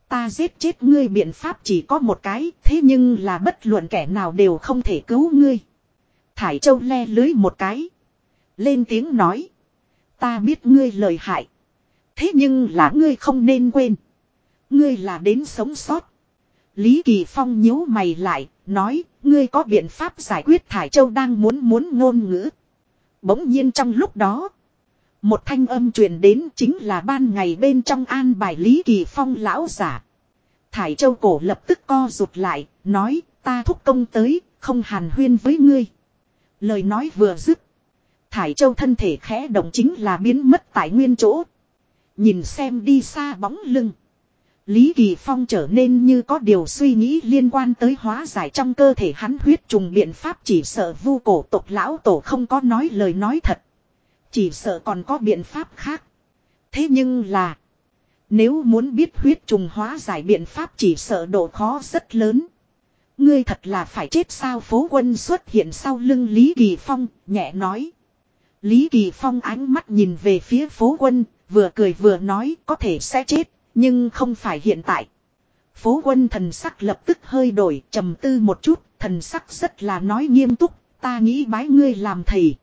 Ta giết chết ngươi biện pháp chỉ có một cái, thế nhưng là bất luận kẻ nào đều không thể cứu ngươi. Thải Châu le lưới một cái. Lên tiếng nói. Ta biết ngươi lời hại. Thế nhưng là ngươi không nên quên. Ngươi là đến sống sót. Lý Kỳ Phong nhíu mày lại, nói, ngươi có biện pháp giải quyết Thải Châu đang muốn muốn ngôn ngữ. Bỗng nhiên trong lúc đó, một thanh âm truyền đến chính là ban ngày bên trong an bài Lý Kỳ Phong lão giả. Thải Châu cổ lập tức co rụt lại, nói, ta thúc công tới, không hàn huyên với ngươi. Lời nói vừa dứt. Thải Châu thân thể khẽ động chính là biến mất tại nguyên chỗ. Nhìn xem đi xa bóng lưng. Lý Kỳ Phong trở nên như có điều suy nghĩ liên quan tới hóa giải trong cơ thể hắn huyết trùng biện pháp chỉ sợ vu cổ tộc lão tổ không có nói lời nói thật. Chỉ sợ còn có biện pháp khác. Thế nhưng là. Nếu muốn biết huyết trùng hóa giải biện pháp chỉ sợ độ khó rất lớn. Ngươi thật là phải chết sao phố quân xuất hiện sau lưng Lý Kỳ Phong, nhẹ nói. Lý Kỳ Phong ánh mắt nhìn về phía phố quân, vừa cười vừa nói có thể sẽ chết, Nhưng không phải hiện tại. Phố quân thần sắc lập tức hơi đổi, trầm tư một chút, thần sắc rất là nói nghiêm túc, ta nghĩ bái ngươi làm thầy.